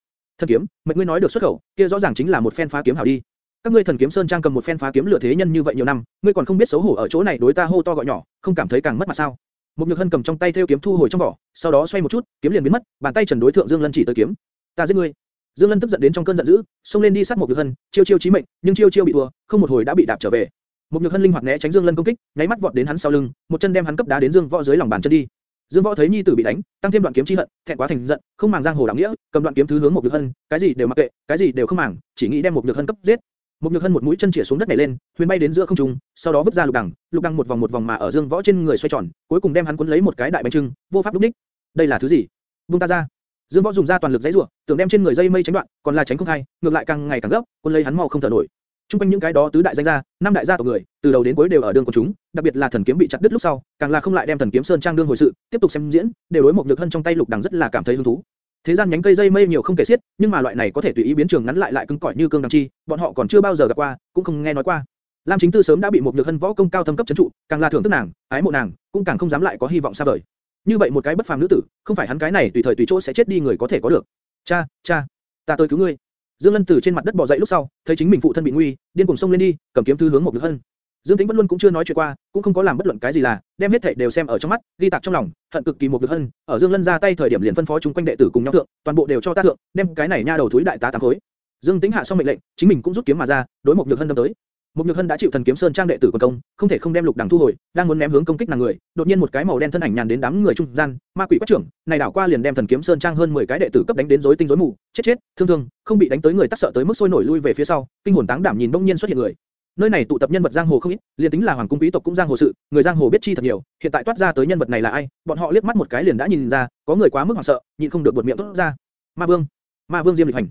Thần kiếm, mệnh ngươi nói được xuất khẩu, kia rõ ràng chính là một phen phá kiếm hảo đi. Các ngươi thần kiếm sơn trang cầm một phen phá kiếm lừa thế nhân như vậy nhiều năm, ngươi còn không biết xấu hổ ở chỗ này đối ta hô to gọi nhỏ, không cảm thấy càng mất mặt sao? Một nhược hân cầm trong tay theo kiếm thu hồi trong vỏ, sau đó xoay một chút, kiếm liền biến mất, bàn tay trần đối thượng Dương Lân chỉ tới kiếm. Ta giết ngươi. Dương Lân tức giận đến trong cơn giận dữ, xông lên đi sát một nhược hân, chiêu chiêu chí mệnh, nhưng chiêu chiêu bị thua, không một hồi đã bị đạp trở về. Một nhược hân linh hoạt né tránh Dương Lân công kích, nháy mắt vọt đến hắn sau lưng, một chân đem hắn cấp đá đến Dương Võ dưới lòng bàn chân đi. Dương Võ thấy nhi tử bị đánh, tăng thêm đoạn kiếm chi hận, thẹn quá thành giận, không màng giang hồ đạo nghĩa, cầm đoạn kiếm thứ hướng một nhược hân, cái gì đều mặc kệ, cái gì đều không màng, chỉ nghĩ đem một nhược hân cấp giết. Một nhược hân một mũi chân chĩa xuống đất này lên, huyền bay đến giữa không trung, sau đó vứt ra lục đằng, lục đằng một vòng một vòng mà ở Dương Võ trên người xoay tròn, cuối cùng đem hắn cuốn lấy một cái đại bánh trưng, vô pháp lúc đích. Đây là thứ gì? Buông ta ra. Dương Võ dùng ra toàn lực dãy rủa, tưởng đem trên người dây mây tránh đoạn, còn là tránh không hay, ngược lại càng ngày càng gấp, quân lấy hắn mau không thở nổi. Trung quanh những cái đó tứ đại danh gia, năm đại gia tộc người, từ đầu đến cuối đều ở đường của chúng, đặc biệt là thần kiếm bị chặt đứt lúc sau, càng là không lại đem thần kiếm sơn trang đương hồi sự, tiếp tục xem diễn, đều đối một nhược hân trong tay lục đằng rất là cảm thấy hứng thú. Thế gian nhánh cây dây mây nhiều không kể xiết, nhưng mà loại này có thể tùy ý biến trường ngắn lại lại cứng cỏi như cương đằng chi, bọn họ còn chưa bao giờ gặp qua, cũng không nghe nói qua. Lam Chính Tư sớm đã bị một nhược hân võ công cao thâm cấp chấn trụ, càng là thưởng thức nàng, ái mộ nàng, cũng càng không dám lại có hy vọng xa vời. Như vậy một cái bất phàm nữ tử, không phải hắn cái này tùy thời tùy chỗ sẽ chết đi người có thể có được. Cha, cha, ta tới cứu ngươi. Dương Lân từ trên mặt đất bò dậy lúc sau, thấy chính mình phụ thân bị nguy, điên cuồng xông lên đi, cầm kiếm thứ hướng một nữ hân. Dương Tĩnh vẫn luôn cũng chưa nói chuyện qua, cũng không có làm bất luận cái gì là, đem hết thảy đều xem ở trong mắt, ghi tạc trong lòng, hận cực kỳ một được hơn, ở Dương Lân ra tay thời điểm liền phân phó chúng quanh đệ tử cùng nhau thượng, toàn bộ đều cho ta thượng, đem cái này nha đầu thúi đại tá tám khối. Dương Tĩnh hạ xong mệnh lệnh, chính mình cũng rút kiếm mà ra, đối một nhược hân đâm tới. Một nhược hân đã chịu thần kiếm sơn trang đệ tử quân công, không thể không đem lục đằng thu hồi, đang muốn ném hướng công kích nàng người, đột nhiên một cái màu đen thân ảnh nhàn đến đám người trung gian, ma quỷ quát trưởng, này đảo qua liền đem thần kiếm sơn trang hơn 10 cái đệ tử cấp đánh đến rối tinh rối mù, chết chết, thương thương, không bị đánh tới người tác sợ tới mức sôi nổi lui về phía sau, kinh hồn táng đảm nhìn bỗng nhiên xuất hiện người. Nơi này tụ tập nhân vật giang hồ không ít, liền tính là hoàng cung quý tộc cũng giang hồ sự, người giang hồ biết chi thật nhiều, hiện tại toát ra tới nhân vật này là ai, bọn họ liếc mắt một cái liền đã nhìn ra, có người quá mức hoảng sợ, nhịn không được buột miệng tốt ra. Ma Vương, Ma Vương Diêm Lịch Hành.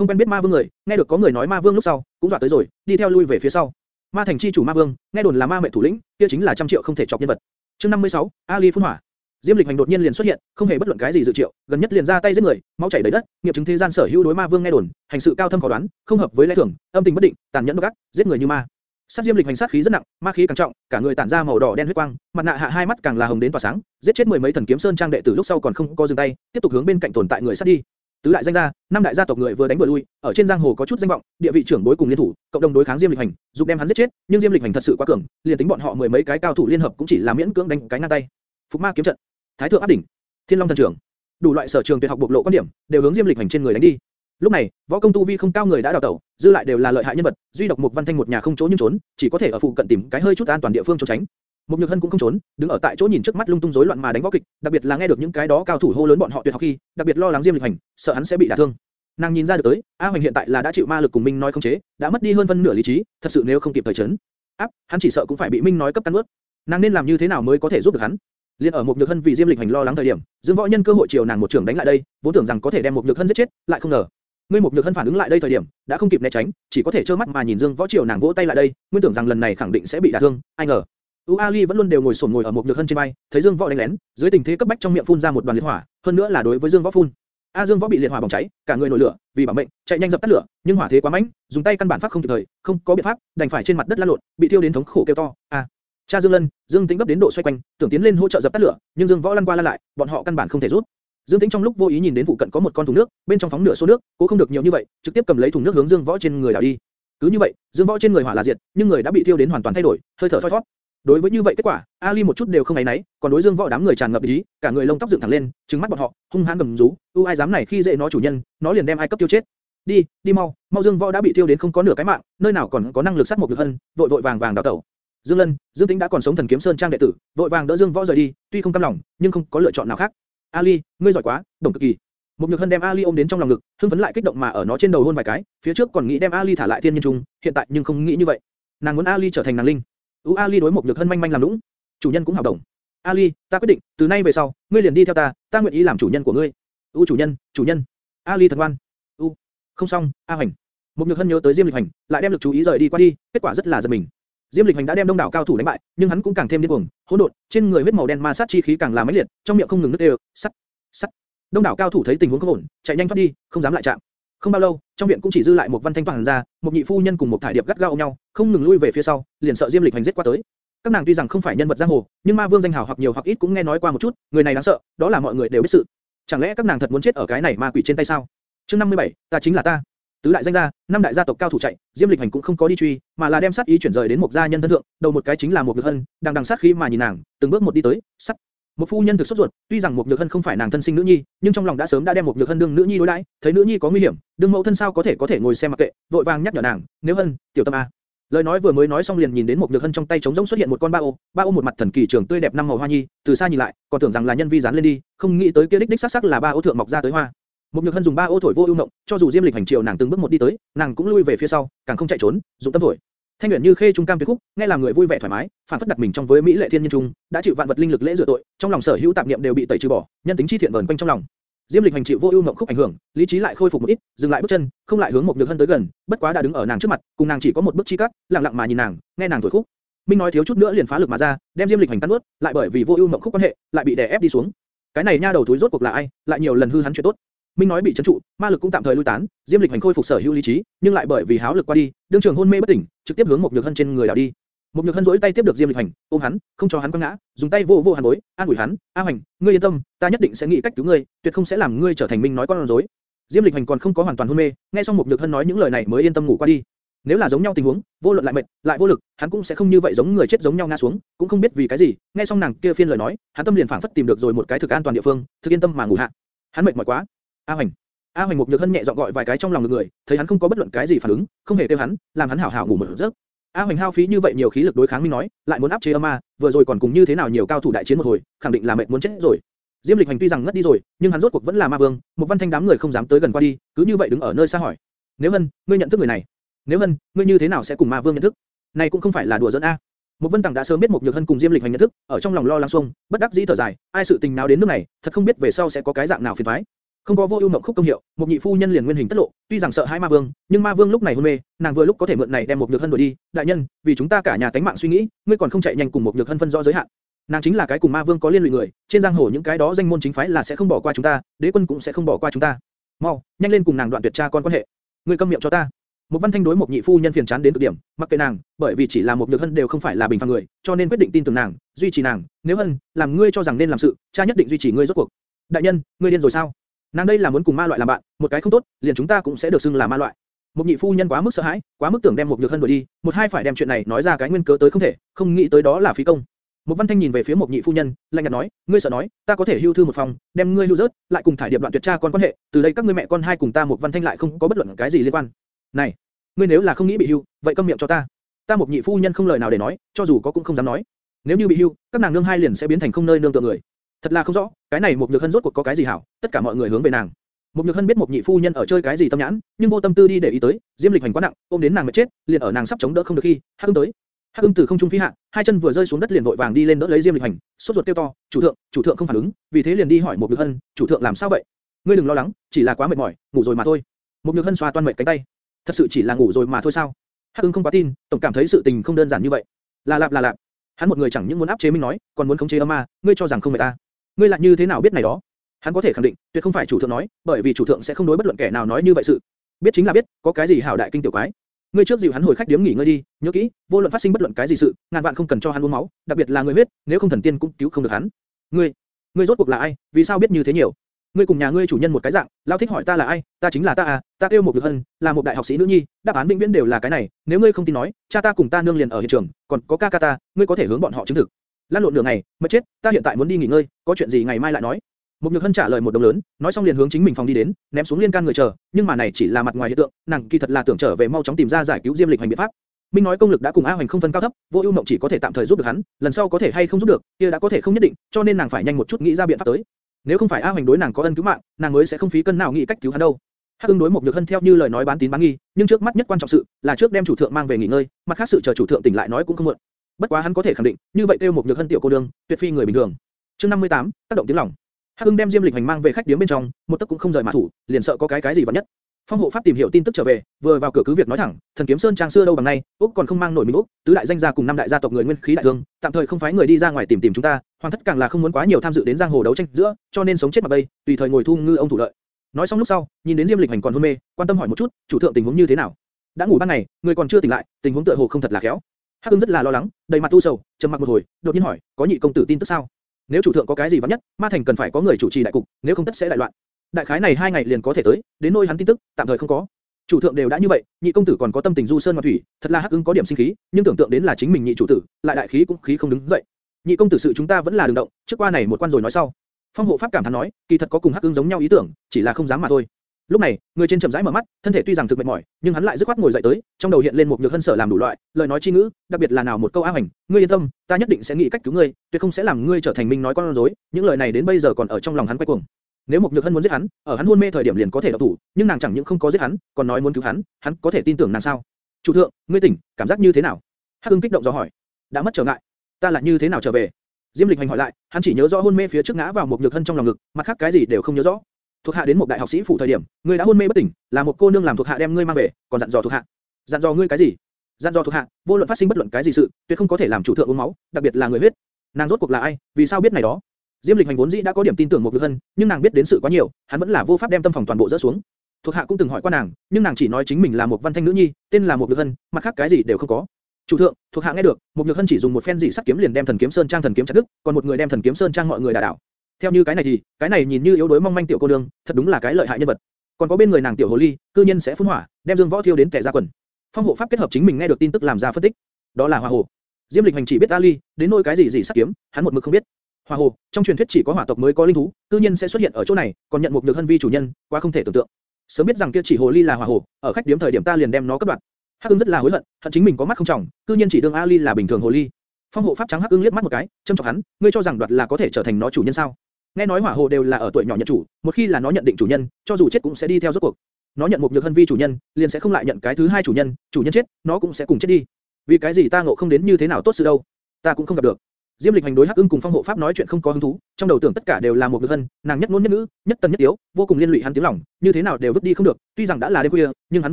Không quen biết Ma Vương người, nghe được có người nói Ma Vương lúc sau, cũng dọa tới rồi, đi theo lui về phía sau. Ma thành chi chủ Ma Vương, nghe đồn là ma mệnh thủ lĩnh, kia chính là trăm triệu không thể chọc nhân vật. Chương 56, Ali phun hỏa. Diêm Lịch Hành đột nhiên liền xuất hiện, không hề bất luận cái gì dự triệu, gần nhất liền ra tay giết người, máu chảy đầy đất, nghiệp chứng thế gian sở hữu đối Ma Vương nghe đồn, hành sự cao thâm khó đoán, không hợp với lẽ thường, âm tình bất định, tàn nhẫn độc ác, giết người như ma. Sát Diêm Lịch hành sát khí rất nặng, ma khí càng trọng, cả người tản ra màu đỏ đen huyết quang, mặt nạ hạ hai mắt càng là hồng đến tỏa sáng, giết chết mười mấy thần kiếm sơn trang đệ tử lúc sau còn không có dừng tay, tiếp tục hướng bên cạnh tồn tại người sát đi. Tứ đại danh gia, năm đại gia tộc người vừa đánh vừa lui, ở trên giang hồ có chút danh vọng, địa vị trưởng bối cùng liên thủ, cộng đồng đối kháng Diêm Lịch Hành, dục đem hắn giết chết, nhưng Diêm Lịch Hành thật sự quá cường, liền tính bọn họ mười mấy cái cao thủ liên hợp cũng chỉ là miễn cưỡng đánh cái ngang tay. Phục ma kiếm trận, Thái thượng áp đỉnh, Thiên Long thần trưởng, đủ loại sở trường tuyệt học bộc lộ quan điểm, đều hướng Diêm Lịch Hành trên người đánh đi. Lúc này, võ công tu vi không cao người đã đào tẩu, dư lại đều là lợi hại nhân vật, duy độc một văn thanh một nhà không chỗ nhưng trốn, chỉ có thể ở phụ cận tìm cái hơi chút an toàn địa phương trốn tránh. Một Nhược Hân cũng không trốn, đứng ở tại chỗ nhìn trước mắt lung tung rối loạn mà đánh võ kịch, đặc biệt là nghe được những cái đó cao thủ hô lớn bọn họ tuyệt học khi, đặc biệt lo lắng Diêm Lịch Hành, sợ hắn sẽ bị đả thương. Nàng nhìn ra được tới, A Hoành hiện tại là đã chịu ma lực cùng Minh nói không chế, đã mất đi hơn phân nửa lý trí, thật sự nếu không kịp thời chấn, áp, hắn chỉ sợ cũng phải bị Minh nói cấp căn nuốt. Nàng nên làm như thế nào mới có thể giúp được hắn? Liên ở một nhược hân vì Diêm Lịch Hành lo lắng thời điểm, Dương Võ Nhân cơ hội chiều nàng một trường đánh lại đây, vốn tưởng rằng có thể đem một nhược hân giết chết, lại không ngờ, ngươi một nhược hân phản ứng lại đây thời điểm, đã không kịp né tránh, chỉ có thể trơ mắt mà nhìn Dương Võ Triều nàng vỗ tay lại đây, nguyên tưởng rằng lần này khẳng định sẽ bị đả thương, ai ngờ, U Ali vẫn luôn đều ngồi sồn ngồi ở một nhược hân trên bay, thấy Dương Võ đánh lén, dưới tình thế cấp bách trong miệng phun ra một đoàn liệt hỏa, hơn nữa là đối với Dương Võ phun. A Dương Võ bị liệt hỏa bỏng cháy, cả người nổi lửa, vì bảo mệnh, chạy nhanh dập tắt lửa, nhưng hỏa thế quá mạnh, dùng tay căn bản pháp không kịp thời, không có biện pháp, đành phải trên mặt đất lăn lộn, bị thiêu đến thống khổ kêu to. A, cha Dương Lân, Dương Tĩnh gấp đến độ xoay quanh, tưởng tiến lên hỗ trợ dập tắt lửa, nhưng Dương Võ lăn qua lăn lại, bọn họ căn bản không thể rút. Dương Tĩnh trong lúc vô ý nhìn đến phụ cận có một con thùng nước, bên trong phóng nửa số nước, cố không được nhiều như vậy, trực tiếp cầm lấy thùng nước hướng Dương Võ trên người đảo đi. Cứ như vậy, Dương Võ trên người hỏa là diệt, nhưng người đã bị thiêu đến hoàn toàn thay đổi, hơi thở thoi thoát. Đối với như vậy kết quả, Ali một chút đều không ấy nấy, còn đối Dương Võ đám người tràn ngập ý, cả người lông tóc dựng thẳng lên, trừng mắt bọn họ, hung hãn gầm rú, u ai dám này khi dễ nó chủ nhân, nó liền đem ai cấp tiêu chết. Đi, đi mau, mau Dương Võ đã bị tiêu đến không có nửa cái mạng, nơi nào còn có năng lực sát một lực hân, vội vội vàng vàng đào tẩu. Dương Lân, Dương Tĩnh đã còn sống thần kiếm sơn trang đệ tử, vội vàng đỡ Dương Võ rời đi, tuy không cam lòng, nhưng không có lựa chọn nào khác. Ali, ngươi giỏi quá, đồng cực kỳ. Một nhược hân đem Ali ôm đến trong lòng ngực, hưng phấn lại kích động mà ở nó trên đầu hôn vài cái, phía trước còn nghĩ đem Ali thả lại thiên nhân trung, hiện tại nhưng không nghĩ như vậy. Nàng muốn Ali trở thành nàng linh. U Ali đối một nhược hân manh manh làm lũng, chủ nhân cũng hào đồng. Ali, ta quyết định, từ nay về sau, ngươi liền đi theo ta, ta nguyện ý làm chủ nhân của ngươi. U chủ nhân, chủ nhân. Ali thật ngoan. U, không xong, A Hoành. Một nhược hân nhớ tới Diêm Lịch Hành, lại đem lực chú ý rời đi qua đi, kết quả rất là giật mình. Diêm Lịch Hành đã đem đông đảo cao thủ đánh bại, nhưng hắn cũng càng thêm điên cuồng, hỗn độn, trên người huyết màu đen ma sát chi khí càng là mãnh liệt, trong miệng không ngừng nứt đều, sắt, sắt. Đông đảo cao thủ thấy tình huống không ổn, chạy nhanh thoát đi, không dám lại chạm. Không bao lâu, trong viện cũng chỉ dư lại một văn thanh toàn ra, một nhị phu nhân cùng một thải điệp gắt gao ôm nhau, không ngừng lui về phía sau, liền sợ Diêm Lịch Hành giết qua tới. Các nàng tuy rằng không phải nhân vật giang hồ, nhưng ma vương danh hào hoặc nhiều hoặc ít cũng nghe nói qua một chút, người này đáng sợ, đó là mọi người đều biết sự. Chẳng lẽ các nàng thật muốn chết ở cái này ma quỷ trên tay sao? Chương 57, ta chính là ta. Tứ đại danh gia, năm đại gia tộc cao thủ chạy, Diêm Lịch Hành cũng không có đi truy, mà là đem sát ý chuyển rời đến một gia nhân thân thượng, đầu một cái chính là một người Hân, đang đằng sát khí mà nhìn nàng, từng bước một đi tới, sắt. Một phu nhân thực sốt ruột, tuy rằng một Nhược Hân không phải nàng thân sinh nữ nhi, nhưng trong lòng đã sớm đã đem một Nhược Hân đương nữ nhi đối đãi, thấy nữ nhi có nguy hiểm, đương mẫu thân sao có thể có thể ngồi xem mặc kệ, vội vàng nhắc nhở nàng, nếu Hân, tiểu tâm a. Lời nói vừa mới nói xong liền nhìn đến một Nhược Hân trong tay trống rỗng xuất hiện một con ba ô, ba ô một mặt thần kỳ trường tươi đẹp năm màu hoa nhi, từ xa nhìn lại, còn tưởng rằng là nhân vi dán lên đi, không nghĩ tới kia đích đích sắc sắc là ba ô thượng mọc ra tới hoa. Một Nhược Hân dùng ba ô thổi vô ưu ngộng, cho dù Diêm Lịch hành triều nàng từng bước một đi tới, nàng cũng lui về phía sau, càng không chạy trốn, dụng tâm thổi. Thanh Uyển như khê trung cam tuyệt khúc, nghe làm người vui vẻ thoải mái, phản phất đặt mình trong với mỹ lệ thiên nhân trung, đã chịu vạn vật linh lực lễ rửa tội, trong lòng sở hữu tạp niệm đều bị tẩy trừ bỏ, nhân tính chi thiện vẩn quanh trong lòng. Diêm Lịch hành chịu vô ưu ngậm khúc ảnh hưởng, lý trí lại khôi phục một ít, dừng lại bước chân, không lại hướng một Nhược Hân tới gần, bất quá đã đứng ở nàng trước mặt, cùng nàng chỉ có một bước chi cắt, lặng lặng mà nhìn nàng, nghe nàng thổi khúc. Minh nói thiếu chút nữa liền phá lực mà ra, đem Diêm Lịch hành tan nuốt, lại bởi vì vô ưu ngậm khúc quan hệ, lại bị đè ép đi xuống. Cái này nha đầu thúi rốt cuộc là ai, lại nhiều lần hư hắn chuyện tốt. Minh nói bị chấn trụ, ma lực cũng tạm thời lui tán, Diêm Lịch hành khôi phục sở hữu lý trí, nhưng lại bởi vì háo lực qua đi, đương trường hôn mê bất tỉnh, trực tiếp hướng một nhược hân trên người đảo đi. Một nhược hân duỗi tay tiếp được Diêm Lịch hành, ôm hắn, không cho hắn quăng ngã, dùng tay vô vô hàn bối, an ủi hắn, A Hành, ngươi yên tâm, ta nhất định sẽ nghĩ cách cứu ngươi, tuyệt không sẽ làm ngươi trở thành Minh nói con rối. Diêm Lịch hành còn không có hoàn toàn hôn mê, nghe xong một nhược hân nói những lời này mới yên tâm ngủ qua đi. Nếu là giống nhau tình huống, vô luận lại mệt, lại vô lực, hắn cũng sẽ không như vậy giống người chết giống nhau ngã xuống, cũng không biết vì cái gì. Nghe xong nàng kia phiên lời nói, hắn tâm liền phảng phất tìm được rồi một cái thực an toàn địa phương, thực yên tâm mà ngủ hạ. Hắn mệt mỏi quá. A Hoành. A Hoành một nhược hân nhẹ giọng gọi vài cái trong lòng người, thấy hắn không có bất luận cái gì phản ứng, không hề tiêu hắn, làm hắn hảo hảo ngủ một giấc. A Hoành hao phí như vậy nhiều khí lực đối kháng Minh nói, lại muốn áp chế âm ma, vừa rồi còn cùng như thế nào nhiều cao thủ đại chiến một hồi, khẳng định là mệt muốn chết rồi. Diêm Lịch Hành tuy rằng ngất đi rồi, nhưng hắn rốt cuộc vẫn là ma vương, một văn thanh đám người không dám tới gần qua đi, cứ như vậy đứng ở nơi xa hỏi. Nếu Hân, ngươi nhận thức người này? Nếu Hân, ngươi như thế nào sẽ cùng ma vương nhận thức? Này cũng không phải là đùa giỡn a. Một Vân Tằng đã sớm biết một Nhược Hân cùng Diêm Lịch Hành nhận thức, ở trong lòng lo lắng xung, bất đắc dĩ thở dài, ai sự tình nào đến nước này, thật không biết về sau sẽ có cái dạng nào phiền toái. Không có vô ưu mộng khúc công hiệu, một nhị phu nhân liền nguyên hình tất lộ, tuy rằng sợ hai ma vương, nhưng ma vương lúc này hôn mê, nàng vừa lúc có thể mượn này đem một nhược hân đuổi đi. đại nhân, vì chúng ta cả nhà tánh mạng suy nghĩ, ngươi còn không chạy nhanh cùng một nhược hân phân rõ giới hạn. Nàng chính là cái cùng ma vương có liên lụy người, trên giang hồ những cái đó danh môn chính phái là sẽ không bỏ qua chúng ta, đế quân cũng sẽ không bỏ qua chúng ta. Mau, nhanh lên cùng nàng đoạn tuyệt cha con quan hệ. Ngươi câm miệng cho ta. Một văn thanh đối một nhị phu nhân phiền chán đến cực điểm, mặc kệ nàng, bởi vì chỉ là một nhược hân đều không phải là bình phàm người, cho nên quyết định tin tưởng nàng, duy trì nàng. Nếu hân, làm ngươi cho rằng nên làm sự, cha nhất định duy trì ngươi rốt cuộc. Đại nhân, ngươi điên rồi sao? Nàng đây là muốn cùng ma loại làm bạn, một cái không tốt, liền chúng ta cũng sẽ được xưng là ma loại. Một nhị phu nhân quá mức sợ hãi, quá mức tưởng đem một nhược hân đuổi đi, một hai phải đem chuyện này nói ra cái nguyên cớ tới không thể, không nghĩ tới đó là phí công. Một văn thanh nhìn về phía một nhị phu nhân, lạnh nhạt nói, ngươi sợ nói, ta có thể hưu thư một phòng, đem ngươi lưu rớt, lại cùng thải điệp đoạn tuyệt cha con quan hệ, từ đây các ngươi mẹ con hai cùng ta một văn thanh lại không có bất luận cái gì liên quan. Này, ngươi nếu là không nghĩ bị hưu, vậy câm miệng cho ta. Ta một nhị phu nhân không lời nào để nói, cho dù có cũng không dám nói. Nếu như bị hưu, các nàng nương hai liền sẽ biến thành không nơi nương tựa người. Thật là không rõ, cái này một nhược hân rốt cuộc có cái gì hảo, tất cả mọi người hướng về nàng. Một nhược hân biết một nhị phu nhân ở chơi cái gì tâm nhãn, nhưng vô tâm tư đi để ý tới, diêm lịch hành quá nặng, ôm đến nàng mà chết, liền ở nàng sắp chống đỡ không được khi, hắc ưng tới. hắc ưng từ không trung phi hạ, hai chân vừa rơi xuống đất liền vội vàng đi lên đỡ lấy diêm lịch hành, sốt ruột kêu to, chủ thượng, chủ thượng không phản ứng, vì thế liền đi hỏi một nhược hân, chủ thượng làm sao vậy? ngươi đừng lo lắng, chỉ là quá mệt mỏi, ngủ rồi mà thôi. Một nhược hân xoa toan mệt cánh tay, thật sự chỉ là ngủ rồi mà thôi sao? hắc ưng không quá tin, tổng cảm thấy sự tình không đơn giản như vậy. là lạp là lạp, hắn một người chẳng những muốn áp chế minh nói, còn muốn khống chế âm ma, ngươi cho rằng không mệt ta? Ngươi lại như thế nào biết này đó? Hắn có thể khẳng định, tuyệt không phải chủ thượng nói, bởi vì chủ thượng sẽ không đối bất luận kẻ nào nói như vậy sự. Biết chính là biết, có cái gì hảo đại kinh tiểu quái. Ngươi trước dìu hắn hồi khách điếm nghỉ ngơi đi, nhớ kỹ, vô luận phát sinh bất luận cái gì sự, ngàn vạn không cần cho hắn uống máu, đặc biệt là người huyết, nếu không thần tiên cũng cứu không được hắn. Ngươi, ngươi rốt cuộc là ai? Vì sao biết như thế nhiều? Ngươi cùng nhà ngươi chủ nhân một cái dạng, lao thích hỏi ta là ai, ta chính là ta à, ta kêu một được hân, là một đại học sĩ nữ nhi, đáp án vĩnh viễn đều là cái này, nếu ngươi không tin nói, cha ta cùng ta nương liền ở hiện trường, còn có ca ca ta, ngươi có thể hướng bọn họ chứng thực. Lan lộn đường này, mất chết, ta hiện tại muốn đi nghỉ ngơi, có chuyện gì ngày mai lại nói. Mục Nhược Hân trả lời một đồng lớn, nói xong liền hướng chính mình phòng đi đến, ném xuống liên can người chờ, nhưng mà này chỉ là mặt ngoài hiện tượng, nàng kỳ thật là tưởng trở về mau chóng tìm ra giải cứu Diêm Lịch hành biện pháp. Minh nói công lực đã cùng A Hoành không phân cao thấp, Vô Ưu Mộng chỉ có thể tạm thời giúp được hắn, lần sau có thể hay không giúp được, kia đã có thể không nhất định, cho nên nàng phải nhanh một chút nghĩ ra biện pháp tới. Nếu không phải A Hoành đối nàng có ân cứu mạng, nàng mới sẽ không phí cân nào nghĩ cách cứu hắn đâu. Hắc Ưng đối một Nhược Hân theo như lời nói bán tín bán nghi, nhưng trước mắt nhất quan trọng sự là trước đem chủ thượng mang về nghỉ ngơi, mặt khác sự chờ chủ thượng tỉnh lại nói cũng không muộn. Bất quá hắn có thể khẳng định, như vậy tiêu một Nhược Hân tiểu cô đương, tuyệt phi người bình thường. Chương 58, tác động tiếng lòng. Hắc Hưng đem Diêm Lịch hành mang về khách điếm bên trong, một tấc cũng không rời mà thủ, liền sợ có cái cái gì vặt nhất. Phong hộ pháp tìm hiểu tin tức trở về, vừa vào cửa cứ việc nói thẳng, thần kiếm sơn trang xưa đâu bằng nay, úc còn không mang nổi mình úc, tứ đại danh gia cùng năm đại gia tộc người nguyên khí đại thương, tạm thời không phái người đi ra ngoài tìm tìm chúng ta, hoàng thất càng là không muốn quá nhiều tham dự đến giang hồ đấu tranh giữa, cho nên sống chết mà bay, tùy thời ngồi thu ngư ông thủ lợi. Nói xong lúc sau, nhìn đến Diêm Lịch hành còn hôn mê, quan tâm hỏi một chút, chủ thượng tình huống như thế nào? Đã ngủ ban ngày, người còn chưa tỉnh lại, tình huống tựa hồ không thật là khéo. Hắc Ưng rất là lo lắng, đầy mặt tu sầu, trầm mặc một hồi, đột nhiên hỏi, có nhị công tử tin tức sao? Nếu chủ thượng có cái gì vất nhất, ma thành cần phải có người chủ trì đại cục, nếu không tất sẽ đại loạn. Đại khái này hai ngày liền có thể tới, đến nơi hắn tin tức, tạm thời không có. Chủ thượng đều đã như vậy, nhị công tử còn có tâm tình du sơn ngoạn thủy, thật là hắc Ưng có điểm sinh khí, nhưng tưởng tượng đến là chính mình nhị chủ tử, lại đại khí cũng khí không đứng dậy. Nhị công tử sự chúng ta vẫn là đừng động, trước qua này một quan rồi nói sau. Phong hộ pháp cảm thán nói, kỳ thật có cùng hắc Ưng giống nhau ý tưởng, chỉ là không dám mà thôi. Lúc này, người trên chậm rãi mở mắt, thân thể tuy rằng thực mệt mỏi, nhưng hắn lại dứt khoát ngồi dậy tới, trong đầu hiện lên một nhược hân sở làm đủ loại, lời nói chi ngữ, đặc biệt là nào một câu ác hành, ngươi yên tâm, ta nhất định sẽ nghĩ cách cứu ngươi, tuyệt không sẽ làm ngươi trở thành minh nói con rối. Những lời này đến bây giờ còn ở trong lòng hắn quay cuồng. Nếu một nhược hân muốn giết hắn, ở hắn hôn mê thời điểm liền có thể động thủ, nhưng nàng chẳng những không có giết hắn, còn nói muốn cứu hắn, hắn có thể tin tưởng nàng sao? Chủ thượng, ngươi tỉnh, cảm giác như thế nào? Hắc Hưng kích động dò hỏi. đã mất trở ngại, ta là như thế nào trở về? Diêm Lịch hành hỏi lại, hắn chỉ nhớ rõ hôn mê phía trước ngã vào một nhược hân trong lòng ngực, mặt khác cái gì đều không nhớ rõ thuộc hạ đến một đại học sĩ phủ thời điểm, ngươi đã hôn mê bất tỉnh, là một cô nương làm thuộc hạ đem ngươi mang về, còn dặn dò thuộc hạ. Dặn dò ngươi cái gì? Dặn dò thuộc hạ, vô luận phát sinh bất luận cái gì sự, tuyệt không có thể làm chủ thượng uống máu, đặc biệt là người huyết. Nàng rốt cuộc là ai? Vì sao biết này đó? Diêm Lịch Hành vốn dĩ đã có điểm tin tưởng một Nhược Hân, nhưng nàng biết đến sự quá nhiều, hắn vẫn là vô pháp đem tâm phòng toàn bộ dỡ xuống. Thuộc hạ cũng từng hỏi qua nàng, nhưng nàng chỉ nói chính mình là một văn thanh nữ nhi, tên là một Nhược Hân, mặt khác cái gì đều không có. Chủ thượng, thuộc hạ nghe được, một Nhược Hân chỉ dùng một phen dị sắc kiếm liền đem thần kiếm sơn trang thần kiếm chặt đứt, còn một người đem thần kiếm sơn trang mọi người đả đảo. Theo như cái này thì, cái này nhìn như yếu đuối mong manh tiểu cô nương, thật đúng là cái lợi hại nhân vật. Còn có bên người nàng tiểu hồ ly, cư nhiên sẽ phun hỏa, đem Dương Võ thiêu đến tè ra quần. Phong hộ pháp kết hợp chính mình nghe được tin tức làm ra phân tích. Đó là hỏa hồ. Diêm Lịch Hành chỉ biết Ali, đến nỗi cái gì gì sắc kiếm, hắn một mực không biết. Hỏa hồ, trong truyền thuyết chỉ có hỏa tộc mới có linh thú, cư nhiên sẽ xuất hiện ở chỗ này, còn nhận một nhược hân vi chủ nhân, quá không thể tưởng tượng. Sớm biết rằng kia chỉ hồ ly là hỏa hồ, ở khách điểm thời điểm ta liền đem nó cắt đoạn. Hắc Ưng rất là hối hận, hận chính mình có mắt không trọng, cư nhiên chỉ đương Ali là bình thường hồ ly. Phong hộ pháp trắng Hắc Ưng liếc mắt một cái, châm chọc hắn, ngươi cho rằng đoạt là có thể trở thành nó chủ nhân sao? Nghe nói hỏa hồ đều là ở tuổi nhỏ nhận chủ, một khi là nó nhận định chủ nhân, cho dù chết cũng sẽ đi theo rốt cuộc. Nó nhận một nhược hân vi chủ nhân, liền sẽ không lại nhận cái thứ hai chủ nhân, chủ nhân chết, nó cũng sẽ cùng chết đi. Vì cái gì ta ngộ không đến như thế nào tốt sự đâu? Ta cũng không gặp được. Diêm Lịch hành đối Hắc Ưng cùng Phong Hộ Pháp nói chuyện không có hứng thú, trong đầu tưởng tất cả đều là một nhược hân, nàng nhất ngôn nhất ngữ, nhất tần nhất tiếu, vô cùng liên lụy hắn tiếng lòng, như thế nào đều vứt đi không được. Tuy rằng đã là đêm khuya, nhưng hắn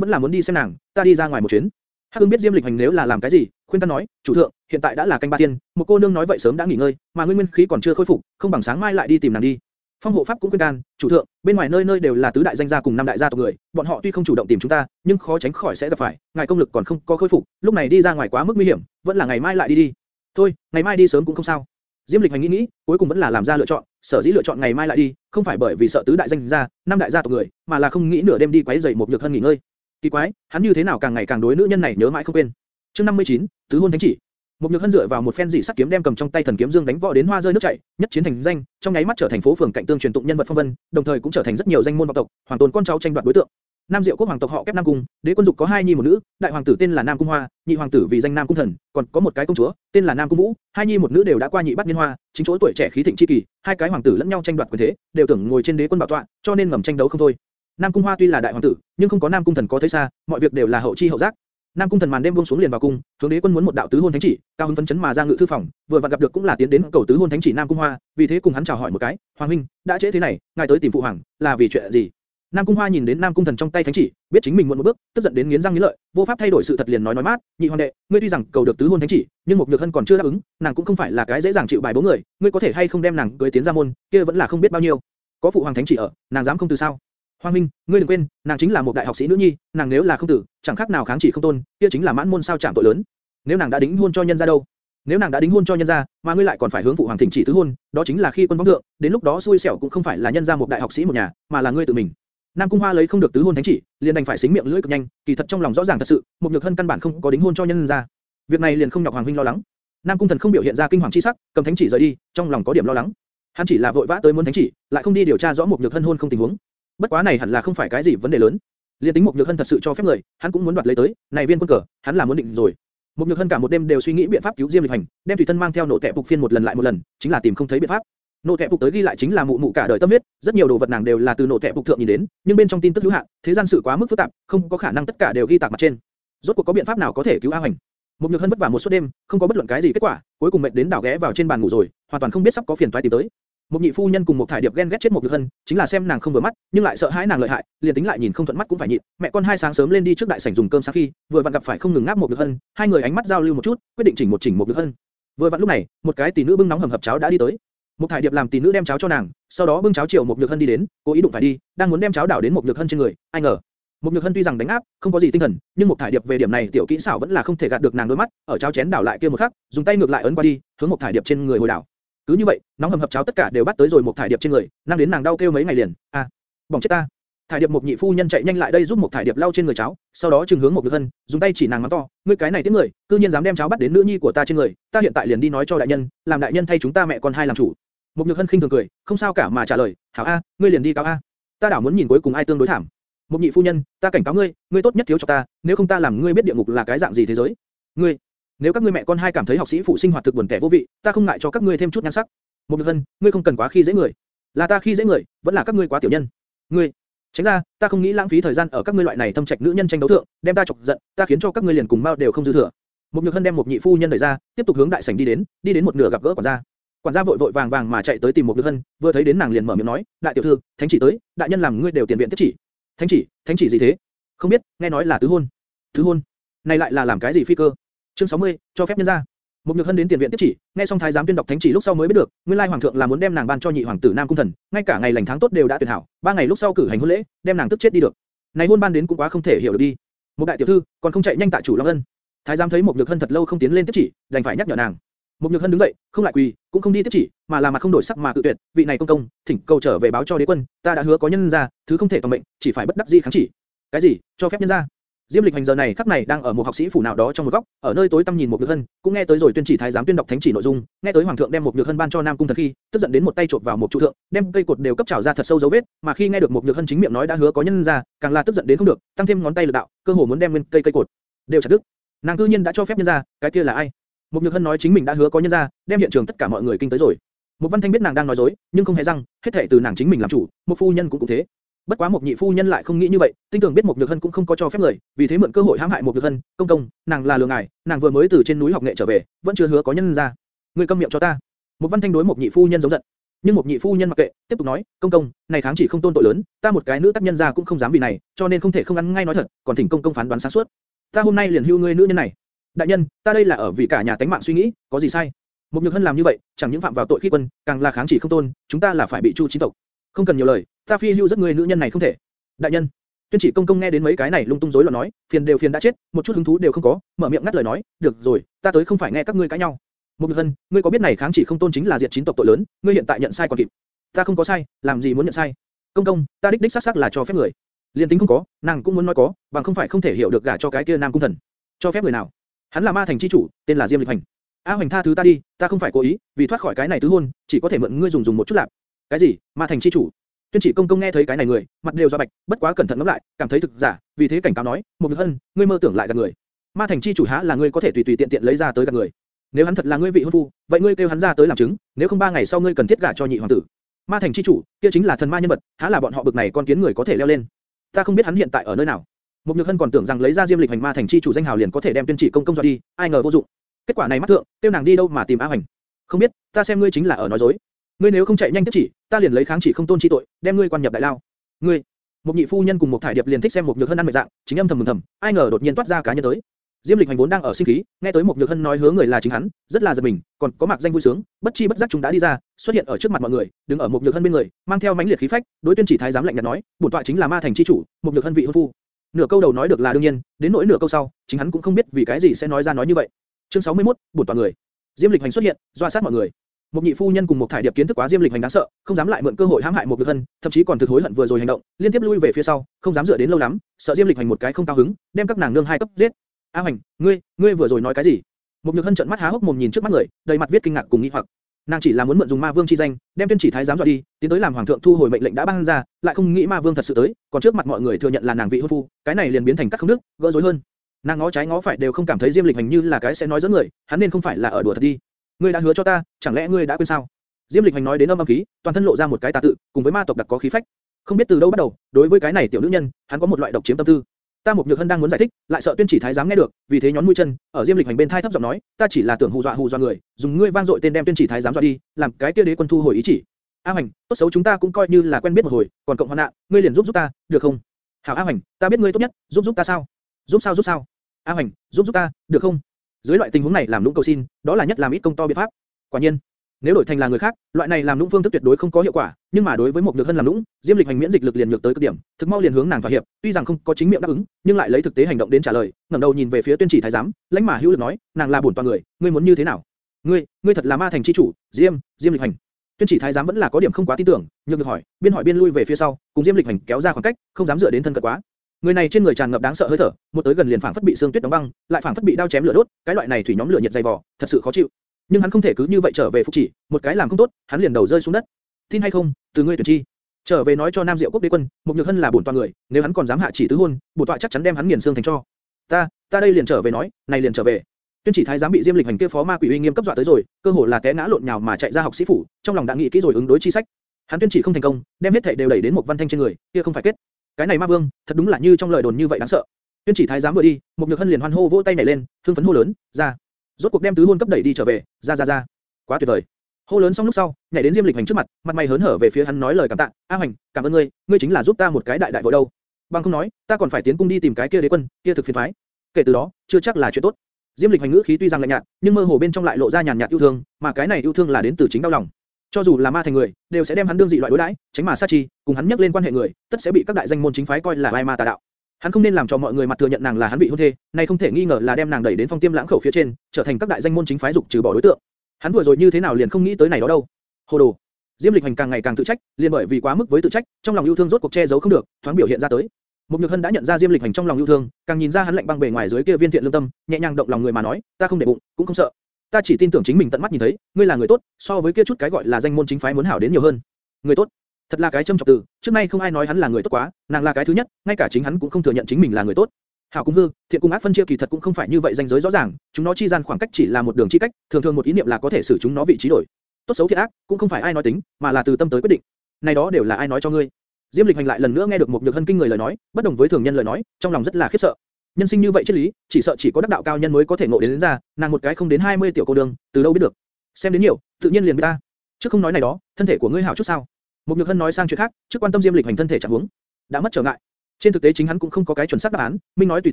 vẫn là muốn đi xem nàng, ta đi ra ngoài một chuyến. Hắc Ưng biết Diêm Lịch hành nếu là làm cái gì, khuyên ta nói, chủ thượng, hiện tại đã là canh ba tiên, một cô nương nói vậy sớm đã nghỉ ngơi, mà nguyên nguyên khí còn chưa khôi phục, không bằng sáng mai lại đi tìm nàng đi. Phong hộ pháp cũng khuyên can, chủ thượng, bên ngoài nơi nơi đều là tứ đại danh gia cùng năm đại gia tộc người, bọn họ tuy không chủ động tìm chúng ta, nhưng khó tránh khỏi sẽ gặp phải, ngài công lực còn không có khôi phục, lúc này đi ra ngoài quá mức nguy hiểm, vẫn là ngày mai lại đi đi. Thôi, ngày mai đi sớm cũng không sao. Diêm Lịch hành nghĩ nghĩ, cuối cùng vẫn là làm ra lựa chọn, sở dĩ lựa chọn ngày mai lại đi, không phải bởi vì sợ tứ đại danh gia, năm đại gia tộc người, mà là không nghĩ nửa đêm đi quấy rầy một nhược thân nghỉ ngơi. Kỳ quái, hắn như thế nào càng ngày càng đối nữ nhân này nhớ mãi không quên. Chương 59, tứ hôn thánh chỉ. Một nhược hân dựa vào một phen dị sắc kiếm đem cầm trong tay thần kiếm dương đánh võ đến hoa rơi nước chảy, nhất chiến thành danh, trong nháy mắt trở thành phố phường cạnh tương truyền tụng nhân vật phong vân, đồng thời cũng trở thành rất nhiều danh môn vọng tộc, hoàng tôn con cháu tranh đoạt đối tượng. Nam Diệu quốc hoàng tộc họ kép Nam cung, đế quân dục có hai nhi một nữ, đại hoàng tử tên là Nam cung Hoa, nhị hoàng tử vì danh Nam cung thần, còn có một cái công chúa, tên là Nam cung Vũ, hai nhi một nữ đều đã qua nhị bát niên hoa, chính chỗ tuổi trẻ khí thịnh chi kỳ, hai cái hoàng tử lẫn nhau tranh đoạt quyền thế, đều tưởng ngồi trên đế quân bảo tọa, cho nên ngầm tranh đấu không thôi. Nam cung Hoa tuy là đại hoàng tử, nhưng không có Nam cung thần có thấy xa, mọi việc đều là hậu chi hậu giác, Nam cung thần màn đêm buông xuống liền vào cung, hướng đế quân muốn một đạo tứ hôn thánh chỉ, cao hứng phấn chấn mà ra ngự thư phòng, vừa vặn gặp được cũng là tiến đến cầu tứ hôn thánh chỉ Nam cung Hoa, vì thế cùng hắn chào hỏi một cái, hoàng huynh, đã trễ thế này, ngài tới tìm phụ hoàng, là vì chuyện gì? Nam cung Hoa nhìn đến Nam cung thần trong tay thánh chỉ, biết chính mình muộn một bước, tức giận đến nghiến răng nghiến lợi, vô pháp thay đổi sự thật liền nói nói mát, nhị hoàng đệ, ngươi tuy rằng cầu được tứ hôn thánh chỉ, nhưng một nhược hân còn chưa đáp ứng, nàng cũng không phải là cái dễ dàng chịu bài bố người, ngươi có thể hay không đem nàng cưới tiến ra môn, kia vẫn là không biết bao nhiêu. Có phụ hoàng thánh chỉ ở, nàng dám không từ sao? Hoàng Minh, ngươi đừng quên, nàng chính là một đại học sĩ nữ nhi, nàng nếu là không tử, chẳng khác nào kháng chỉ không tôn, kia chính là mãn môn sao chạm tội lớn. Nếu nàng đã đính hôn cho nhân gia đâu? Nếu nàng đã đính hôn cho nhân gia, mà ngươi lại còn phải hướng phụ hoàng thỉnh chỉ tứ hôn, đó chính là khi quân vắng thượng, đến lúc đó xui xẻo cũng không phải là nhân gia một đại học sĩ một nhà, mà là ngươi tự mình. Nam Cung Hoa lấy không được tứ hôn thánh chỉ, liền đành phải xính miệng lưỡi cực nhanh, kỳ thật trong lòng rõ ràng thật sự, một nhược hân căn bản không có đính hôn cho nhân gia. Việc này liền không nhọc Hoàng huynh lo lắng. Nam Cung Thần không biểu hiện ra kinh hoàng chi sắc, cầm thánh chỉ rời đi, trong lòng có điểm lo lắng. Hắn chỉ là vội vã tới muốn thánh chỉ, lại không đi điều tra rõ một nhược hân hôn không tình huống. Bất quá này hẳn là không phải cái gì vấn đề lớn. Liên tính mục nhược hân thật sự cho phép người, hắn cũng muốn đoạt lấy tới, này viên quân cờ, hắn là muốn định rồi. mục nhược hân cả một đêm đều suy nghĩ biện pháp cứu Diêm Lịch Hành, đem tùy thân mang theo nộ tệ phục phiên một lần lại một lần, chính là tìm không thấy biện pháp. Nộ tệ phục tới ghi lại chính là mụ mụ cả đời tâm huyết, rất nhiều đồ vật nàng đều là từ nộ tệ phục thượng nhìn đến, nhưng bên trong tin tức hữu hạn, thế gian sự quá mức phức tạp, không có khả năng tất cả đều ghi tạc mặt trên. Rốt cuộc có biện pháp nào có thể cứu A hoàng? mục nhược hân vất vả một suốt đêm, không có bất luận cái gì kết quả, cuối cùng mệt đến đảo ghé vào trên bàn ngủ rồi, hoàn toàn không biết sắp có phiền toái tìm tới. Một nhị phu nhân cùng một thải điệp ghen ghét chết một nhược hân, chính là xem nàng không vừa mắt, nhưng lại sợ hãi nàng lợi hại, liền tính lại nhìn không thuận mắt cũng phải nhịn. Mẹ con hai sáng sớm lên đi trước đại sảnh dùng cơm sáng khi, vừa vặn gặp phải không ngừng ngáp một nhược hân, hai người ánh mắt giao lưu một chút, quyết định chỉnh một chỉnh một nhược hân. Vừa vặn lúc này, một cái tỷ nữ bưng nóng hầm hập cháo đã đi tới. Một thải điệp làm tỷ nữ đem cháo cho nàng, sau đó bưng cháo chiều một nhược hân đi đến, cố ý đụng phải đi, đang muốn đem cháo đảo đến một nhược hân trên người, ai ngờ một nhược hân tuy rằng đánh áp, không có gì tinh thần, nhưng một thải điệp về điểm này tiểu kỹ xảo vẫn là không thể gạt được nàng đôi mắt, ở cháo chén đảo lại kia một khắc, dùng tay ngược lại ấn qua đi, hướng một thải điệp trên người hồi đảo. Cứ như vậy, nóng hầm hập cháo tất cả đều bắt tới rồi một thải điệp trên người, năng đến nàng đau kêu mấy ngày liền. A, à, bỏng chết ta! Thải điệp một nhị phu nhân chạy nhanh lại đây giúp một thải điệp lau trên người cháo, sau đó trừng hướng một nhược hân, dùng tay chỉ nàng mắng to, ngươi cái này tiếng người, cư nhiên dám đem cháo bắt đến nữ nhi của ta trên người, ta hiện tại liền đi nói cho đại nhân, làm đại nhân thay chúng ta mẹ con hai làm chủ. Một nhược hân khinh thường cười, không sao cả mà trả lời, hảo a, ngươi liền đi cáo a. Ta đảo muốn nhìn cuối cùng ai tương đối thảm. Một nhị phu nhân, ta cảnh cáo ngươi, ngươi tốt nhất thiếu cho ta, nếu không ta làm ngươi biết địa ngục là cái dạng gì thế giới. Ngươi, nếu các ngươi mẹ con hai cảm thấy học sĩ phụ sinh hoạt thực buồn tẻ vô vị, ta không ngại cho các ngươi thêm chút nhan sắc. Một nhược hân, ngươi không cần quá khi dễ người. Là ta khi dễ người, vẫn là các ngươi quá tiểu nhân. Ngươi, tránh ra, ta không nghĩ lãng phí thời gian ở các ngươi loại này thâm trạch nữ nhân tranh đấu thượng, đem ta chọc giận, ta khiến cho các ngươi liền cùng mau đều không dư thừa. Một nhược hân đem một nhị phu nhân đẩy ra, tiếp tục hướng đại sảnh đi đến, đi đến một nửa gặp gỡ quản gia. Quản gia vội vội vàng vàng mà chạy tới tìm một nhược hân, vừa thấy đến nàng liền mở miệng nói, đại tiểu thư, thánh chỉ tới, đại nhân làm ngươi đều tiền viện tiếp chỉ. Thánh chỉ, thánh chỉ gì thế? Không biết, nghe nói là tứ hôn. Tứ hôn? Này lại là làm cái gì phi cơ? Chương 60, cho phép nhân ra. Một nhược hân đến tiền viện tiếp chỉ, nghe xong thái giám tuyên đọc thánh chỉ lúc sau mới biết được, nguyên lai hoàng thượng là muốn đem nàng ban cho nhị hoàng tử Nam cung thần, ngay cả ngày lành tháng tốt đều đã tuyển hảo, ba ngày lúc sau cử hành hôn lễ, đem nàng tức chết đi được. Này hôn ban đến cũng quá không thể hiểu được đi. Một đại tiểu thư, còn không chạy nhanh tại chủ long ân. Thái giám thấy một nhược hân thật lâu không tiến lên tiếp chỉ, đành phải nhắc nhở nàng. Một nhược hân đứng dậy, không lại quỳ, cũng không đi tiếp chỉ, mà là mặt không đổi sắc mà tự tuyệt, vị này công công, thỉnh cầu trở về báo cho đế quân, ta đã hứa có nhân ra, thứ không thể toàn mệnh, chỉ phải bất đắc dĩ kháng chỉ. Cái gì? Cho phép nhân ra? Diêm Lịch Hành giờ này khắc này đang ở một học sĩ phủ nào đó trong một góc, ở nơi tối tăm nhìn một nhược hân, cũng nghe tới rồi tuyên chỉ thái giám tuyên đọc thánh chỉ nội dung, nghe tới hoàng thượng đem một nhược hân ban cho nam cung thần khi, tức giận đến một tay chộp vào một trụ thượng, đem cây cột đều cấp trào ra thật sâu dấu vết, mà khi nghe được một nhược hân chính miệng nói đã hứa có nhân ra, càng là tức giận đến không được, tăng thêm ngón tay lực đạo, cơ hồ muốn đem nguyên cây cây cột đều chặt đứt. Nàng cư nhiên đã cho phép nhân ra, cái kia là ai? Một nhược hân nói chính mình đã hứa có nhân ra, đem hiện trường tất cả mọi người kinh tới rồi. Một văn thanh biết nàng đang nói dối, nhưng không hề răng, hết thảy từ nàng chính mình làm chủ, một phu nhân cũng cũng thế. Bất quá một nhị phu nhân lại không nghĩ như vậy, tinh tưởng biết một nhược hân cũng không có cho phép người, vì thế mượn cơ hội hãm hại một nhược hân. Công công, nàng là lừa ngài, nàng vừa mới từ trên núi học nghệ trở về, vẫn chưa hứa có nhân ra. Ngươi câm miệng cho ta. Một văn thanh đối một nhị phu nhân giống giận. Nhưng một nhị phu nhân mặc kệ, tiếp tục nói, công công, này kháng chỉ không tôn tội lớn, ta một cái nữ tác nhân ra cũng không dám vì này, cho nên không thể không ăn ngay nói thật, còn thỉnh công công phán đoán sáng suốt. Ta hôm nay liền hưu ngươi nữ nhân này. Đại nhân, ta đây là ở vì cả nhà tánh mạng suy nghĩ, có gì sai? Một nhược hân làm như vậy, chẳng những phạm vào tội khi quân, càng là kháng chỉ không tôn, chúng ta là phải bị chu chính tộc. Không cần nhiều lời, ta phi hưu rất người nữ nhân này không thể. Đại nhân, tuyên chỉ công công nghe đến mấy cái này lung tung rối loạn nói, phiền đều phiền đã chết, một chút hứng thú đều không có, mở miệng ngắt lời nói, được rồi, ta tới không phải nghe các ngươi cãi nhau. Một nhược hân, ngươi có biết này kháng chỉ không tôn chính là diệt chín tộc tội lớn, ngươi hiện tại nhận sai còn kịp. Ta không có sai, làm gì muốn nhận sai? Công công, ta đích đích xác xác là cho phép người. Liên tính không có, nàng cũng muốn nói có, bằng không phải không thể hiểu được gả cho cái kia nam cung thần. Cho phép người nào? Hắn là ma thành chi chủ, tên là Diêm Lịch Hành. A Hoành tha thứ ta đi, ta không phải cố ý, vì thoát khỏi cái này tứ hôn, chỉ có thể mượn ngươi dùng dùng một chút lạp. Cái gì? Ma thành chi chủ? Tuyên chỉ công công nghe thấy cái này người, mặt đều do bạch, bất quá cẩn thận ngẫm lại, cảm thấy thực giả, vì thế cảnh cáo nói, một nhược hân, ngươi mơ tưởng lại gạt người. Ma thành chi chủ há là ngươi có thể tùy tùy tiện tiện lấy ra tới gạt người. Nếu hắn thật là ngươi vị hôn phu, vậy ngươi kêu hắn ra tới làm chứng, nếu không ba ngày sau ngươi cần thiết gả cho nhị hoàng tử. Ma thành chi chủ, kia chính là thần ma nhân vật, há là bọn họ bực này con kiến người có thể leo lên. Ta không biết hắn hiện tại ở nơi nào. Một nhược hân còn tưởng rằng lấy ra diêm lịch hành ma thành chi chủ danh hào liền có thể đem tuyên chỉ công công dọa đi, ai ngờ vô dụng. Kết quả này mắt thượng, tiêu nàng đi đâu mà tìm A hành? Không biết, ta xem ngươi chính là ở nói dối. Ngươi nếu không chạy nhanh tiếp chỉ, ta liền lấy kháng chỉ không tôn chi tội, đem ngươi quan nhập đại lao. Ngươi, một nhị phu nhân cùng một thải điệp liền thích xem một nhược hân ăn mệt dạng, chính âm thầm mừng thầm, ai ngờ đột nhiên toát ra cá nhân tới. Diêm Lịch Hành vốn đang ở sinh khí, nghe tới một nhược hân nói hứa người là chính hắn, rất là giật mình, còn có mặc danh vui sướng, bất chi bất giác chúng đã đi ra, xuất hiện ở trước mặt mọi người, đứng ở một nhược hân bên người, mang theo mãnh liệt khí phách, đối tuyên chỉ thái giám lạnh nhạt nói, bổn tọa chính là ma thành chi chủ, một nhược hân vị hôn phu. Nửa câu đầu nói được là đương nhiên, đến nỗi nửa câu sau, chính hắn cũng không biết vì cái gì sẽ nói ra nói như vậy. Chương 61, bổn tọa người. Diêm Lịch Hành xuất hiện, dọa sát mọi người. Một nhị phu nhân cùng một thải điệp kiến thức quá Diêm Lịch Hành đáng sợ, không dám lại mượn cơ hội hãm hại một nhược hân, thậm chí còn thực hối hận vừa rồi hành động, liên tiếp lui về phía sau, không dám dựa đến lâu lắm, sợ Diêm Lịch Hành một cái không cao hứng, đem các nàng nương hai cấp giết. A Hành, ngươi, ngươi vừa rồi nói cái gì? Một nhược hân trợn mắt há hốc mồm nhìn trước mắt người, đầy mặt viết kinh ngạc cùng nghi hoặc. Nàng chỉ là muốn mượn dùng ma vương chi danh, đem tuyên chỉ thái giám dọa đi, tiến tới làm hoàng thượng thu hồi mệnh lệnh đã ban ra, lại không nghĩ ma vương thật sự tới, còn trước mặt mọi người thừa nhận là nàng vị hôn phu, cái này liền biến thành cắt không đức, gỡ rối hơn. Nàng ngó trái ngó phải đều không cảm thấy Diêm Lịch Hành như là cái sẽ nói dối người, hắn nên không phải là ở đùa thật đi. Ngươi đã hứa cho ta, chẳng lẽ ngươi đã quên sao? Diêm Lịch Hành nói đến âm âm khí, toàn thân lộ ra một cái tà tự, cùng với ma tộc đặc có khí phách. Không biết từ đâu bắt đầu, đối với cái này tiểu nữ nhân, hắn có một loại độc chiếm tâm tư. Ta một nhược hân đang muốn giải thích, lại sợ tuyên chỉ thái giám nghe được, vì thế nhón mũi chân, ở Diêm Lịch Hành bên thai thấp giọng nói, ta chỉ là tưởng hù dọa hù dọa người, dùng ngươi vang dội tên đem tuyên chỉ thái giám dọa đi, làm cái kia đế quân thu hồi ý chỉ. A Hành, tốt xấu chúng ta cũng coi như là quen biết một hồi, còn cộng hoạn nạn, ngươi liền giúp giúp ta, được không? Hảo A Hành, ta biết ngươi tốt nhất, giúp giúp ta sao? Giúp sao giúp sao? A Hành, giúp giúp ta, được không? Dưới loại tình huống này làm lũng cầu xin, đó là nhất làm ít công to biện pháp. Quả nhiên, nếu đổi thành là người khác, loại này làm lũng phương thức tuyệt đối không có hiệu quả, nhưng mà đối với một nhược hân làm lũng, Diêm Lịch hành miễn dịch lực liền nhược tới cực điểm, thực mau liền hướng nàng thỏa hiệp, tuy rằng không có chính miệng đáp ứng, nhưng lại lấy thực tế hành động đến trả lời, ngẩng đầu nhìn về phía tuyên chỉ thái giám, lãnh mà hữu lực nói, nàng là bổn toàn người, ngươi muốn như thế nào? Ngươi, ngươi thật là ma thành chi chủ, Diêm, Diêm Lịch hành. Tuyên chỉ thái giám vẫn là có điểm không quá tin tưởng, nhược được hỏi, biên hỏi biên lui về phía sau, cùng Diêm Lịch hành kéo ra khoảng cách, không dám dựa đến thân cận quá. Người này trên người tràn ngập đáng sợ hơi thở, một tới gần liền phảng phất bị xương tuyết đóng băng, lại phảng phất bị đao chém lửa đốt, cái loại này thủy nhóm lửa nhiệt dày vò, thật sự khó chịu. Nhưng hắn không thể cứ như vậy trở về phục chỉ, một cái làm không tốt, hắn liền đầu rơi xuống đất. Tin hay không, từ ngươi tuyển chi. Trở về nói cho Nam Diệu quốc đế quân, một nhược hân là bổn tọa người, nếu hắn còn dám hạ chỉ tứ hôn, bổn tọa chắc chắn đem hắn nghiền xương thành cho. Ta, ta đây liền trở về nói, này liền trở về. Tuyên chỉ thái giám bị Diêm Lịch hành kia phó ma quỷ uy nghiêm cấp dọa tới rồi, cơ hồ là té ngã lộn nhào mà chạy ra học sĩ phủ, trong lòng đã nghĩ kỹ rồi ứng đối chi sách. Hắn tuyên chỉ không thành công, đem hết thảy đều đẩy đến một văn thanh trên người, kia không phải kết. Cái này ma vương, thật đúng là như trong lời đồn như vậy đáng sợ. Tuyên chỉ thái giám vừa đi, một nhược hân liền hoan hô vỗ tay nhảy lên, hưng phấn hô lớn, ra. Rốt cuộc đem tứ hôn cấp đẩy đi trở về, ra ra ra. Quá tuyệt vời. Hô lớn xong lúc sau, nhảy đến Diêm Lịch Hành trước mặt, mặt mày hớn hở về phía hắn nói lời cảm tạ, "A Hành, cảm ơn ngươi, ngươi chính là giúp ta một cái đại đại vội đâu." Bằng không nói, ta còn phải tiến cung đi tìm cái kia đế quân, kia thực phiền toái. Kể từ đó, chưa chắc là chuyện tốt. Diêm Lịch Hành ngữ khí tuy rằng lạnh nhạt, nhưng mơ hồ bên trong lại lộ ra nhàn nhạt yêu thương, mà cái này yêu thương là đến từ chính đau lòng. Cho dù là ma thành người, đều sẽ đem hắn đương dị loại đối đãi, tránh mà sát chi, cùng hắn nhắc lên quan hệ người, tất sẽ bị các đại danh môn chính phái coi là vai ma tà đạo. Hắn không nên làm cho mọi người mặt thừa nhận nàng là hắn vị hôn thê, này không thể nghi ngờ là đem nàng đẩy đến phong tiêm lãng khẩu phía trên, trở thành các đại danh môn chính phái dục trừ bỏ đối tượng. Hắn vừa rồi như thế nào liền không nghĩ tới này đó đâu. Hồ đồ. Diêm Lịch Hành càng ngày càng tự trách, liền bởi vì quá mức với tự trách, trong lòng yêu thương rốt cuộc che giấu không được, thoáng biểu hiện ra tới. Mục Nhược Hân đã nhận ra Diêm Lịch Hành trong lòng yêu thương, càng nhìn ra hắn lạnh băng bề ngoài dưới kia viên thiện lương tâm, nhẹ nhàng động lòng người mà nói, ta không để bụng, cũng không sợ. Ta chỉ tin tưởng chính mình tận mắt nhìn thấy, ngươi là người tốt, so với kia chút cái gọi là danh môn chính phái muốn hảo đến nhiều hơn. Người tốt, thật là cái châm chọc từ, trước nay không ai nói hắn là người tốt quá, nàng là cái thứ nhất, ngay cả chính hắn cũng không thừa nhận chính mình là người tốt. Hảo cung hư, thiện cung ác phân chia kỳ thật cũng không phải như vậy danh giới rõ ràng, chúng nó chi gian khoảng cách chỉ là một đường chi cách, thường thường một ý niệm là có thể xử chúng nó vị trí đổi. Tốt xấu thiện ác, cũng không phải ai nói tính, mà là từ tâm tới quyết định. Này đó đều là ai nói cho ngươi? Diêm Lịch Hành lại lần nữa nghe được một nhược hân kinh người lời nói, bất đồng với thường nhân lời nói, trong lòng rất là khiếp sợ. Nhân sinh như vậy triết lý, chỉ sợ chỉ có đắc đạo cao nhân mới có thể ngộ đến, đến ra, nàng một cái không đến 20 tiểu cô đường, từ đâu biết được? Xem đến nhiều, tự nhiên liền biết ta. Trước không nói này đó, thân thể của ngươi hảo chút sao? Một nhược hân nói sang chuyện khác, trước quan tâm Diêm Lịch Hành thân thể trạng huống, đã mất trở ngại. Trên thực tế chính hắn cũng không có cái chuẩn xác đáp án, minh nói tùy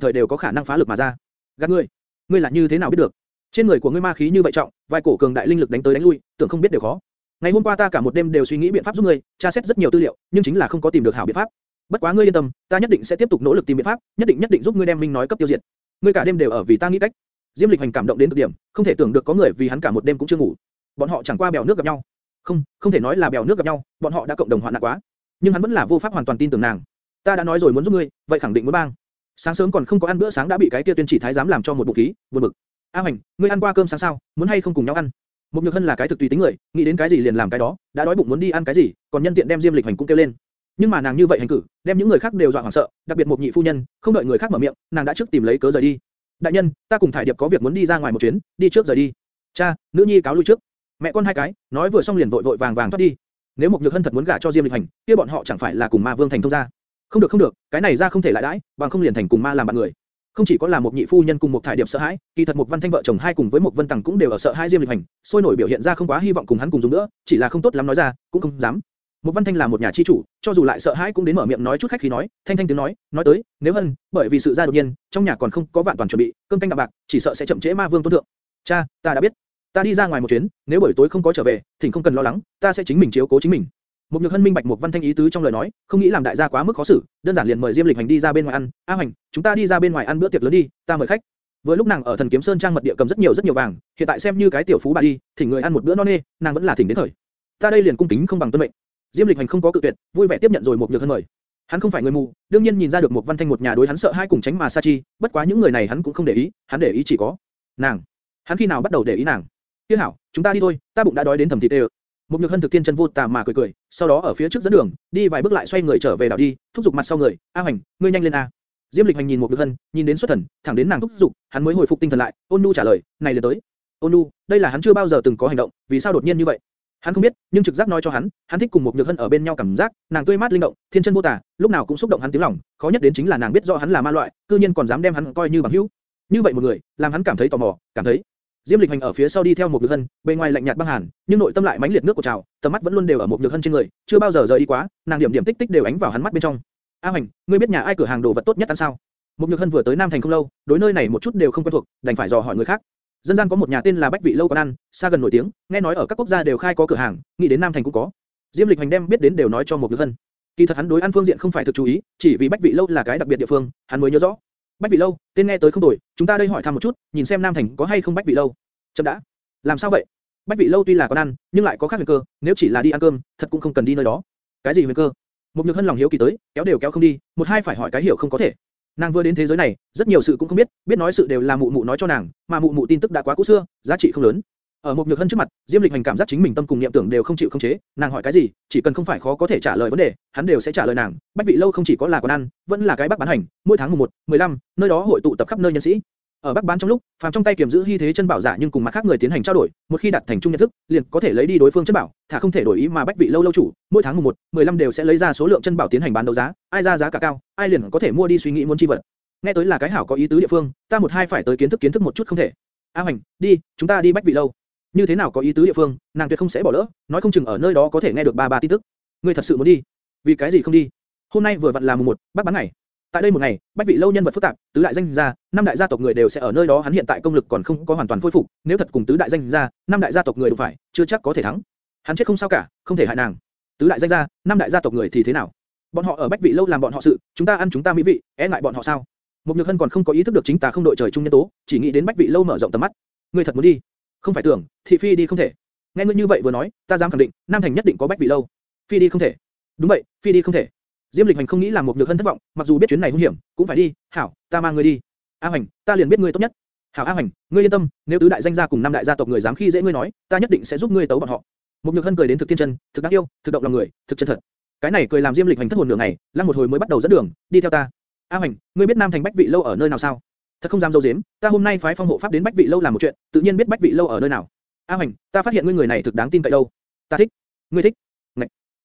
thời đều có khả năng phá lực mà ra. Gạt ngươi, ngươi là như thế nào biết được? Trên người của ngươi ma khí như vậy trọng, vài cổ cường đại linh lực đánh tới đánh lui, tưởng không biết đều khó. Ngày hôm qua ta cả một đêm đều suy nghĩ biện pháp giúp ngươi, tra xét rất nhiều tư liệu, nhưng chính là không có tìm được hảo biện pháp. Bất quá ngươi yên tâm, ta nhất định sẽ tiếp tục nỗ lực tìm biện pháp, nhất định nhất định giúp ngươi đem minh nói cấp tiêu diệt. Ngươi cả đêm đều ở vì ta nghĩ cách. Diêm Lịch Hành cảm động đến cực điểm, không thể tưởng được có người vì hắn cả một đêm cũng chưa ngủ. Bọn họ chẳng qua bèo nước gặp nhau. Không, không thể nói là bèo nước gặp nhau, bọn họ đã cộng đồng hoạn nạn quá. Nhưng hắn vẫn là vô pháp hoàn toàn tin tưởng nàng. Ta đã nói rồi muốn giúp ngươi, vậy khẳng định muốn bang. Sáng sớm còn không có ăn bữa sáng đã bị cái kia tuyên chỉ thái giám làm cho một bụng khí, buồn bực. A Hành, ngươi ăn qua cơm sáng sao? Muốn hay không cùng nhau ăn? Một Nhược Hân là cái thực tùy tính người, nghĩ đến cái gì liền làm cái đó, đã đói bụng muốn đi ăn cái gì, còn nhân tiện đem Diêm Lịch Hành cũng kêu lên. Nhưng mà nàng như vậy hành cử, đem những người khác đều dọa hoảng sợ, đặc biệt một nhị phu nhân, không đợi người khác mở miệng, nàng đã trước tìm lấy cớ rời đi. Đại nhân, ta cùng Thải Điệp có việc muốn đi ra ngoài một chuyến, đi trước rời đi. Cha, nữ nhi cáo lui trước. Mẹ con hai cái, nói vừa xong liền vội vội vàng vàng thoát đi. Nếu một Nhược Hân thật muốn gả cho Diêm Lịch Hành, kia bọn họ chẳng phải là cùng Ma Vương thành thông gia? Không được không được, cái này ra không thể lại đãi, bằng không liền thành cùng ma làm bạn người. Không chỉ có là một nhị phu nhân cùng một thải điệp sợ hãi, kỳ thật một văn thanh vợ chồng hai cùng với một vân tằng cũng đều ở sợ hai diêm lịch hành, sôi nổi biểu hiện ra không quá hy vọng cùng hắn cùng dùng nữa, chỉ là không tốt lắm nói ra, cũng không dám. Một văn thanh là một nhà chi chủ, cho dù lại sợ hãi cũng đến mở miệng nói chút khách khí nói, thanh thanh tiếng nói, nói tới, nếu hơn, bởi vì sự ra đột nhiên, trong nhà còn không có vạn toàn chuẩn bị, cơm canh đạm bạc, chỉ sợ sẽ chậm trễ ma vương tôn thượng. Cha, ta đã biết, ta đi ra ngoài một chuyến, nếu buổi tối không có trở về, thỉnh không cần lo lắng, ta sẽ chính mình chiếu cố chính mình. Một nhược hân minh bạch một văn thanh ý tứ trong lời nói, không nghĩ làm đại gia quá mức khó xử, đơn giản liền mời Diêm Lịch Hành đi ra bên ngoài ăn. A Hành, chúng ta đi ra bên ngoài ăn bữa tiệc lớn đi, ta mời khách. Vừa lúc nàng ở Thần Kiếm Sơn trang mật địa cầm rất nhiều rất nhiều vàng, hiện tại xem như cái tiểu phú bà đi, thỉnh người ăn một bữa no nê, nàng vẫn là thỉnh đến thời. Ta đây liền cung kính không bằng tuân mệnh. Diêm Lịch Hành không có cự tuyệt, vui vẻ tiếp nhận rồi một nhược hân mời. Hắn không phải người mù, đương nhiên nhìn ra được một văn thanh một nhà đối hắn sợ hai cùng tránh mà xa chi, bất quá những người này hắn cũng không để ý, hắn để ý chỉ có nàng. Hắn khi nào bắt đầu để ý nàng? Tiết hảo, chúng ta đi thôi, ta bụng đã đói đến thầm thịt đều. Một nhược hân thực tiên chân vô tà mà cười cười, sau đó ở phía trước dẫn đường, đi vài bước lại xoay người trở về đảo đi, thúc giục mặt sau người, A Hành, ngươi nhanh lên a. Diêm Lịch Hành nhìn một nhược hân, nhìn đến xuất thần, thẳng đến nàng thúc giục, hắn mới hồi phục tinh thần lại, ôn nu trả lời, này liền tới. ôn nu, đây là hắn chưa bao giờ từng có hành động, vì sao đột nhiên như vậy? Hắn không biết, nhưng trực giác nói cho hắn, hắn thích cùng một nhược hân ở bên nhau cảm giác, nàng tươi mát linh động, thiên chân vô tà, lúc nào cũng xúc động hắn tiếng lòng, khó nhất đến chính là nàng biết rõ hắn là ma loại, cư nhiên còn dám đem hắn coi như bằng hữu. Như vậy một người, làm hắn cảm thấy tò mò, cảm thấy Diêm Lịch Hành ở phía sau đi theo một nhược hân, bên ngoài lạnh nhạt băng hàn, nhưng nội tâm lại mãnh liệt nước của trào, tầm mắt vẫn luôn đều ở một nhược hân trên người, chưa bao giờ rời đi quá, nàng điểm điểm tích tích đều ánh vào hắn mắt bên trong. A Hành, ngươi biết nhà ai cửa hàng đồ vật tốt nhất ăn sao? Một nhược hân vừa tới Nam Thành không lâu, đối nơi này một chút đều không quen thuộc, đành phải dò hỏi người khác. Dân gian có một nhà tên là Bách Vị lâu quán ăn, xa gần nổi tiếng, nghe nói ở các quốc gia đều khai có cửa hàng, nghĩ đến Nam Thành cũng có. Diêm Lịch Hành đem biết đến đều nói cho một nhược hân. Kỳ thật hắn đối ăn phương diện không phải thực chú ý, chỉ vì Bách Vị lâu là cái đặc biệt địa phương, hắn mới nhớ rõ. Bách Vị lâu, tên nghe tới không đổi, chúng ta đây hỏi thăm một chút, nhìn xem Nam Thành có hay không Bách Vị lâu. Chậm đã. Làm sao vậy? Bách vị lâu tuy là quán ăn, nhưng lại có khác huyền cơ, nếu chỉ là đi ăn cơm, thật cũng không cần đi nơi đó. Cái gì huyền cơ? Một nhược hân lòng hiếu kỳ tới, kéo đều kéo không đi, một hai phải hỏi cái hiểu không có thể. Nàng vừa đến thế giới này, rất nhiều sự cũng không biết, biết nói sự đều là mụ mụ nói cho nàng, mà mụ mụ tin tức đã quá cũ xưa, giá trị không lớn. Ở một nhược hân trước mặt, Diêm Lịch Hành cảm giác chính mình tâm cùng niệm tưởng đều không chịu không chế, nàng hỏi cái gì, chỉ cần không phải khó có thể trả lời vấn đề, hắn đều sẽ trả lời nàng. Bách vị lâu không chỉ có là quán ăn, vẫn là cái bác bán hành, mỗi tháng mùng 1, 15, nơi đó hội tụ tập khắp nơi nhân sĩ. Ở Bắc bán trong lúc, phàm trong tay kiểm giữ hy thế chân bảo giả nhưng cùng mặt khác người tiến hành trao đổi, một khi đạt thành chung nhận thức, liền có thể lấy đi đối phương chân bảo, thả không thể đổi ý mà bách vị lâu lâu chủ, mỗi tháng mùng 1, 15 đều sẽ lấy ra số lượng chân bảo tiến hành bán đấu giá, ai ra giá cả cao, ai liền có thể mua đi suy nghĩ muốn chi vật. Nghe tới là cái hảo có ý tứ địa phương, ta một hai phải tới kiến thức kiến thức một chút không thể. A Hoành, đi, chúng ta đi bách vị lâu. Như thế nào có ý tứ địa phương, nàng tuyệt không sẽ bỏ lỡ, nói không chừng ở nơi đó có thể nghe được ba ba tin tức. Ngươi thật sự muốn đi? Vì cái gì không đi? Hôm nay vừa vặn là mùng 1, bác bán ngày, Tại đây một ngày, bách vị lâu nhân vật phức tạp, tứ đại danh gia, năm đại gia tộc người đều sẽ ở nơi đó. Hắn hiện tại công lực còn không có hoàn toàn khôi phục, nếu thật cùng tứ đại danh gia, năm đại gia tộc người đủ phải, chưa chắc có thể thắng. Hắn chết không sao cả, không thể hại nàng. Tứ đại danh gia, năm đại gia tộc người thì thế nào? Bọn họ ở bách vị lâu làm bọn họ sự, chúng ta ăn chúng ta mỹ vị, e ngại bọn họ sao? Một nhược hân còn không có ý thức được chính ta không đội trời chung nhân tố, chỉ nghĩ đến bách vị lâu mở rộng tầm mắt. Ngươi thật muốn đi? Không phải tưởng, thị phi đi không thể. Nghe ngươi như vậy vừa nói, ta dám khẳng định, Nam Thành nhất định có bách vị lâu. Phi đi không thể. Đúng vậy, phi đi không thể. Diêm Lịch Hành không nghĩ làm một nhược hân thất vọng, mặc dù biết chuyến này nguy hiểm, cũng phải đi. Hảo, ta mang ngươi đi. A Hành, ta liền biết ngươi tốt nhất. Hảo A Hành, ngươi yên tâm, nếu tứ đại danh gia cùng năm đại gia tộc người dám khi dễ ngươi nói, ta nhất định sẽ giúp ngươi tấu bọn họ. Một nhược hân cười đến thực thiên chân, thực đáng yêu, thực động lòng người, thực chân thật. Cái này cười làm Diêm Lịch Hành thất hồn nửa ngày, lăng một hồi mới bắt đầu dẫn đường, đi theo ta. A Hành, ngươi biết Nam Thành Bách Vị lâu ở nơi nào sao? Thật không dám dâu dếm, ta hôm nay phái phong hộ pháp đến Bách Vị lâu làm một chuyện, tự nhiên biết Bách Vị lâu ở nơi nào. A Hành, ta phát hiện ngươi người này thực đáng tin cậy đâu. Ta thích. Ngươi thích.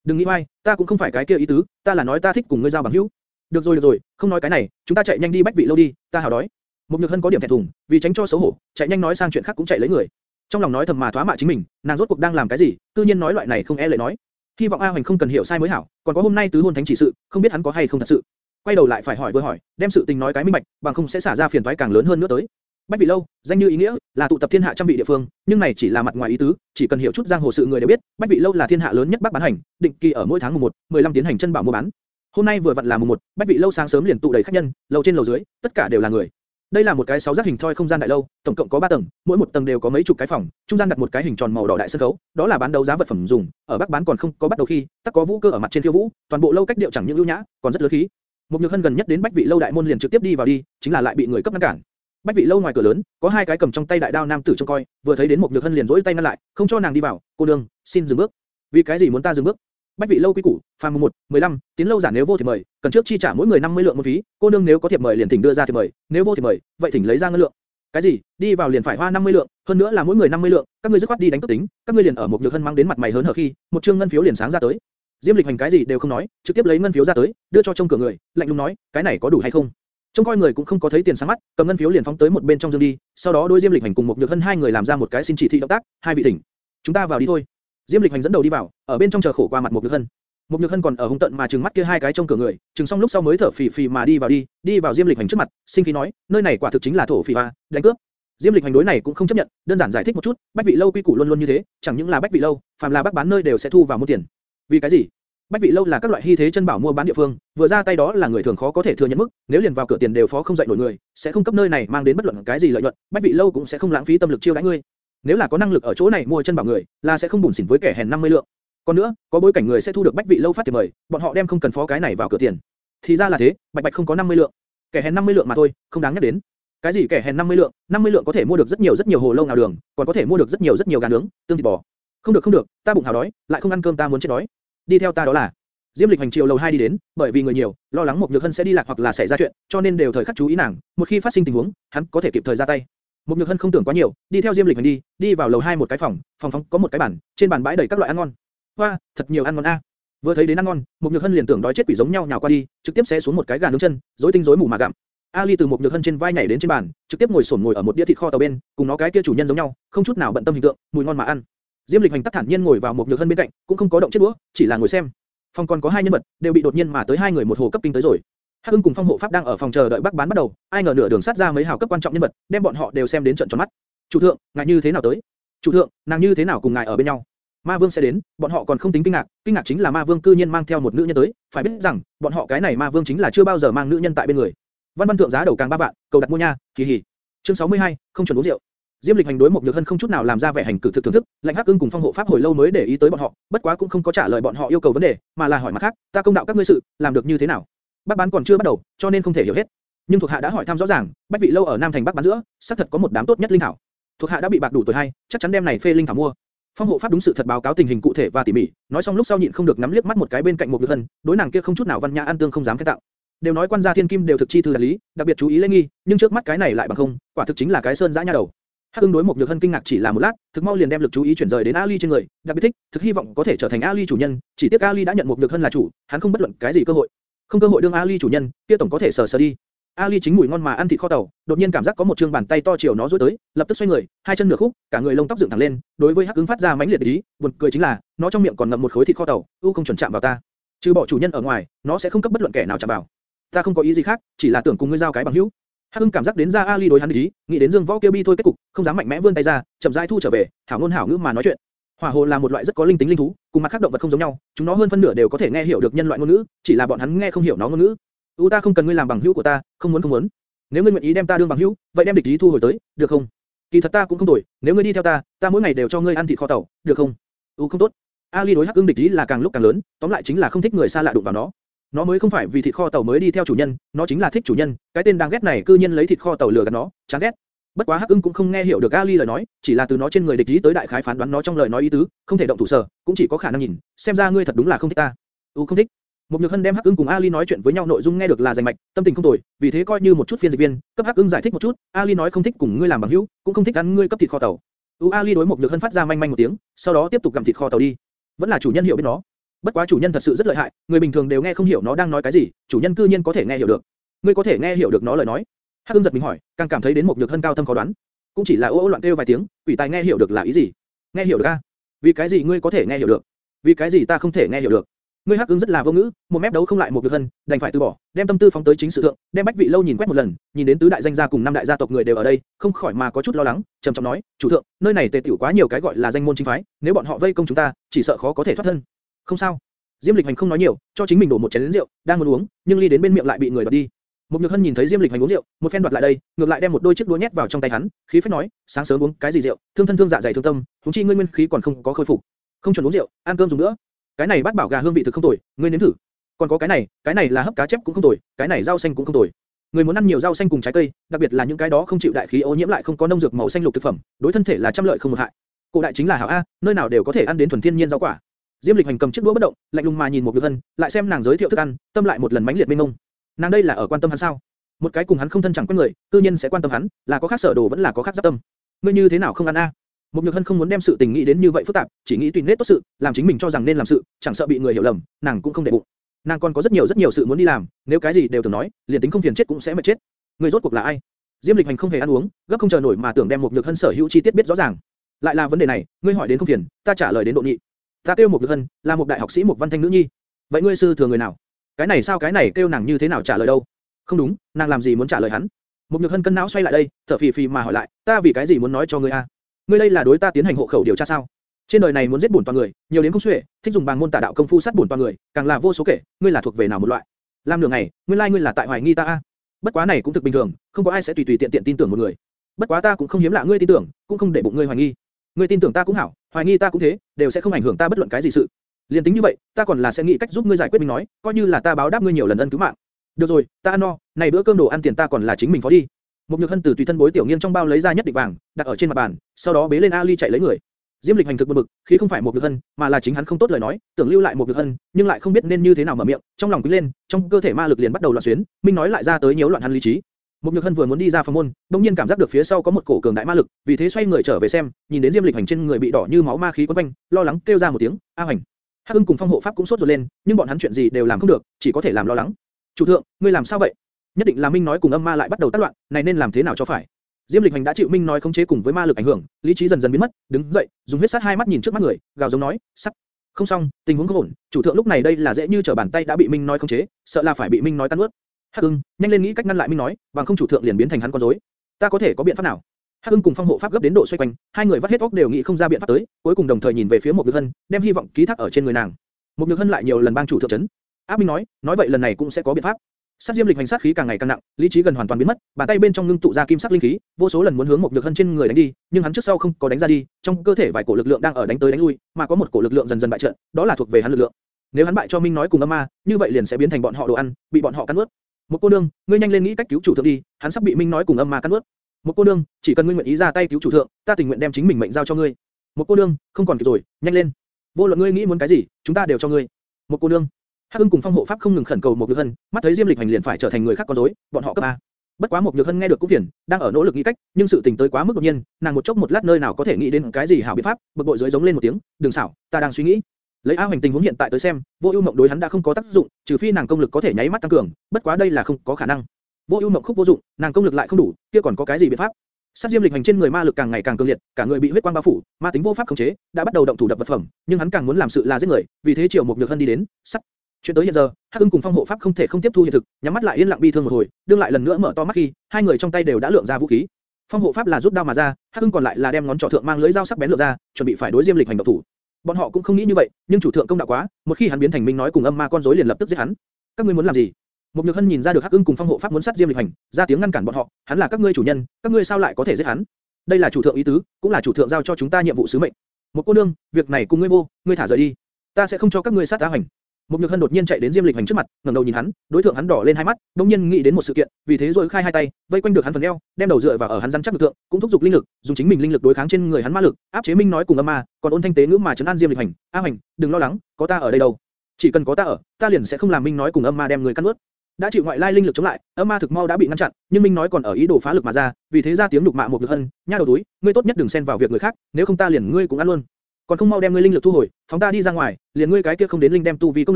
Đừng nghĩ mai, ta cũng không phải cái kia ý tứ, ta là nói ta thích cùng ngươi giao bằng hữu. Được rồi được rồi, không nói cái này, chúng ta chạy nhanh đi Bách Vị lâu đi, ta hào đói. Một nhược hân có điểm thẹn thùng, vì tránh cho xấu hổ, chạy nhanh nói sang chuyện khác cũng chạy lấy người. Trong lòng nói thầm mà thoá mạ chính mình, nàng rốt cuộc đang làm cái gì, tự nhiên nói loại này không e lệ nói. Hy vọng A Hoành không cần hiểu sai mới hảo, còn có hôm nay tứ hôn thánh chỉ sự, không biết hắn có hay không thật sự. Quay đầu lại phải hỏi vừa hỏi, đem sự tình nói cái minh bạch, bằng không sẽ xả ra phiền toái càng lớn hơn nữa tới. Bách vị lâu, danh như ý nghĩa, là tụ tập thiên hạ trăm vị địa phương, nhưng này chỉ là mặt ngoài ý tứ, chỉ cần hiểu chút giang hồ sự người đều biết, Bách vị lâu là thiên hạ lớn nhất bắc bán hành, định kỳ ở mỗi tháng mùng 1, 15 tiến hành chân bảo mua bán. Hôm nay vừa vặn là mùng 1, Bách vị lâu sáng sớm liền tụ đầy khách nhân, lầu trên lầu dưới, tất cả đều là người. Đây là một cái sáu giác hình thoi không gian đại lâu, tổng cộng có 3 tầng, mỗi một tầng đều có mấy chục cái phòng, trung gian đặt một cái hình tròn màu đỏ đại sân khấu, đó là bán đấu giá vật phẩm dùng, ở Bắc bán còn không có bắt đầu khi, tất có vũ cơ ở mặt trên thiêu vũ, toàn bộ lâu cách điệu chẳng những ưu nhã, còn rất lớn khí. Một nhược hân gần nhất đến Bách vị lâu đại môn liền trực tiếp đi vào đi, chính là lại bị người cấp ngăn cản. Bách vị lâu ngoài cửa lớn, có hai cái cầm trong tay đại đao nam tử trông coi, vừa thấy đến một nhược hân liền rỗi tay ngăn lại, không cho nàng đi vào. Cô đương, xin dừng bước. Vì cái gì muốn ta dừng bước? Bách vị lâu quý củ, phàm mùng 1, 15, tiến lâu giả nếu vô thì mời, cần trước chi trả mỗi người 50 lượng một phí, cô nương nếu có thiệp mời liền thỉnh đưa ra thiệp mời, nếu vô thì mời, vậy thỉnh lấy ra ngân lượng. Cái gì? Đi vào liền phải hoa 50 lượng, hơn nữa là mỗi người 50 lượng, các ngươi dứt khoát đi đánh cướp tính, các ngươi liền ở một nhược hân mang đến mặt mày hớn hở khi, một trương ngân phiếu liền sáng ra tới. Diêm Lịch hành cái gì đều không nói, trực tiếp lấy ngân phiếu ra tới, đưa cho trong cửa người, lạnh lùng nói, cái này có đủ hay không? Trông coi người cũng không có thấy tiền sáng mắt, cầm ngân phiếu liền phóng tới một bên trong dương đi, sau đó đôi Diêm Lịch hành cùng một nhược hân hai người làm ra một cái xin chỉ thị động tác, hai vị thỉnh. Chúng ta vào đi thôi. Diêm Lịch hành dẫn đầu đi vào, ở bên trong chờ khổ qua mặt một nhược hân. Một nhược hân còn ở hung tận mà trừng mắt kia hai cái trong cửa người, trừng xong lúc sau mới thở phì phì mà đi vào đi, đi vào Diêm Lịch hành trước mặt, sinh khí nói, nơi này quả thực chính là thổ phỉ và đánh cướp. Diêm Lịch hành đối này cũng không chấp nhận, đơn giản giải thích một chút, Bách vị lâu quy củ luôn luôn như thế, chẳng những là Bách vị lâu, phàm là bác bán nơi đều sẽ thu vào mua tiền. Vì cái gì? Bách vị lâu là các loại hy thế chân bảo mua bán địa phương, vừa ra tay đó là người thường khó có thể thừa nhận mức, nếu liền vào cửa tiền đều phó không dậy nổi người, sẽ không cấp nơi này mang đến bất luận cái gì lợi nhuận, Bách vị lâu cũng sẽ không lãng phí tâm lực chiêu đãi ngươi. Nếu là có năng lực ở chỗ này mua chân bảo người, là sẽ không bùn xỉn với kẻ hèn 50 lượng. Còn nữa, có bối cảnh người sẽ thu được Bách vị lâu phát tiền mời, bọn họ đem không cần phó cái này vào cửa tiền. Thì ra là thế, Bạch Bạch không có 50 lượng, kẻ hèn 50 lượng mà thôi, không đáng nhắc đến. Cái gì kẻ hèn 50 lượng, 50 lượng có thể mua được rất nhiều rất nhiều hồ lâu nào đường, còn có thể mua được rất nhiều rất nhiều gà nướng, tương thịt bò. Không được không được, ta bụng hào đói, lại không ăn cơm ta muốn chết đói. Đi theo ta đó là. Diêm Lịch hành chiều lầu 2 đi đến, bởi vì người nhiều, lo lắng một nhược hân sẽ đi lạc hoặc là xảy ra chuyện, cho nên đều thời khắc chú ý nàng, một khi phát sinh tình huống, hắn có thể kịp thời ra tay. Một nhược hân không tưởng quá nhiều, đi theo Diêm Lịch hành đi, đi vào lầu 2 một cái phòng, phòng phòng có một cái bàn, trên bàn bãi đầy các loại ăn ngon. Hoa, thật nhiều ăn ngon a. Vừa thấy đến ăn ngon, một nhược hân liền tưởng đói chết quỷ giống nhau nhào qua đi, trực tiếp xé xuống một cái gà nướng chân, rối tinh rối mù mà gặm. Ali từ một nhược hân trên vai nhảy đến trên bàn, trực tiếp ngồi xổm ngồi ở một đĩa thịt kho tàu bên, cùng nó cái kia chủ nhân giống nhau, không chút nào bận tâm hình tượng, mùi ngon mà ăn. Diêm Lịch hành tắc thản nhiên ngồi vào một nhược hân bên cạnh, cũng không có động chiếc đũa, chỉ là ngồi xem. Phòng còn có hai nhân vật, đều bị đột nhiên mà tới hai người một hồ cấp kinh tới rồi. Hắc Ưng cùng Phong Hộ Pháp đang ở phòng chờ đợi Bắc Bán bắt đầu, ai ngờ nửa đường sát ra mấy hào cấp quan trọng nhân vật, đem bọn họ đều xem đến trận tròn mắt. Chủ thượng, ngài như thế nào tới? Chủ thượng, nàng như thế nào cùng ngài ở bên nhau? Ma Vương sẽ đến, bọn họ còn không tính kinh ngạc, kinh ngạc chính là Ma Vương cư nhiên mang theo một nữ nhân tới, phải biết rằng, bọn họ cái này Ma Vương chính là chưa bao giờ mang nữ nhân tại bên người. Văn Văn thượng giá đầu càng ba vạn, cầu đặt mua nha, kỳ hỉ. Chương 62, không chuẩn uống rượu. Diêm Lịch hành đối một nhược hân không chút nào làm ra vẻ hành cử thực thưởng thức, lạnh hắc ưng cùng phong hộ pháp hồi lâu mới để ý tới bọn họ, bất quá cũng không có trả lời bọn họ yêu cầu vấn đề, mà là hỏi mặt khác, ta công đạo các ngươi sự, làm được như thế nào? Bác bán còn chưa bắt đầu, cho nên không thể hiểu hết. Nhưng thuộc hạ đã hỏi thăm rõ ràng, bách vị lâu ở Nam thành Bắc bán giữa, xác thật có một đám tốt nhất linh thảo. Thuộc hạ đã bị bạc đủ tuổi hay, chắc chắn đem này phê linh thảo mua. Phong hộ pháp đúng sự thật báo cáo tình hình cụ thể và tỉ mỉ, nói xong lúc sau nhịn không được nắm liếc mắt một cái bên cạnh một nhược hân, đối nàng kia không chút nào văn nhã an tương không dám khen tạo. Đều nói quan gia thiên kim đều thực chi thư đạt lý, đặc biệt chú ý lễ nghi, nhưng trước mắt cái này lại bằng không, quả thực chính là cái sơn dã nha đầu. Hắc Ưng đối một Nhược Hân kinh ngạc chỉ là một lát, thực mau liền đem lực chú ý chuyển rời đến Ali trên người, đặc biệt thích, thực hy vọng có thể trở thành Ali chủ nhân, chỉ tiếc Ali đã nhận một Nhược Hân là chủ, hắn không bất luận cái gì cơ hội. Không cơ hội đương Ali chủ nhân, kia tổng có thể sờ sờ đi. Ali chính mùi ngon mà ăn thịt kho tàu, đột nhiên cảm giác có một trương bàn tay to chiều nó duỗi tới, lập tức xoay người, hai chân nửa khúc, cả người lông tóc dựng thẳng lên, đối với Hắc Ưng phát ra mãnh liệt ý, buồn cười chính là, nó trong miệng còn ngậm một khối thịt kho tàu, u không chuẩn chạm vào ta. Trừ bỏ chủ nhân ở ngoài, nó sẽ không cấp bất luận kẻ nào chạm vào. Ta không có ý gì khác, chỉ là tưởng cùng ngươi giao cái bằng hữu. Hắc Ưng cảm giác đến ra Ali đối hắn ý, nghĩ đến Dương Võ kia bi thôi kết cục, không dám mạnh mẽ vươn tay ra, chậm rãi thu trở về, hảo ngôn hảo ngữ mà nói chuyện. Hỏa hồ là một loại rất có linh tính linh thú, cùng mặt khác động vật không giống nhau, chúng nó hơn phân nửa đều có thể nghe hiểu được nhân loại ngôn ngữ, chỉ là bọn hắn nghe không hiểu nó ngôn ngữ. U ta không cần ngươi làm bằng hữu của ta, không muốn không muốn. Nếu ngươi nguyện ý đem ta đương bằng hữu, vậy đem địch ý thu hồi tới, được không? Kỳ thật ta cũng không đổi, nếu ngươi đi theo ta, ta mỗi ngày đều cho ngươi ăn thịt kho tàu, được không? U không tốt. Ali đối Hắc Ưng địch ý là càng lúc càng lớn, tóm lại chính là không thích người xa lạ đụng vào nó. Nó mới không phải vì thịt kho tàu mới đi theo chủ nhân, nó chính là thích chủ nhân, cái tên đang ghét này cư nhiên lấy thịt kho tàu lừa gạt nó, chán ghét. Bất quá Hắc Ưng cũng không nghe hiểu được Ali lời nói, chỉ là từ nó trên người địch ý tới đại khái phán đoán nó trong lời nói ý tứ, không thể động thủ sở, cũng chỉ có khả năng nhìn, xem ra ngươi thật đúng là không thích ta. U không thích. Một Nhược Hân đem Hắc Ưng cùng Ali nói chuyện với nhau nội dung nghe được là rành mạch, tâm tình không tồi, vì thế coi như một chút phiên dịch viên, cấp Hắc Ưng giải thích một chút, Ali nói không thích cùng ngươi làm bằng hữu, cũng không thích ăn ngươi cấp thịt kho tàu. U Ali đối một Nhược Hân phát ra manh manh một tiếng, sau đó tiếp tục gặm thịt kho tàu đi. Vẫn là chủ nhân hiểu biết nó. Bất quá chủ nhân thật sự rất lợi hại, người bình thường đều nghe không hiểu nó đang nói cái gì, chủ nhân cư nhiên có thể nghe hiểu được. Ngươi có thể nghe hiểu được nó lời nói? Hắc Ưng giật mình hỏi, càng cảm thấy đến một Nhược thân cao thâm khó đoán. Cũng chỉ là ô ô loạn kêu vài tiếng, quỷ tài nghe hiểu được là ý gì? Nghe hiểu được a? Vì cái gì ngươi có thể nghe hiểu được? Vì cái gì ta không thể nghe hiểu được? Ngươi Hắc Ưng rất là vô ngữ, một mép đấu không lại một Nhược thân, đành phải từ bỏ, đem tâm tư phóng tới chính sự thượng, đem bách vị lâu nhìn quét một lần, nhìn đến tứ đại danh gia cùng năm đại gia tộc người đều ở đây, không khỏi mà có chút lo lắng, trầm trọng nói, chủ thượng, nơi này tề tiểu quá nhiều cái gọi là danh môn chính phái, nếu bọn họ vây công chúng ta, chỉ sợ khó có thể thoát thân. Không sao. Diêm Lịch Hành không nói nhiều, cho chính mình đổ một chén rượu, đang muốn uống, nhưng ly đến bên miệng lại bị người đoạt đi. Mục Nhược Hân nhìn thấy Diêm Lịch Hành uống rượu, một phen đoạt lại đây, ngược lại đem một đôi chiếc đũa nhét vào trong tay hắn, khí phách nói, sáng sớm uống cái gì rượu, thương thân thương dạ dày thương tâm, chúng chi ngươi nguyên khí còn không có khôi phục, không chuẩn uống rượu, ăn cơm dùng nữa. Cái này bát bảo gà hương vị thực không tồi, ngươi nếm thử. Còn có cái này, cái này là hấp cá chép cũng không tồi, cái này rau xanh cũng không tồi. Người muốn ăn nhiều rau xanh cùng trái cây, đặc biệt là những cái đó không chịu đại khí ô nhiễm lại không có nông dược màu xanh lục thực phẩm, đối thân thể là trăm lợi không một hại. Cổ đại chính là hảo a, nơi nào đều có thể ăn đến thuần thiên nhiên rau quả. Diêm Lịch Hành cầm chiếc đũa bất động, lạnh lùng mà nhìn một Nhược Hân, lại xem nàng giới thiệu thức ăn, tâm lại một lần mãnh liệt mênh mông. Nàng đây là ở quan tâm hắn sao? Một cái cùng hắn không thân chẳng quen người, tự nhiên sẽ quan tâm hắn, là có khác sở đồ vẫn là có khác giáp tâm. Ngươi như thế nào không ăn a? Một Nhược Hân không muốn đem sự tình nghĩ đến như vậy phức tạp, chỉ nghĩ tùy nết tốt sự, làm chính mình cho rằng nên làm sự, chẳng sợ bị người hiểu lầm, nàng cũng không để bụng. Nàng còn có rất nhiều rất nhiều sự muốn đi làm, nếu cái gì đều tưởng nói, liền tính không phiền chết cũng sẽ mệt chết. Người rốt cuộc là ai? Diêm Lịch Hành không hề ăn uống, gấp không chờ nổi mà tưởng đem một Nhược Hân sở hữu chi tiết biết rõ ràng. Lại là vấn đề này, ngươi hỏi đến không phiền, ta trả lời đến độ nhị. Ta kêu một Nhược Hân, là một đại học sĩ một văn thanh nữ nhi. Vậy ngươi sư thừa người nào? Cái này sao cái này kêu nàng như thế nào trả lời đâu? Không đúng, nàng làm gì muốn trả lời hắn? Một Nhược Hân cân não xoay lại đây, thở phì phì mà hỏi lại, ta vì cái gì muốn nói cho ngươi a? Ngươi đây là đối ta tiến hành hộ khẩu điều tra sao? Trên đời này muốn giết bổn toàn người, nhiều đến không xuể, thích dùng bằng môn tà đạo công phu sát bổn toàn người, càng là vô số kể, ngươi là thuộc về nào một loại? Làm nửa ngày, nguyên lai like ngươi là tại hoài nghi ta a. Bất quá này cũng thực bình thường, không có ai sẽ tùy tùy tiện tiện tin tưởng một người. Bất quá ta cũng không hiếm lạ ngươi tin tưởng, cũng không để bụng ngươi hoài nghi. Ngươi tin tưởng ta cũng hảo, hoài nghi ta cũng thế, đều sẽ không ảnh hưởng ta bất luận cái gì sự. Liên tính như vậy, ta còn là sẽ nghĩ cách giúp ngươi giải quyết mình nói, coi như là ta báo đáp ngươi nhiều lần ân cứu mạng. Được rồi, ta ăn no, này bữa cơm đồ ăn tiền ta còn là chính mình phó đi. Một nhược hân từ tùy thân bối tiểu nghiên trong bao lấy ra nhất định vàng, đặt ở trên mặt bàn, sau đó bế lên Ali chạy lấy người. Diêm Lịch hành thực buồn bực, khí không phải một nhược hân, mà là chính hắn không tốt lời nói, tưởng lưu lại một nhược hân, nhưng lại không biết nên như thế nào mở miệng, trong lòng quý lên, trong cơ thể ma lực liền bắt đầu loạn xuyến, minh nói lại ra tới nhiễu loạn hắn lý trí. Một nhược hân vừa muốn đi ra phòng môn, đung nhiên cảm giác được phía sau có một cổ cường đại ma lực, vì thế xoay người trở về xem, nhìn đến Diêm Lịch hành trên người bị đỏ như máu ma khí quấn quanh, lo lắng kêu ra một tiếng, a hành. Hắc Ưng cùng Phong Hộ Pháp cũng sốt ruột lên, nhưng bọn hắn chuyện gì đều làm không được, chỉ có thể làm lo lắng. Chủ thượng, ngươi làm sao vậy? Nhất định là Minh nói cùng âm ma lại bắt đầu tác loạn, này nên làm thế nào cho phải? Diêm Lịch Hành đã chịu Minh nói khống chế cùng với ma lực ảnh hưởng, lý trí dần dần biến mất, đứng dậy, dùng huyết sát hai mắt nhìn trước mắt người, gào giống nói, sắt. Không xong, tình huống không ổn, chủ thượng lúc này đây là dễ như trở bàn tay đã bị Minh nói khống chế, sợ là phải bị Minh nói tan nuốt. Hắc Ưng, nhanh lên nghĩ cách ngăn lại Minh nói, bằng không chủ thượng liền biến thành hắn con rối. Ta có thể có biện pháp nào? Hắc Ưng cùng Phong Hộ Pháp gấp đến độ xoay quanh, hai người vắt hết óc đều nghĩ không ra biện pháp tới, cuối cùng đồng thời nhìn về phía một Nhược Hân, đem hy vọng ký thác ở trên người nàng. Một Nhược Hân lại nhiều lần bang chủ thượng chấn. Áp Minh nói, nói vậy lần này cũng sẽ có biện pháp. Sát diêm lịch hành sát khí càng ngày càng nặng, lý trí gần hoàn toàn biến mất, bàn tay bên trong ngưng tụ ra kim sắc linh khí, vô số lần muốn hướng một nhược hân trên người đánh đi, nhưng hắn trước sau không có đánh ra đi, trong cơ thể vài cổ lực lượng đang ở đánh tới đánh lui, mà có một cổ lực lượng dần dần bại trận, đó là thuộc về hắn lực lượng. Nếu hắn bại cho Minh nói cùng âm ma, như vậy liền sẽ biến thành bọn họ đồ ăn, bị bọn họ cắn nuốt. Một cô nương, ngươi nhanh lên nghĩ cách cứu chủ thượng đi, hắn sắp bị Minh nói cùng âm ma cắn nuốt. Một cô nương, chỉ cần ngươi nguyện ý ra tay cứu chủ thượng, ta tình nguyện đem chính mình mệnh giao cho ngươi. Một cô nương, không còn kịp rồi, nhanh lên. Vô luận ngươi nghĩ muốn cái gì, chúng ta đều cho ngươi. Một cô nương, Hắc ương cùng Phong Hộ Pháp không ngừng khẩn cầu một Nhược Hân, mắt thấy Diêm Lịch Hành liền phải trở thành người khác con rối, bọn họ cấp a. Bất quá một Nhược Hân nghe được cũng phiền, đang ở nỗ lực nghĩ cách, nhưng sự tình tới quá mức đột nhiên, nàng một chốc một lát nơi nào có thể nghĩ đến cái gì hảo biện pháp, bực bội dưới giống lên một tiếng, đừng xảo, ta đang suy nghĩ. Lấy A Hoành tình huống hiện tại tới xem, Vô Ưu Mộng đối hắn đã không có tác dụng, trừ phi nàng công lực có thể nháy mắt tăng cường, bất quá đây là không có khả năng. Vô Ưu Mộng khúc vô dụng, nàng công lực lại không đủ, kia còn có cái gì biện pháp? Sát Diêm Lịch Hành trên người ma lực càng ngày càng cường liệt, cả người bị huyết quang bao phủ, ma tính vô pháp khống chế, đã bắt đầu động thủ đập vật phẩm, nhưng hắn càng muốn làm sự là giết người, vì thế Triệu Mục Nhược Hân đi đến, sắt, Chuyện tới hiện giờ, Hắc Ưng cùng Phong Hộ Pháp không thể không tiếp thu hiện thực, nhắm mắt lại yên lặng bi thương một hồi, đương lại lần nữa mở to mắt khi, hai người trong tay đều đã lượng ra vũ khí. Phong Hộ Pháp là rút đao mà ra, Hắc Ưng còn lại là đem ngón trỏ thượng mang lưỡi dao sắc bén lựa ra, chuẩn bị phải đối Diêm Lịch hành động thủ. Bọn họ cũng không nghĩ như vậy, nhưng chủ thượng công đạo quá, một khi hắn biến thành minh nói cùng âm ma con rối liền lập tức giết hắn. Các ngươi muốn làm gì? Một Nhược Hân nhìn ra được Hắc Ưng cùng Phong Hộ Pháp muốn sát Diêm Lịch hành, ra tiếng ngăn cản bọn họ, hắn là các ngươi chủ nhân, các ngươi sao lại có thể giết hắn? Đây là chủ thượng ý tứ, cũng là chủ thượng giao cho chúng ta nhiệm vụ sứ mệnh. Một cô nương, việc này cùng ngươi vô, ngươi thả rời đi. Ta sẽ không cho các ngươi sát tá hành. Một Nhược Hân đột nhiên chạy đến Diêm Lịch Hành trước mặt, ngẩng đầu nhìn hắn, đối tượng hắn đỏ lên hai mắt, đột nhiên nghĩ đến một sự kiện, vì thế rồi khai hai tay, vây quanh được hắn phần eo, đem đầu dựa vào ở hắn rắn chắc lực tượng, cũng thúc giục linh lực, dùng chính mình linh lực đối kháng trên người hắn ma lực, áp chế Minh nói cùng âm ma, còn ôn thanh tế ngữ mà trấn an Diêm Lịch Hành, "A Hành, đừng lo lắng, có ta ở đây đâu. Chỉ cần có ta ở, ta liền sẽ không làm Minh nói cùng âm ma đem người cắn nuốt." đã chịu ngoại lai linh lực chống lại, âm ma thực mau đã bị ngăn chặn, nhưng Minh nói còn ở ý đồ phá lực mà ra, vì thế ra tiếng đục mạ một lực hân, nha đầu túi, ngươi tốt nhất đừng xen vào việc người khác, nếu không ta liền ngươi cũng ăn luôn còn không mau đem ngươi linh lực thu hồi, phóng ta đi ra ngoài, liền ngươi cái kia không đến linh đem tu vi công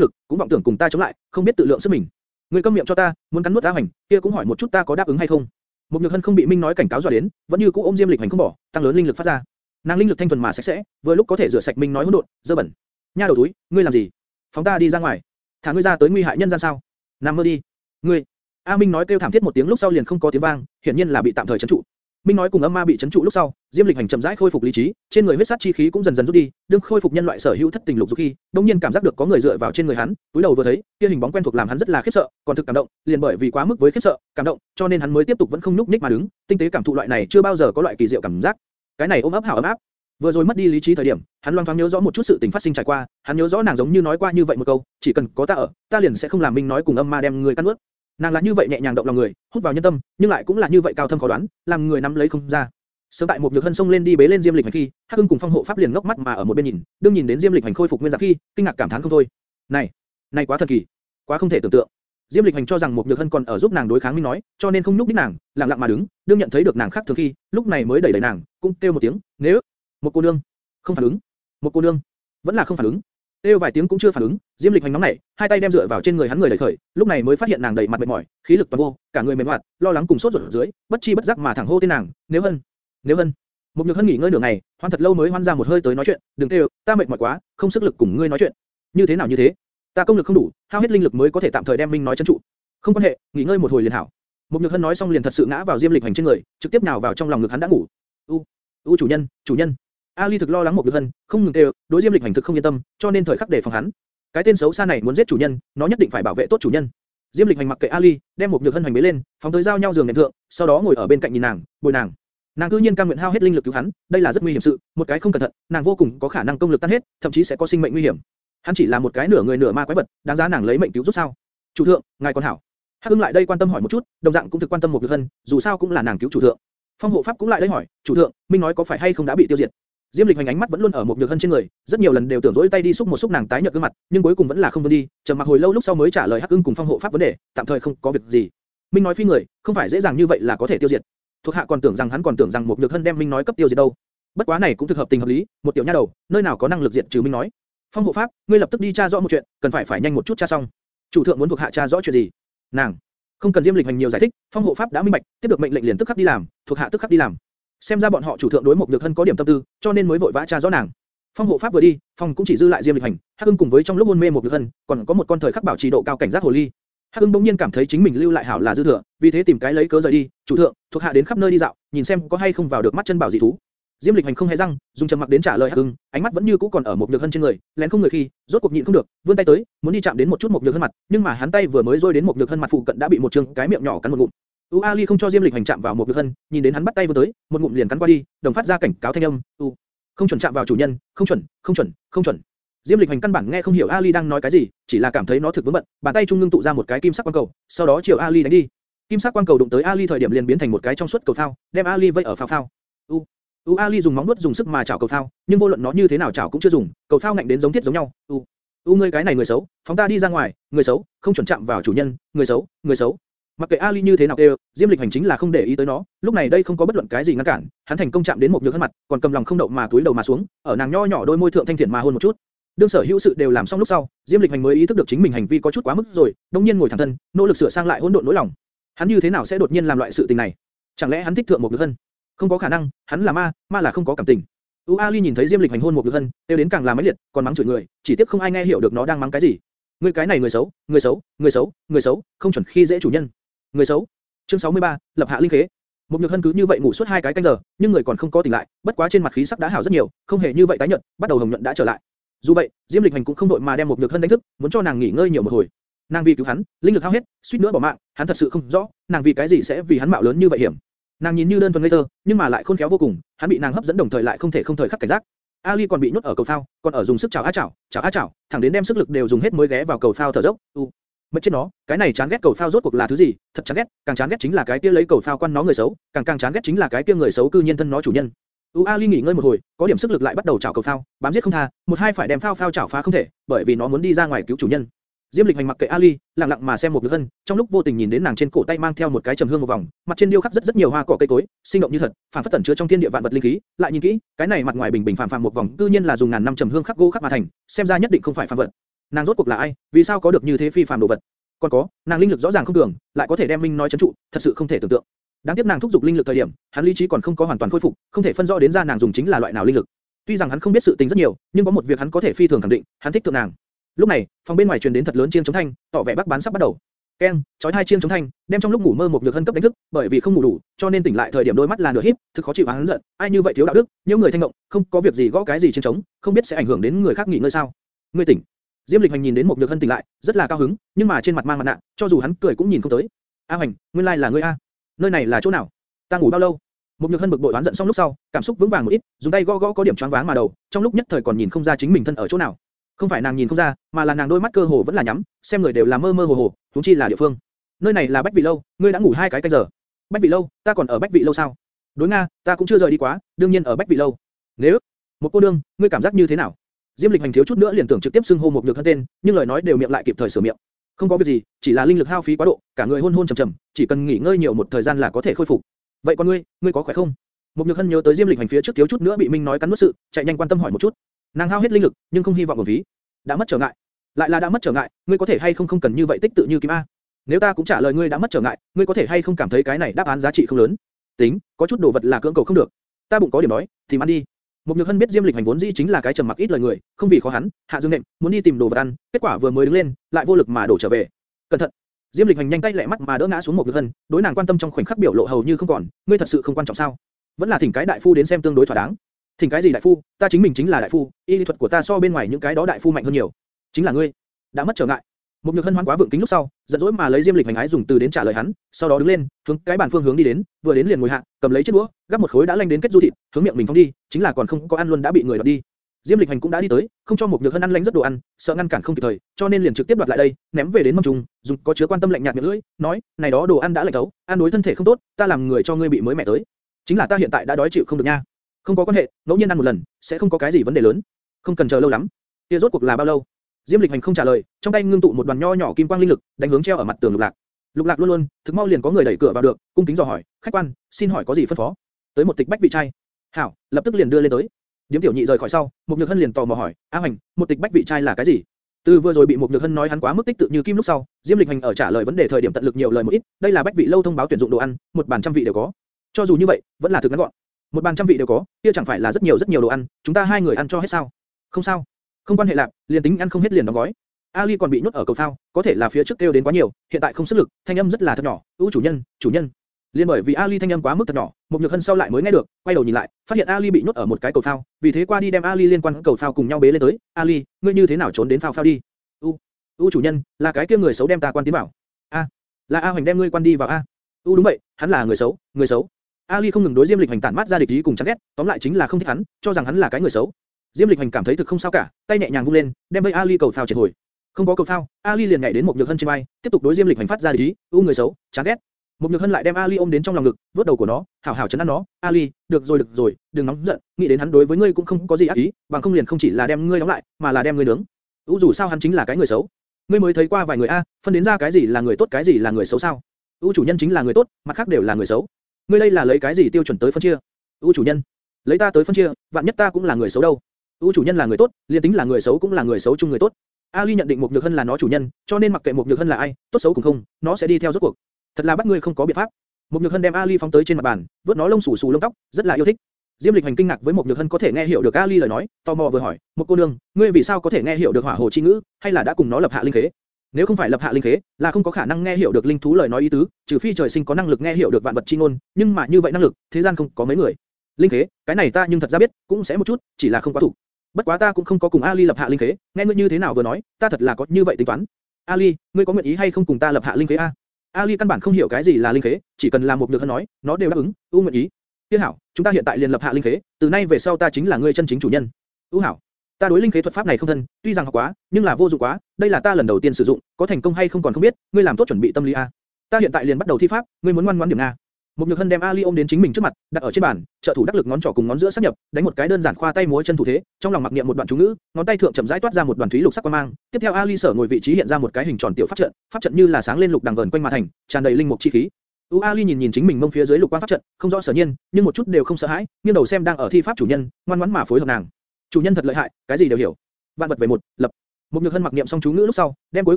lực, cũng vọng tưởng cùng ta chống lại, không biết tự lượng sức mình. ngươi câm miệng cho ta, muốn cắn nuốt ta hành, kia cũng hỏi một chút ta có đáp ứng hay không. một nhược hân không bị Minh nói cảnh cáo dọa đến, vẫn như cũ ôm diêm lịch hành không bỏ, tăng lớn linh lực phát ra. nàng linh lực thanh thuần mà sạch sẽ, vừa lúc có thể rửa sạch Minh nói hỗn độn, dơ bẩn. nha đầu túi, ngươi làm gì? phóng ta đi ra ngoài, thả ngươi ra tới nguy hại nhân gian sao? nằm mơ đi. ngươi A Minh nói kêu thảm thiết một tiếng lúc sau liền không có tiếng vang, hiển nhiên là bị tạm thời chấn trụ. Minh nói cùng âm ma bị chấn trụ lúc sau, Diêm Lịch hành chậm rãi khôi phục lý trí, trên người huyết sát chi khí cũng dần dần rút đi, đương khôi phục nhân loại sở hữu thất tình lục dục khi, Đống nhiên cảm giác được có người dựa vào trên người hắn, túi đầu vừa thấy, kia hình bóng quen thuộc làm hắn rất là khiếp sợ, còn thực cảm động, liền bởi vì quá mức với khiếp sợ, cảm động, cho nên hắn mới tiếp tục vẫn không nhúc nhích mà đứng, tinh tế cảm thụ loại này chưa bao giờ có loại kỳ diệu cảm giác. Cái này ôm ấp hảo ấm áp. Vừa rồi mất đi lý trí thời điểm, hắn loang thoáng nhớ rõ một chút sự tình phát sinh trải qua, hắn nhớ rõ nàng giống như nói qua như vậy một câu, chỉ cần có ta ở, ta liền sẽ không làm Minh nói cùng âm ma đem người căn nuốt. Nàng là như vậy nhẹ nhàng động lòng người, hút vào nhân tâm, nhưng lại cũng là như vậy cao thâm khó đoán, làm người nắm lấy không ra. Sớm tại một nhược hân sông lên đi bế lên Diêm Lịch Hành khi, Hắc Hưng cùng Phong Hộ Pháp liền ngốc mắt mà ở một bên nhìn, đương nhìn đến Diêm Lịch Hành khôi phục nguyên dạng khi, kinh ngạc cảm thán không thôi. Này, này quá thần kỳ, quá không thể tưởng tượng. Diêm Lịch Hành cho rằng một nhược hân còn ở giúp nàng đối kháng Minh nói, cho nên không núp đít nàng, lặng lặng mà đứng, đương nhận thấy được nàng khác thường khi, lúc này mới đẩy đẩy nàng, cũng kêu một tiếng, nếu, một cô nương, không phản ứng, một cô nương, vẫn là không phản ứng. Kêu vài tiếng cũng chưa phản ứng, Diêm Lịch Hoành nóng nảy, hai tay đem dựa vào trên người hắn người đẩy khởi, lúc này mới phát hiện nàng đầy mặt mệt mỏi, khí lực toàn vô, cả người mềm hoạt, lo lắng cùng sốt ruột ở dưới, bất chi bất giác mà thẳng hô tên nàng, nếu hân, nếu hân. Một nhược hân nghỉ ngơi nửa ngày, hoan thật lâu mới hoan ra một hơi tới nói chuyện, đừng kêu, ta mệt mỏi quá, không sức lực cùng ngươi nói chuyện. Như thế nào như thế? Ta công lực không đủ, hao hết linh lực mới có thể tạm thời đem Minh nói chân trụ. Không quan hệ, nghỉ ngơi một hồi liền hảo. Một nhược hân nói xong liền thật sự ngã vào Diêm Lịch Hoành trên người, trực tiếp nào vào trong lòng ngực hắn đã ngủ. U, u chủ nhân, chủ nhân. Ali thực lo lắng một nhược hân, không ngừng đều. đối Diêm Lịch Hành thực không yên tâm, cho nên thời khắc để phòng hắn. Cái tên xấu xa này muốn giết chủ nhân, nó nhất định phải bảo vệ tốt chủ nhân. Diêm Lịch Hành mặc kệ Ali, đem một nhược hân hành bế lên, phóng tới giao nhau giường nệm thượng, sau đó ngồi ở bên cạnh nhìn nàng, bồi nàng. Nàng cư nhiên cam nguyện hao hết linh lực cứu hắn, đây là rất nguy hiểm sự, một cái không cẩn thận, nàng vô cùng có khả năng công lực tan hết, thậm chí sẽ có sinh mệnh nguy hiểm. Hắn chỉ là một cái nửa người nửa ma quái vật, đáng giá nàng lấy mệnh cứu giúp sao? Chủ thượng, ngài còn hảo. Hắc Hưng lại đây quan tâm hỏi một chút, đồng dạng cũng thực quan tâm một nhược hân, dù sao cũng là nàng cứu chủ thượng. Phong hộ pháp cũng lại đây hỏi, chủ thượng, Minh nói có phải hay không đã bị tiêu diệt? Diêm Lịch Hoành ánh mắt vẫn luôn ở một nhược hân trên người, rất nhiều lần đều tưởng dỗi tay đi xúc một xúc nàng tái nhợt gương mặt, nhưng cuối cùng vẫn là không vươn đi, trầm mặc hồi lâu lúc sau mới trả lời Hắc Ưng cùng Phong hộ pháp vấn đề, tạm thời không có việc gì. Minh nói phi người, không phải dễ dàng như vậy là có thể tiêu diệt. Thuộc hạ còn tưởng rằng hắn còn tưởng rằng một nhược hân đem Minh nói cấp tiêu diệt đâu. Bất quá này cũng thực hợp tình hợp lý, một tiểu nha đầu, nơi nào có năng lực diệt trừ Minh nói. Phong hộ pháp, ngươi lập tức đi tra rõ một chuyện, cần phải phải nhanh một chút tra xong. Chủ thượng muốn thuộc hạ tra rõ chuyện gì? Nàng, không cần Diêm Lịch Hành nhiều giải thích, Phong hộ pháp đã minh bạch, tiếp được mệnh lệnh liền tức khắc đi làm, thuộc hạ tức khắc đi làm. Xem ra bọn họ chủ thượng đối một nhược hân có điểm tâm tư, cho nên mới vội vã tra rõ nàng. Phong hộ pháp vừa đi, phong cũng chỉ dư lại Diêm Lịch Hành, Hắc Ưng cùng với trong lúc hôn mê một nhược hân, còn có một con thời khắc bảo trì độ cao cảnh giác hồ ly. Hắc Ưng bỗng nhiên cảm thấy chính mình lưu lại hảo là dư thừa, vì thế tìm cái lấy cớ rời đi. Chủ thượng, thuộc hạ đến khắp nơi đi dạo, nhìn xem có hay không vào được mắt chân bảo dị thú. Diêm Lịch Hành không hề răng, dùng trầm mặc đến trả lời Hắc Ưng, ánh mắt vẫn như cũ còn ở một nhược hân trên người, lén không người khi, rốt cuộc nhịn không được, vươn tay tới, muốn đi chạm đến một chút một nhược hân mặt, nhưng mà hắn tay vừa mới rơi đến một nhược hân mặt phụ cận đã bị một trường cái miệng nhỏ cắn một ngụm. U Ali không cho Diêm Lịch Hành chạm vào một nhược hân, nhìn đến hắn bắt tay vươn tới, một ngụm liền cắn qua đi, đồng phát ra cảnh cáo thanh âm, "U, không chuẩn chạm vào chủ nhân, không chuẩn, không chuẩn, không chuẩn." Diêm Lịch Hành căn bản nghe không hiểu Ali đang nói cái gì, chỉ là cảm thấy nó thực vướng bận, bàn tay trung ngưng tụ ra một cái kim sắc quang cầu, sau đó chiều Ali đánh đi. Kim sắc quang cầu đụng tới Ali thời điểm liền biến thành một cái trong suốt cầu phao, đem Ali vây ở phao phao. U, U Ali dùng móng vuốt dùng sức mà chảo cầu phao, nhưng vô luận nó như thế nào chảo cũng chưa dùng, cầu phao ngạnh đến giống thiết giống nhau. U, U ngươi cái này người xấu, phóng ta đi ra ngoài, người xấu, không chuẩn chạm vào chủ nhân, người xấu, người xấu. Mặc kệ Ali như thế nào đều, Diêm Lịch Hành chính là không để ý tới nó, lúc này đây không có bất luận cái gì ngăn cản, hắn thành công chạm đến một nhược hân mặt, còn cầm lòng không đậu mà túi đầu mà xuống, ở nàng nho nhỏ đôi môi thượng thanh thiện mà hôn một chút. Đương sở hữu sự đều làm xong lúc sau, Diêm Lịch Hành mới ý thức được chính mình hành vi có chút quá mức rồi, đống nhiên ngồi thẳng thân, nỗ lực sửa sang lại hỗn độn nỗi lòng. Hắn như thế nào sẽ đột nhiên làm loại sự tình này? Chẳng lẽ hắn thích thượng một nhược hân? Không có khả năng, hắn là ma, ma là không có cảm tình. U Ali nhìn thấy Diêm Lịch Hành hôn một nhược hân, tiêu đến càng là máy liệt, còn mắng chửi người, chỉ tiếc không ai nghe hiểu được nó đang mắng cái gì. người cái này người xấu, người xấu, người xấu, người xấu, không chuẩn khi dễ chủ nhân. Người xấu. Chương 63, lập hạ linh khế. Một nhược hân cứ như vậy ngủ suốt hai cái canh giờ, nhưng người còn không có tỉnh lại, bất quá trên mặt khí sắc đã hảo rất nhiều, không hề như vậy tái nhợt, bắt đầu hồng nhuận đã trở lại. Dù vậy, Diêm Lịch Hành cũng không đội mà đem một nhược hân đánh thức, muốn cho nàng nghỉ ngơi nhiều một hồi. Nàng vì cứu hắn, linh lực hao hết, suýt nữa bỏ mạng, hắn thật sự không rõ, nàng vì cái gì sẽ vì hắn mạo lớn như vậy hiểm. Nàng nhìn như đơn thuần ngây thơ, nhưng mà lại khôn khéo vô cùng, hắn bị nàng hấp dẫn đồng thời lại không thể không thời khắc cảnh giác. Ali còn bị nhốt ở cầu phao, còn ở dùng sức chảo á chảo, chảo á chảo, thẳng đến đem sức lực đều dùng hết mới ghé vào cầu phao thở dốc. U, mất chết nó, cái này chán ghét cầu phao rốt cuộc là thứ gì? Thật chán ghét, càng chán ghét chính là cái kia lấy cầu phao quan nó người xấu, càng càng chán ghét chính là cái kia người xấu cư nhiên thân nó chủ nhân. U Ali nghỉ ngơi một hồi, có điểm sức lực lại bắt đầu chảo cầu phao, bám giết không tha, một hai phải đem phao phao chảo phá không thể, bởi vì nó muốn đi ra ngoài cứu chủ nhân. Diêm Lịch hành mặc kệ Ali, lặng lặng mà xem một nữ Hân, trong lúc vô tình nhìn đến nàng trên cổ tay mang theo một cái trầm hương một vòng, mặt trên điêu khắc rất rất nhiều hoa cỏ cây cối, sinh động như thật, phản phất tẩn chứa trong thiên địa vạn vật linh khí. Lại nhìn kỹ, cái này mặt ngoài bình bình phàm phàm một vòng, cư nhiên là dùng ngàn năm trầm hương khắc gỗ khắc mà thành, xem ra nhất định không phải phàm vật. Nàng rốt cuộc là ai? Vì sao có được như thế phi phàm đồ vật? Còn có, nàng linh lực rõ ràng không cường, lại có thể đem minh nói chấn trụ, thật sự không thể tưởng tượng. Đáng tiếc nàng thúc giục linh lực thời điểm, hắn lý trí còn không có hoàn toàn khôi phục, không thể phân rõ đến ra nàng dùng chính là loại nào linh lực. Tuy rằng hắn không biết sự tình rất nhiều, nhưng có một việc hắn có thể phi thường khẳng định, hắn thích thượng nàng. Lúc này, phòng bên ngoài truyền đến thật lớn chiêng chống thanh, tỏ vẻ bác bán sắp bắt đầu. Keng, chói hai chiêng chống thanh, đem trong lúc ngủ mơ một nhược hân cấp đánh thức, bởi vì không ngủ đủ, cho nên tỉnh lại thời điểm đôi mắt là nửa híp, thực khó chịu hắn giận, ai như vậy thiếu đạo đức, nhiều người thanh động, không có việc gì gõ cái gì chiêng trống, không biết sẽ ảnh hưởng đến người khác nghỉ ngơi sao? Ngươi tỉnh. Diêm Lịch Hành nhìn đến một nhược hân tỉnh lại, rất là cao hứng, nhưng mà trên mặt mang mặt nạ, cho dù hắn cười cũng nhìn không tới. A Hành, nguyên lai là ngươi a. Nơi này là chỗ nào? Ta ngủ bao lâu? Một nhược hân bực bội oán giận xong lúc sau, cảm xúc vững vàng một ít, dùng tay gõ gõ có điểm choáng váng mà đầu, trong lúc nhất thời còn nhìn không ra chính mình thân ở chỗ nào. Không phải nàng nhìn không ra, mà là nàng đôi mắt cơ hồ vẫn là nhắm, xem người đều là mơ mơ hồ hồ, huống chi là địa phương. Nơi này là Bách Vị lâu, ngươi đã ngủ hai cái canh giờ. Bách Vị lâu, ta còn ở Bách Vị lâu sao? Đối nga, ta cũng chưa rời đi quá, đương nhiên ở Bách Vị lâu. Nếu, một cô đương, ngươi cảm giác như thế nào? Diêm Lịch hành thiếu chút nữa liền tưởng trực tiếp xưng hô một nhược thân tên, nhưng lời nói đều miệng lại kịp thời sửa miệng. Không có việc gì, chỉ là linh lực hao phí quá độ, cả người hôn hôn trầm trầm, chỉ cần nghỉ ngơi nhiều một thời gian là có thể khôi phục. Vậy con ngươi, ngươi có khỏe không? Một nhược hân nhớ tới Diêm Lịch hành phía trước thiếu chút nữa bị Minh nói cắn nuốt sự, chạy nhanh quan tâm hỏi một chút. Nàng hao hết linh lực, nhưng không hy vọng ổn ví. Đã mất trở ngại. Lại là đã mất trở ngại, ngươi có thể hay không không cần như vậy tích tự như kim a. Nếu ta cũng trả lời ngươi đã mất trở ngại, ngươi có thể hay không cảm thấy cái này đáp án giá trị không lớn? Tính, có chút đồ vật là cưỡng cầu không được. Ta bụng có điểm đói, tìm ăn đi. Một nhược hân biết Diêm Lịch hành vốn dĩ chính là cái trầm mặc ít lời người, không vì khó hắn, hạ dương nệm, muốn đi tìm đồ vật ăn, kết quả vừa mới đứng lên, lại vô lực mà đổ trở về. Cẩn thận. Diêm Lịch hành nhanh tay lẹ mắt mà đỡ ngã xuống một nhược hân, đối nàng quan tâm trong khoảnh khắc biểu lộ hầu như không còn, ngươi thật sự không quan trọng sao? Vẫn là thỉnh cái đại phu đến xem tương đối thỏa đáng. Thỉnh cái gì đại phu? Ta chính mình chính là đại phu, y lý thuật của ta so bên ngoài những cái đó đại phu mạnh hơn nhiều. Chính là ngươi, đã mất trở ngại. Một nhược hân hoan quá vượng kính lúc sau, giận dỗi mà lấy diêm lịch hành ái dùng từ đến trả lời hắn, sau đó đứng lên, hướng cái bàn phương hướng đi đến, vừa đến liền ngồi hạ, cầm lấy chiếc đũa, gắp một khối đã lanh đến kết du thịt, hướng miệng mình phóng đi, chính là còn không có ăn luôn đã bị người đoạt đi. Diêm Lịch Hành cũng đã đi tới, không cho một nhược hân ăn lánh rất đồ ăn, sợ ngăn cản không kịp thời, cho nên liền trực tiếp đoạt lại đây, ném về đến mâm trùng, dùng có chứa quan tâm lạnh nhạt miệng lưỡi, nói, này đó đồ ăn đã lạnh thấu, ăn đối thân thể không tốt, ta làm người cho ngươi bị mới mẹ tới. Chính là ta hiện tại đã đói chịu không được nha. Không có quan hệ, ngẫu nhiên ăn một lần, sẽ không có cái gì vấn đề lớn. Không cần chờ lâu lắm. Kia rốt cuộc là bao lâu? Diêm Lịch Hành không trả lời, trong tay ngưng tụ một đoàn nho nhỏ kim quang linh lực, đánh hướng treo ở mặt tường lục lạc. Lục lạc luôn luôn, thực mau liền có người đẩy cửa vào được, cung kính dò hỏi, khách quan, xin hỏi có gì phân phó? Tới một tịch bách vị trai. Hảo, lập tức liền đưa lên tới. Điếm tiểu nhị rời khỏi sau, một nhược hân liền tò mò hỏi, A Hành, một tịch bách vị trai là cái gì? Từ vừa rồi bị một nhược hân nói hắn quá mức tích tự như kim lúc sau, Diêm Lịch Hành ở trả lời vấn đề thời điểm tận lực nhiều lời một ít, đây là bách vị lâu thông báo tuyển dụng đồ ăn, một bàn trăm vị đều có. Cho dù như vậy, vẫn là thực ngắn gọn. Một bàn trăm vị đều có, kia chẳng phải là rất nhiều rất nhiều đồ ăn, chúng ta hai người ăn cho hết sao? Không sao, không quan hệ lạc, liền tính ăn không hết liền đóng gói. Ali còn bị nhốt ở cầu phao, có thể là phía trước kêu đến quá nhiều, hiện tại không sức lực, thanh âm rất là thật nhỏ, "Ưu chủ nhân, chủ nhân." Liên bởi vì Ali thanh âm quá mức thật nhỏ, một nhược hân sau lại mới nghe được, quay đầu nhìn lại, phát hiện Ali bị nhốt ở một cái cầu phao, vì thế qua đi đem Ali liên quan cầu phao cùng nhau bế lên tới. "Ali, ngươi như thế nào trốn đến phao phao đi?" "U, U chủ nhân, là cái kia người xấu đem ta quan tiến vào." "A, là A Hoành đem ngươi quan đi vào a?" "U đúng vậy, hắn là người xấu, người xấu." Ali không ngừng đối Diêm Lịch Hành tản mát ra địch ý cùng chán ghét, tóm lại chính là không thích hắn, cho rằng hắn là cái người xấu. Diêm Lịch Hành cảm thấy thực không sao cả, tay nhẹ nhàng vung lên, đem vây Ali cầu phao triệt hồi. Không có cầu phao, Ali liền nhảy đến một nhược hân trên vai, tiếp tục đối Diêm Lịch Hành phát ra ý, u người xấu, chán ghét. Một nhược hân lại đem Ali ôm đến trong lòng ngực, vuốt đầu của nó, hảo hảo chấn an nó. Ali, được rồi được rồi, đừng nóng giận, nghĩ đến hắn đối với ngươi cũng không có gì ác ý, bằng không liền không chỉ là đem ngươi đóng lại, mà là đem ngươi nướng. U dù sao hắn chính là cái người xấu. Ngươi mới thấy qua vài người a, phân đến ra cái gì là người tốt cái gì là người xấu sao? U chủ nhân chính là người tốt, mặt khác đều là người xấu. Ngươi đây là lấy cái gì tiêu chuẩn tới phân chia? U chủ nhân, lấy ta tới phân chia, vạn nhất ta cũng là người xấu đâu. U chủ nhân là người tốt, liên tính là người xấu cũng là người xấu chung người tốt. Ali nhận định một nhược hân là nó chủ nhân, cho nên mặc kệ một nhược hân là ai, tốt xấu cũng không, nó sẽ đi theo rốt cuộc. Thật là bắt ngươi không có biện pháp. Một nhược hân đem Ali phóng tới trên mặt bàn, vớt nó lông xù xù lông tóc, rất là yêu thích. Diêm Lịch hành kinh ngạc với một nhược hân có thể nghe hiểu được Ali lời nói, tò mò vừa hỏi, một cô nương, ngươi vì sao có thể nghe hiểu được hỏa hồ chi ngữ, hay là đã cùng nó lập hạ linh khế? Nếu không phải lập hạ linh khế, là không có khả năng nghe hiểu được linh thú lời nói ý tứ, trừ phi trời sinh có năng lực nghe hiểu được vạn vật chi ngôn, nhưng mà như vậy năng lực, thế gian không có mấy người. Linh khế, cái này ta nhưng thật ra biết, cũng sẽ một chút, chỉ là không quá thủ. Bất quá ta cũng không có cùng Ali lập hạ linh khế, nghe ngươi như thế nào vừa nói, ta thật là có như vậy tính toán. Ali, ngươi có nguyện ý hay không cùng ta lập hạ linh khế a? Ali căn bản không hiểu cái gì là linh khế, chỉ cần làm một nhược hắn nói, nó đều đáp ứng, u nguyện ý. Tiết hảo, chúng ta hiện tại liền lập hạ linh khế, từ nay về sau ta chính là ngươi chân chính chủ nhân. ưu hảo, ta đối linh khế thuật pháp này không thân, tuy rằng học quá, nhưng là vô dụng quá, đây là ta lần đầu tiên sử dụng, có thành công hay không còn không biết, ngươi làm tốt chuẩn bị tâm lý a. Ta hiện tại liền bắt đầu thi pháp, ngươi muốn ngoan ngoãn điểm a. Một nhược hân đem Ali ôm đến chính mình trước mặt, đặt ở trên bàn, trợ thủ đắc lực ngón trỏ cùng ngón giữa sắp nhập, đánh một cái đơn giản khoa tay múa chân thủ thế, trong lòng mặc niệm một đoạn chú ngữ, ngón tay thượng chậm rãi toát ra một đoàn thúy lục sắc quang mang. Tiếp theo Ali sở ngồi vị trí hiện ra một cái hình tròn tiểu pháp trận, pháp trận như là sáng lên lục đằng vờn quanh mà thành, tràn đầy linh mục chi khí. U Ali nhìn nhìn chính mình mông phía dưới lục quang pháp trận, không rõ sở nhiên, nhưng một chút đều không sợ hãi, nghiêng đầu xem đang ở thi pháp chủ nhân, ngoan ngoãn mà phối hợp nàng. Chủ nhân thật lợi hại, cái gì đều hiểu. Vạn vật về một, lập. Một nhược hân mặc niệm xong chú ngữ lúc sau, đem cuối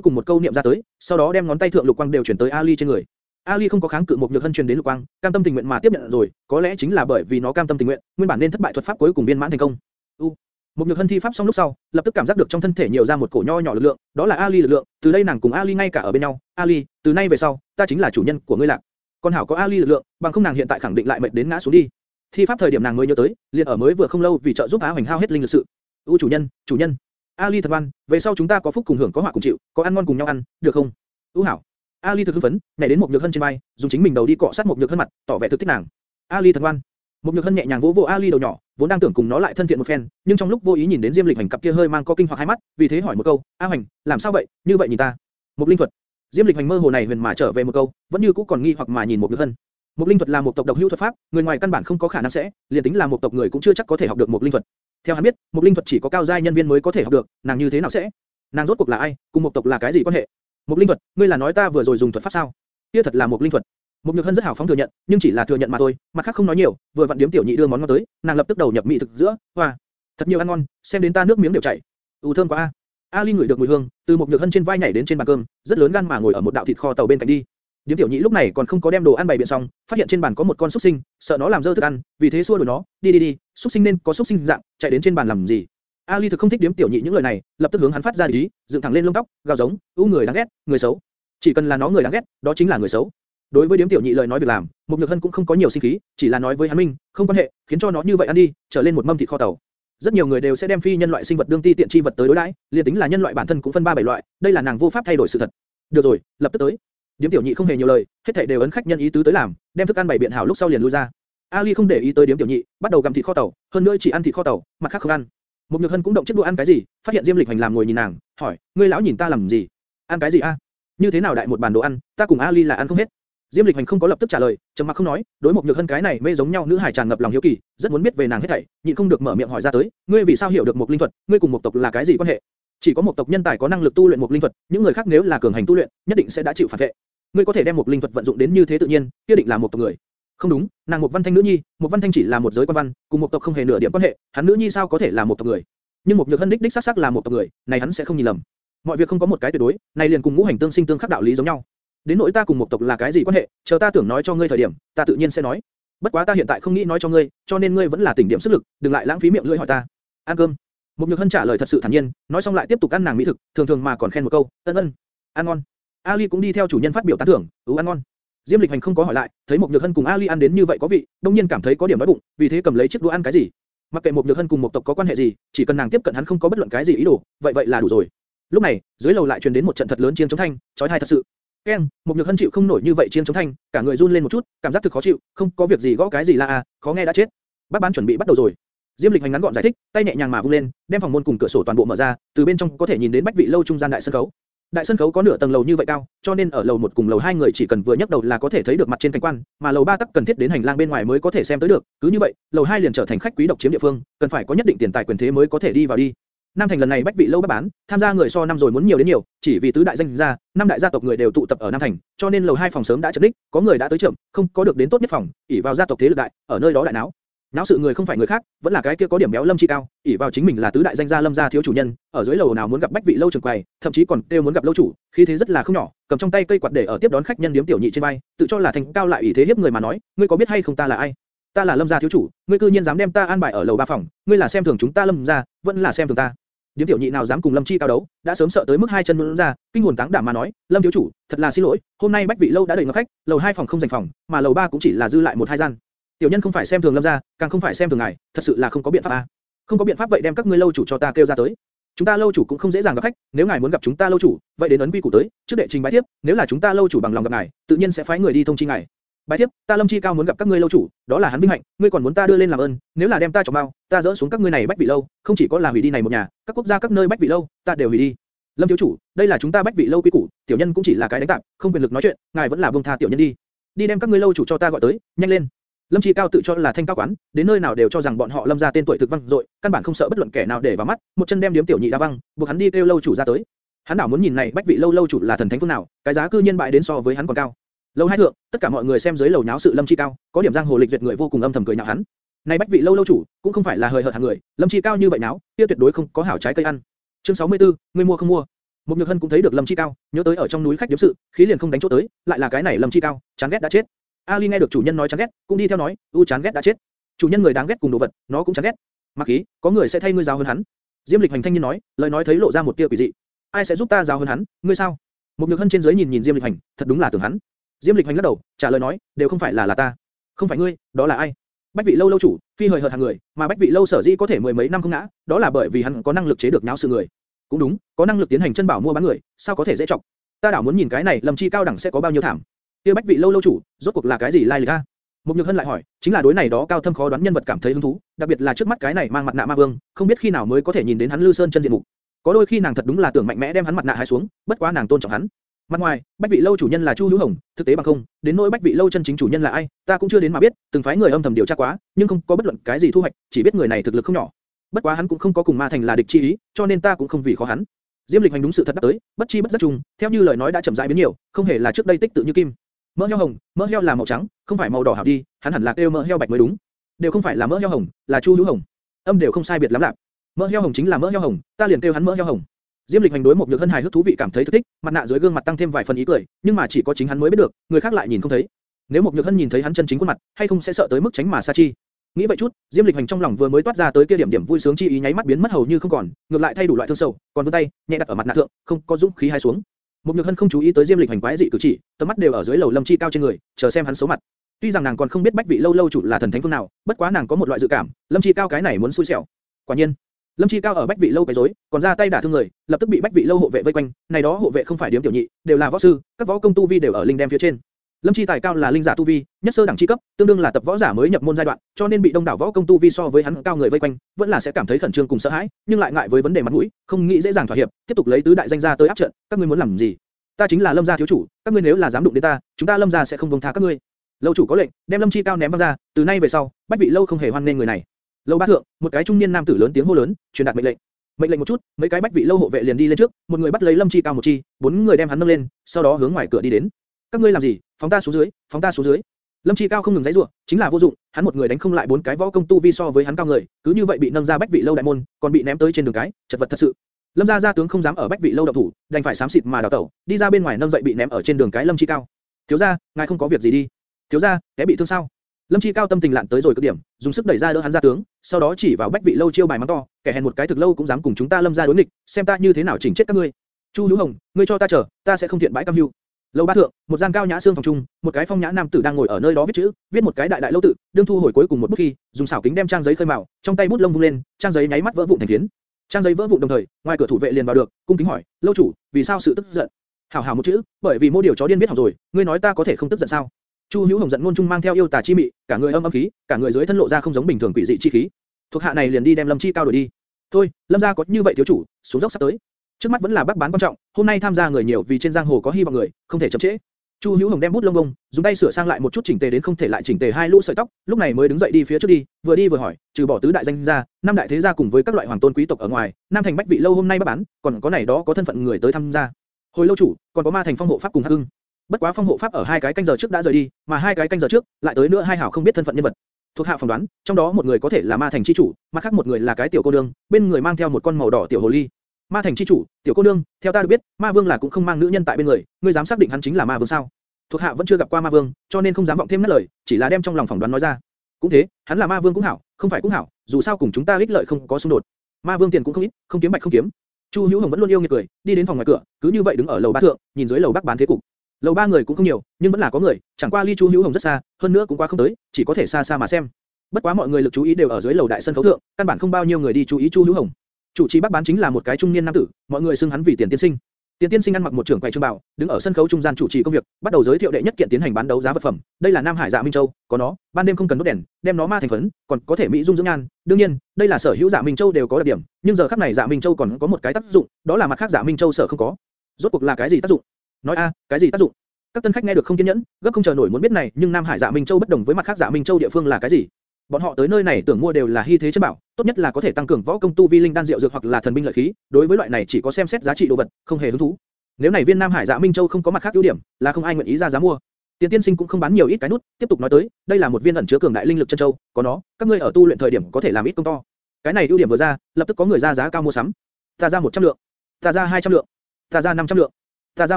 cùng một câu niệm ra tới, sau đó đem ngón tay thượng lục quang đều chuyển tới Ali trên người. Ali không có kháng cự một nhược hân truyền đến lục quang, cam tâm tình nguyện mà tiếp nhận rồi, có lẽ chính là bởi vì nó cam tâm tình nguyện, nguyên bản nên thất bại thuật pháp cuối cùng viên mãn thành công. U. Một nhược hân thi pháp xong lúc sau, lập tức cảm giác được trong thân thể nhiều ra một cổ nho nhỏ lực lượng, đó là Ali lực lượng, từ đây nàng cùng Ali ngay cả ở bên nhau, Ali, từ nay về sau, ta chính là chủ nhân của ngươi lạc. Con hảo có Ali lực lượng, bằng không nàng hiện tại khẳng định lại mệt đến ngã xuống đi. Thi pháp thời điểm nàng mới nhớ tới, liền ở mới vừa không lâu vì trợ giúp Á Hoành hao hết linh lực sự. U chủ nhân, chủ nhân. Ali thật ngoan, về sau chúng ta có phúc cùng hưởng có họa cùng chịu, có ăn ngon cùng nhau ăn, được không? U hảo. Ali thực hưng phấn, nhảy đến một nhược hân trên vai, dùng chính mình đầu đi cọ sát một nhược hân mặt, tỏ vẻ thực thích nàng. Ali thật ngoan. Một nhược hân nhẹ nhàng vỗ vỗ Ali đầu nhỏ, vốn đang tưởng cùng nó lại thân thiện một phen, nhưng trong lúc vô ý nhìn đến Diêm Lịch Hành cặp kia hơi mang có kinh hoặc hai mắt, vì thế hỏi một câu, A Hành, làm sao vậy? Như vậy nhìn ta. Một linh thuật. Diêm Lịch Hành mơ hồ này huyền mà trở về một câu, vẫn như cũ còn nghi hoặc mà nhìn một nhược hân. Một linh thuật là một tộc độc hữu thuật pháp, người ngoài căn bản không có khả năng sẽ, liền tính là một tộc người cũng chưa chắc có thể học được một linh thuật. Theo hắn biết, một linh thuật chỉ có cao giai nhân viên mới có thể học được, nàng như thế nào sẽ? Nàng rốt cuộc là ai, cùng một tộc là cái gì quan hệ? Một linh thuật, ngươi là nói ta vừa rồi dùng thuật pháp sao? Kia thật là một linh thuật. Một nhược hân rất hào phóng thừa nhận, nhưng chỉ là thừa nhận mà thôi, mặt khác không nói nhiều. Vừa vặn điếm tiểu nhị đưa món ngon tới, nàng lập tức đầu nhập mỹ thực giữa, hoa, thật nhiều ăn ngon, xem đến ta nước miếng đều chảy. U thơm quá a. Ali ngửi được mùi hương, từ một nhược hân trên vai nhảy đến trên bàn cơm, rất lớn gan mà ngồi ở một đạo thịt kho tàu bên cạnh đi. Điếm tiểu nhị lúc này còn không có đem đồ ăn bày biện xong, phát hiện trên bàn có một con súc sinh, sợ nó làm dơ thức ăn, vì thế xua đuổi nó, đi đi đi, súc sinh nên có súc sinh dạng, chạy đến trên bàn làm gì? Ali thực không thích điếm tiểu nhị những lời này, lập tức hướng hắn phát ra ý, dựng thẳng lên lông tóc, gào giống, u người đáng ghét, người xấu. Chỉ cần là nó người đáng ghét, đó chính là người xấu. Đối với điếm tiểu nhị lời nói việc làm, một nhược hân cũng không có nhiều sinh khí, chỉ là nói với hắn minh, không quan hệ, khiến cho nó như vậy ăn đi, trở lên một mâm thịt kho tàu. Rất nhiều người đều sẽ đem phi nhân loại sinh vật đương ti tiện chi vật tới đối đãi, liền tính là nhân loại bản thân cũng phân ba bảy loại, đây là nàng vô pháp thay đổi sự thật. Được rồi, lập tức tới. Điếm tiểu nhị không hề nhiều lời, hết thảy đều ấn khách nhân ý tứ tới làm, đem thức ăn bày biện hảo lúc sau liền lui ra. Ali không để ý tới điếm tiểu nhị, bắt đầu gặm thịt kho tàu, hơn nữa chỉ ăn thịt kho tàu, mặt khác không ăn. Một nhược hân cũng động chiếc đũa ăn cái gì, phát hiện Diêm Lịch Hành làm ngồi nhìn nàng, hỏi, ngươi lão nhìn ta làm gì? Ăn cái gì a? Như thế nào đại một bàn đồ ăn, ta cùng Ali là ăn không hết. Diêm Lịch Hành không có lập tức trả lời, trầm mặc không nói, đối Mộc nhược hân cái này mê giống nhau nữ hải tràn ngập lòng hiếu kỳ, rất muốn biết về nàng hết thảy, nhịn không được mở miệng hỏi ra tới, ngươi vì sao hiểu được một linh thuật, ngươi cùng một tộc là cái gì quan hệ? Chỉ có một tộc nhân tài có năng lực tu luyện một linh thuật, những người khác nếu là cường hành tu luyện, nhất định sẽ đã chịu phản vệ. Ngươi có thể đem một linh thuật vận dụng đến như thế tự nhiên, kia định là một tộc người. Không đúng, nàng một văn thanh nữ nhi, một văn thanh chỉ là một giới quan văn, cùng một tộc không hề nửa điểm quan hệ, hắn nữ nhi sao có thể là một tộc người? Nhưng một nhược hân đích đích xác xác là một tộc người, này hắn sẽ không nhìn lầm. Mọi việc không có một cái tuyệt đối, này liền cùng ngũ hành tương sinh tương khắc đạo lý giống nhau. Đến nỗi ta cùng một tộc là cái gì quan hệ, chờ ta tưởng nói cho ngươi thời điểm, ta tự nhiên sẽ nói. Bất quá ta hiện tại không nghĩ nói cho ngươi, cho nên ngươi vẫn là tỉnh điểm sức lực, đừng lại lãng phí miệng lưỡi hỏi ta. Ăn cơm. Một nhược hân trả lời thật sự thản nhiên, nói xong lại tiếp tục ăn nàng mỹ thực, thường thường mà còn khen một câu, ân ân, ăn ngon. Ali cũng đi theo chủ nhân phát biểu tán thưởng, ú ăn ngon. Diêm Lịch Hành không có hỏi lại, thấy một nhược hân cùng Ali ăn đến như vậy có vị, đông nhiên cảm thấy có điểm đói bụng, vì thế cầm lấy chiếc đũa ăn cái gì. Mặc kệ một nhược hân cùng một tộc có quan hệ gì, chỉ cần nàng tiếp cận hắn không có bất luận cái gì ý đồ, vậy vậy là đủ rồi. Lúc này, dưới lầu lại truyền đến một trận thật lớn chiêng chống thanh, chói tai thật sự. Ken, một nhược hân chịu không nổi như vậy chiêng chống thanh, cả người run lên một chút, cảm giác thực khó chịu, không có việc gì gõ cái gì là à, khó nghe đã chết. Bác bán chuẩn bị bắt đầu rồi. Diêm Lịch hành ngắn gọn giải thích, tay nhẹ nhàng mà vung lên, đem phòng môn cùng cửa sổ toàn bộ mở ra, từ bên trong có thể nhìn đến bách vị lâu trung gian đại sân khấu. Đại sân khấu có nửa tầng lầu như vậy cao, cho nên ở lầu một cùng lầu hai người chỉ cần vừa nhấc đầu là có thể thấy được mặt trên cảnh quan, mà lầu ba tắc cần thiết đến hành lang bên ngoài mới có thể xem tới được. Cứ như vậy, lầu hai liền trở thành khách quý độc chiếm địa phương, cần phải có nhất định tiền tài quyền thế mới có thể đi vào đi. Nam Thành lần này bách vị lâu bác bán, tham gia người so năm rồi muốn nhiều đến nhiều, chỉ vì tứ đại danh gia, năm đại gia tộc người đều tụ tập ở Nam Thành, cho nên lầu hai phòng sớm đã chật đích, có người đã tới trưởng, không có được đến tốt nhất phòng, ỉ vào gia tộc thế lực đại, ở nơi đó đại náo. Náo sự người không phải người khác, vẫn là cái kia có điểm béo Lâm Chi cao, ỷ vào chính mình là tứ đại danh gia Lâm gia thiếu chủ nhân, ở dưới lầu nào muốn gặp bách vị lâu trưởng quầy, thậm chí còn kêu muốn gặp lâu chủ, khí thế rất là không nhỏ, cầm trong tay cây quạt để ở tiếp đón khách nhân điếm tiểu nhị trên vai, tự cho là thành cao lại ủy thế hiếp người mà nói, ngươi có biết hay không ta là ai? Ta là Lâm gia thiếu chủ, ngươi cư nhiên dám đem ta an bài ở lầu ba phòng, ngươi là xem thường chúng ta Lâm gia, vẫn là xem thường ta. Điếm tiểu nhị nào dám cùng Lâm Chi cao đấu, đã sớm sợ tới mức hai chân nhũn ra, kinh hồn táng đảm mà nói, Lâm thiếu chủ, thật là xin lỗi, hôm nay bách vị lâu đã đầy ngập khách, lầu hai phòng không dành phòng, mà lầu ba cũng chỉ là dư lại một hai gian. Tiểu nhân không phải xem thường Lâm gia, càng không phải xem thường ngài, thật sự là không có biện pháp a. Không có biện pháp vậy đem các ngươi lâu chủ cho ta kêu ra tới. Chúng ta lâu chủ cũng không dễ dàng gặp khách, nếu ngài muốn gặp chúng ta lâu chủ, vậy đến ấn quy củ tới, trước đệ trình bái tiếp, nếu là chúng ta lâu chủ bằng lòng gặp ngài, tự nhiên sẽ phái người đi thông chi ngài. Bái tiếp, ta Lâm Chi Cao muốn gặp các ngươi lâu chủ, đó là hắn vinh hạnh, ngươi còn muốn ta đưa lên làm ơn, nếu là đem ta chọc bao, ta dỡ xuống các ngươi này bách vị lâu, không chỉ có là hủy đi này một nhà, các quốc gia các nơi bách vị lâu, ta đều hủy đi. Lâm thiếu chủ, đây là chúng ta bách vị lâu quy củ, tiểu nhân cũng chỉ là cái đánh tạm, không quyền lực nói chuyện, ngài vẫn là buông tha tiểu nhân đi. Đi đem các ngươi lâu chủ cho ta gọi tới, nhanh lên. Lâm Chi Cao tự cho là thanh cao quán, đến nơi nào đều cho rằng bọn họ Lâm gia tên tuổi thực vang dội, căn bản không sợ bất luận kẻ nào để vào mắt, một chân đem điếm tiểu nhị đá văng, buộc hắn đi kêu lâu chủ ra tới. Hắn đảo muốn nhìn này bách vị lâu lâu chủ là thần thánh phương nào, cái giá cư nhiên bại đến so với hắn còn cao. Lâu hai thượng, tất cả mọi người xem dưới lầu nháo sự Lâm Chi Cao, có điểm giang hồ lịch duyệt người vô cùng âm thầm cười nhạo hắn. Này bách vị lâu lâu chủ, cũng không phải là hời hợt hạng người, Lâm Chi Cao như vậy náo, kia tuyệt đối không có hảo trái cây ăn. Chương 64, người mua không mua? Một Nhược Hân cũng thấy được Lâm Chi Cao, nhớ tới ở trong núi khách điếm sự, khí liền không đánh chỗ tới, lại là cái này Lâm Chi Cao, chán ghét đã chết. Ali nghe được chủ nhân nói chán ghét, cũng đi theo nói, u chán ghét đã chết. Chủ nhân người đáng ghét cùng đồ vật, nó cũng chán ghét. Mặc khí, có người sẽ thay ngươi giáo hơn hắn. Diêm Lịch Hành thanh niên nói, lời nói thấy lộ ra một tia quỷ dị. Ai sẽ giúp ta giáo hơn hắn? Ngươi sao? Một Nhược Hân trên dưới nhìn nhìn Diêm Lịch Hành, thật đúng là tưởng hắn. Diêm Lịch Hành lắc đầu, trả lời nói, đều không phải là là ta, không phải ngươi, đó là ai? Bách vị lâu lâu chủ, phi hời hợt hàng người, mà Bách vị lâu sở dĩ có thể mười mấy năm không ngã, đó là bởi vì hắn có năng lực chế được nháo sự người. Cũng đúng, có năng lực tiến hành chân bảo mua bán người, sao có thể dễ trọng? Ta đảo muốn nhìn cái này, Lâm Chi cao đẳng sẽ có bao nhiêu thảm. Kia Bách vị lâu lâu chủ, rốt cuộc là cái gì lai lịch a? Mục Nhược Hân lại hỏi, chính là đối này đó cao thâm khó đoán nhân vật cảm thấy hứng thú, đặc biệt là trước mắt cái này mang mặt nạ ma vương, không biết khi nào mới có thể nhìn đến hắn Lư Sơn chân diện mục. Có đôi khi nàng thật đúng là tưởng mạnh mẽ đem hắn mặt nạ hái xuống, bất quá nàng tôn trọng hắn. Mặt ngoài, Bách vị lâu chủ nhân là Chu Hữu Hồng, thực tế bằng không, đến nỗi Bách vị lâu chân chính chủ nhân là ai, ta cũng chưa đến mà biết, từng phái người âm thầm điều tra quá, nhưng không có bất luận cái gì thu hoạch, chỉ biết người này thực lực không nhỏ. Bất quá hắn cũng không có cùng Ma Thành là địch chi ý, cho nên ta cũng không vì khó hắn. Diêm Lịch hành đúng sự thật đã tới, bất chi bất giác trùng, theo như lời nói đã chậm rãi biến nhiều, không hề là trước đây tích tự như kim. Mỡ heo hồng, mỡ heo là màu trắng, không phải màu đỏ hảo đi, hắn hẳn là kêu mỡ heo bạch mới đúng. Đều không phải là mỡ heo hồng, là Chu Hữu Hồng. Âm đều không sai biệt lắm lạc. Mỡ heo hồng chính là mỡ heo hồng, ta liền kêu hắn mỡ heo hồng. Diêm Lịch hành đối một nhược hân hài hước thú vị cảm thấy thích thích, mặt nạ dưới gương mặt tăng thêm vài phần ý cười, nhưng mà chỉ có chính hắn mới biết được, người khác lại nhìn không thấy. Nếu một nhược hân nhìn thấy hắn chân chính khuôn mặt, hay không sẽ sợ tới mức tránh mà xa chi. Nghĩ vậy chút, Diêm Lịch hành trong lòng vừa mới toát ra tới kia điểm điểm vui sướng chi ý nháy mắt biến mất hầu như không còn, ngược lại thay đủ loại thương sầu, còn vươn tay, nhẹ đặt ở mặt nạ thượng, không có dũng khí hai xuống. Một nhược hân không chú ý tới Diêm Lịch hành quái dị cử chỉ, tầm mắt đều ở dưới lầu lâm chi cao trên người, chờ xem hắn xấu mặt. Tuy rằng nàng còn không biết bách vị lâu lâu chủ là thần thánh phương nào, bất quá nàng có một loại dự cảm, lâm chi cao cái này muốn xui xẻo. Quả nhiên, Lâm Chi Cao ở Bách Vị lâu cái rối, còn ra tay đả thương người, lập tức bị Bách Vị lâu hộ vệ vây quanh, này đó hộ vệ không phải điếm tiểu nhị, đều là võ sư, các võ công tu vi đều ở linh đem phía trên. Lâm Chi Tài cao là linh giả tu vi, nhất sơ đẳng chi cấp, tương đương là tập võ giả mới nhập môn giai đoạn, cho nên bị đông đảo võ công tu vi so với hắn cao người vây quanh, vẫn là sẽ cảm thấy khẩn trương cùng sợ hãi, nhưng lại ngại với vấn đề mặt mũi, không nghĩ dễ dàng thỏa hiệp, tiếp tục lấy tứ đại danh gia tới áp trận, các ngươi muốn làm gì? Ta chính là Lâm gia thiếu chủ, các ngươi nếu là dám đụng đến ta, chúng ta Lâm gia sẽ không buông tha các ngươi. Lâu chủ có lệnh, đem Lâm Chi Cao ném văng ra, từ nay về sau, Bách Vị lâu không hề hoan nghênh người này. Lâu ba thượng, một cái trung niên nam tử lớn tiếng hô lớn, truyền đạt mệnh lệnh mệnh lệnh một chút, mấy cái bách vị lâu hộ vệ liền đi lên trước, một người bắt lấy Lâm Chi Cao một chi, bốn người đem hắn nâng lên, sau đó hướng ngoài cửa đi đến. Các ngươi làm gì? Phóng ta xuống dưới, phóng ta xuống dưới. Lâm Chi Cao không ngừng giãy giụa, chính là vô dụng, hắn một người đánh không lại bốn cái võ công tu vi so với hắn cao người, cứ như vậy bị nâng ra bách vị lâu đại môn, còn bị ném tới trên đường cái, chật vật thật sự. Lâm gia gia tướng không dám ở bách vị lâu động thủ, đành phải sám xịt mà đào tẩu, đi ra bên ngoài nâng dậy bị ném ở trên đường cái Lâm Chi Cao. Thiếu gia, ngài không có việc gì đi. Thiếu gia, té bị thương sao? Lâm Chi Cao tâm tình lạn tới rồi cực điểm, dùng sức đẩy ra đỡ hắn ra tướng, sau đó chỉ vào bách vị lâu chiêu bài mắng to, kẻ hèn một cái thực lâu cũng dám cùng chúng ta Lâm gia đối nghịch, xem ta như thế nào chỉnh chết các ngươi. Chu Lũ Hồng, ngươi cho ta chờ, ta sẽ không thiện bãi cam hưu. Lâu ba thượng, một gian cao nhã xương phòng trung, một cái phong nhã nam tử đang ngồi ở nơi đó viết chữ, viết một cái đại đại lâu tự, đương thu hồi cuối cùng một bút khi, dùng xảo kính đem trang giấy khơi màu, trong tay bút lông vung lên, trang giấy nháy mắt vỡ vụn thành phiến. Trang giấy vỡ vụn đồng thời, ngoài cửa thủ vệ liền vào được, cung kính hỏi, lâu chủ, vì sao sự tức giận? Hảo hảo một chữ, bởi vì mô điều chó điên biết hỏng rồi, ngươi nói ta có thể không tức giận sao? Chu Hữu Hồng giận ngôn trung mang theo yêu tà chi mị, cả người âm âm khí, cả người dưới thân lộ ra không giống bình thường quỷ dị chi khí. Thuộc hạ này liền đi đem Lâm Chi cao đuổi đi. Thôi, Lâm gia có như vậy thiếu chủ, xuống dốc sắp tới. Trước mắt vẫn là bác bán quan trọng, hôm nay tham gia người nhiều vì trên giang hồ có hy vọng người, không thể chậm trễ. Chu Hữu Hồng đem bút lông bông, dùng tay sửa sang lại một chút chỉnh tề đến không thể lại chỉnh tề hai lũ sợi tóc, lúc này mới đứng dậy đi phía trước đi, vừa đi vừa hỏi, trừ bỏ tứ đại danh gia, năm đại thế gia cùng với các loại hoàng tôn quý tộc ở ngoài, Nam Thành Bách vị lâu hôm nay bác bán, còn có này đó có thân phận người tới tham gia. Hồi lâu chủ, còn có Ma Thành Phong hộ pháp cùng Hắc Hưng. Bất quá phong hộ pháp ở hai cái canh giờ trước đã rời đi, mà hai cái canh giờ trước lại tới nữa hai hảo không biết thân phận nhân vật. Thuộc hạ phỏng đoán, trong đó một người có thể là ma thành chi chủ, mặt khác một người là cái tiểu cô đương bên người mang theo một con màu đỏ tiểu hồ ly. Ma thành chi chủ, tiểu cô nương, theo ta được biết, ma vương là cũng không mang nữ nhân tại bên người, ngươi dám xác định hắn chính là ma vương sao? Thuộc hạ vẫn chưa gặp qua ma vương, cho nên không dám vọng thêm nát lời, chỉ là đem trong lòng phỏng đoán nói ra. Cũng thế, hắn là ma vương cũng hảo, không phải cũng hảo, dù sao cùng chúng ta ích lợi không có xung đột. Ma vương tiền cũng không ít, không kiếm bạch không kiếm. Chu Hữu Hồng vẫn luôn yêu nghiệt cười, đi đến phòng ngoài cửa, cứ như vậy đứng ở lầu ba thượng, nhìn dưới lầu bắc bán thế cục. Lầu ba người cũng không nhiều, nhưng vẫn là có người, chẳng qua ly Chu Hữu Hồng rất xa, hơn nữa cũng qua không tới, chỉ có thể xa xa mà xem. Bất quá mọi người lực chú ý đều ở dưới lầu đại sân khấu thượng, căn bản không bao nhiêu người đi chú ý Chu Hữu Hồng. Chủ trì bác bán chính là một cái trung niên nam tử, mọi người xưng hắn vì tiền tiên sinh. Tiền Tiên Sinh ăn mặc một trưởng quầy trương bảo, đứng ở sân khấu trung gian chủ trì công việc, bắt đầu giới thiệu đệ nhất kiện tiến hành bán đấu giá vật phẩm. Đây là Nam Hải Dạ Minh Châu, có nó, ban đêm không cần đốt đèn, đem nó ma thành phấn, còn có thể mỹ dung dưỡng nhan. đương nhiên, đây là sở hữu Dạ Minh Châu đều có đặc điểm, nhưng giờ khắc này Dạ Minh Châu còn có một cái tác dụng, đó là mặt khác Dạ Minh Châu sở không có. Rốt cuộc là cái gì tác dụng? Nói a, cái gì tác dụng? Các tân khách nghe được không kiên nhẫn, gấp không chờ nổi muốn biết này, nhưng Nam Hải Dạ Minh Châu bất đồng với mặt khác Dạ Minh Châu địa phương là cái gì? Bọn họ tới nơi này tưởng mua đều là hy thế chất bảo, tốt nhất là có thể tăng cường võ công tu vi linh đan diệu dược hoặc là thần binh lợi khí, đối với loại này chỉ có xem xét giá trị đồ vật, không hề hứng thú. Nếu này viên Nam Hải Dạ Minh Châu không có mặt khác ưu điểm, là không ai nguyện ý ra giá mua. Tiền Tiên Sinh cũng không bán nhiều ít cái nút, tiếp tục nói tới, đây là một viên ẩn chứa cường đại linh lực chân châu, có nó, các ngươi ở tu luyện thời điểm có thể làm ít công to. Cái này ưu điểm vừa ra, lập tức có người ra giá cao mua sắm. Ta ra 100 lượng, ta ra 200 lượng, ta ra 500 lượng, ta ra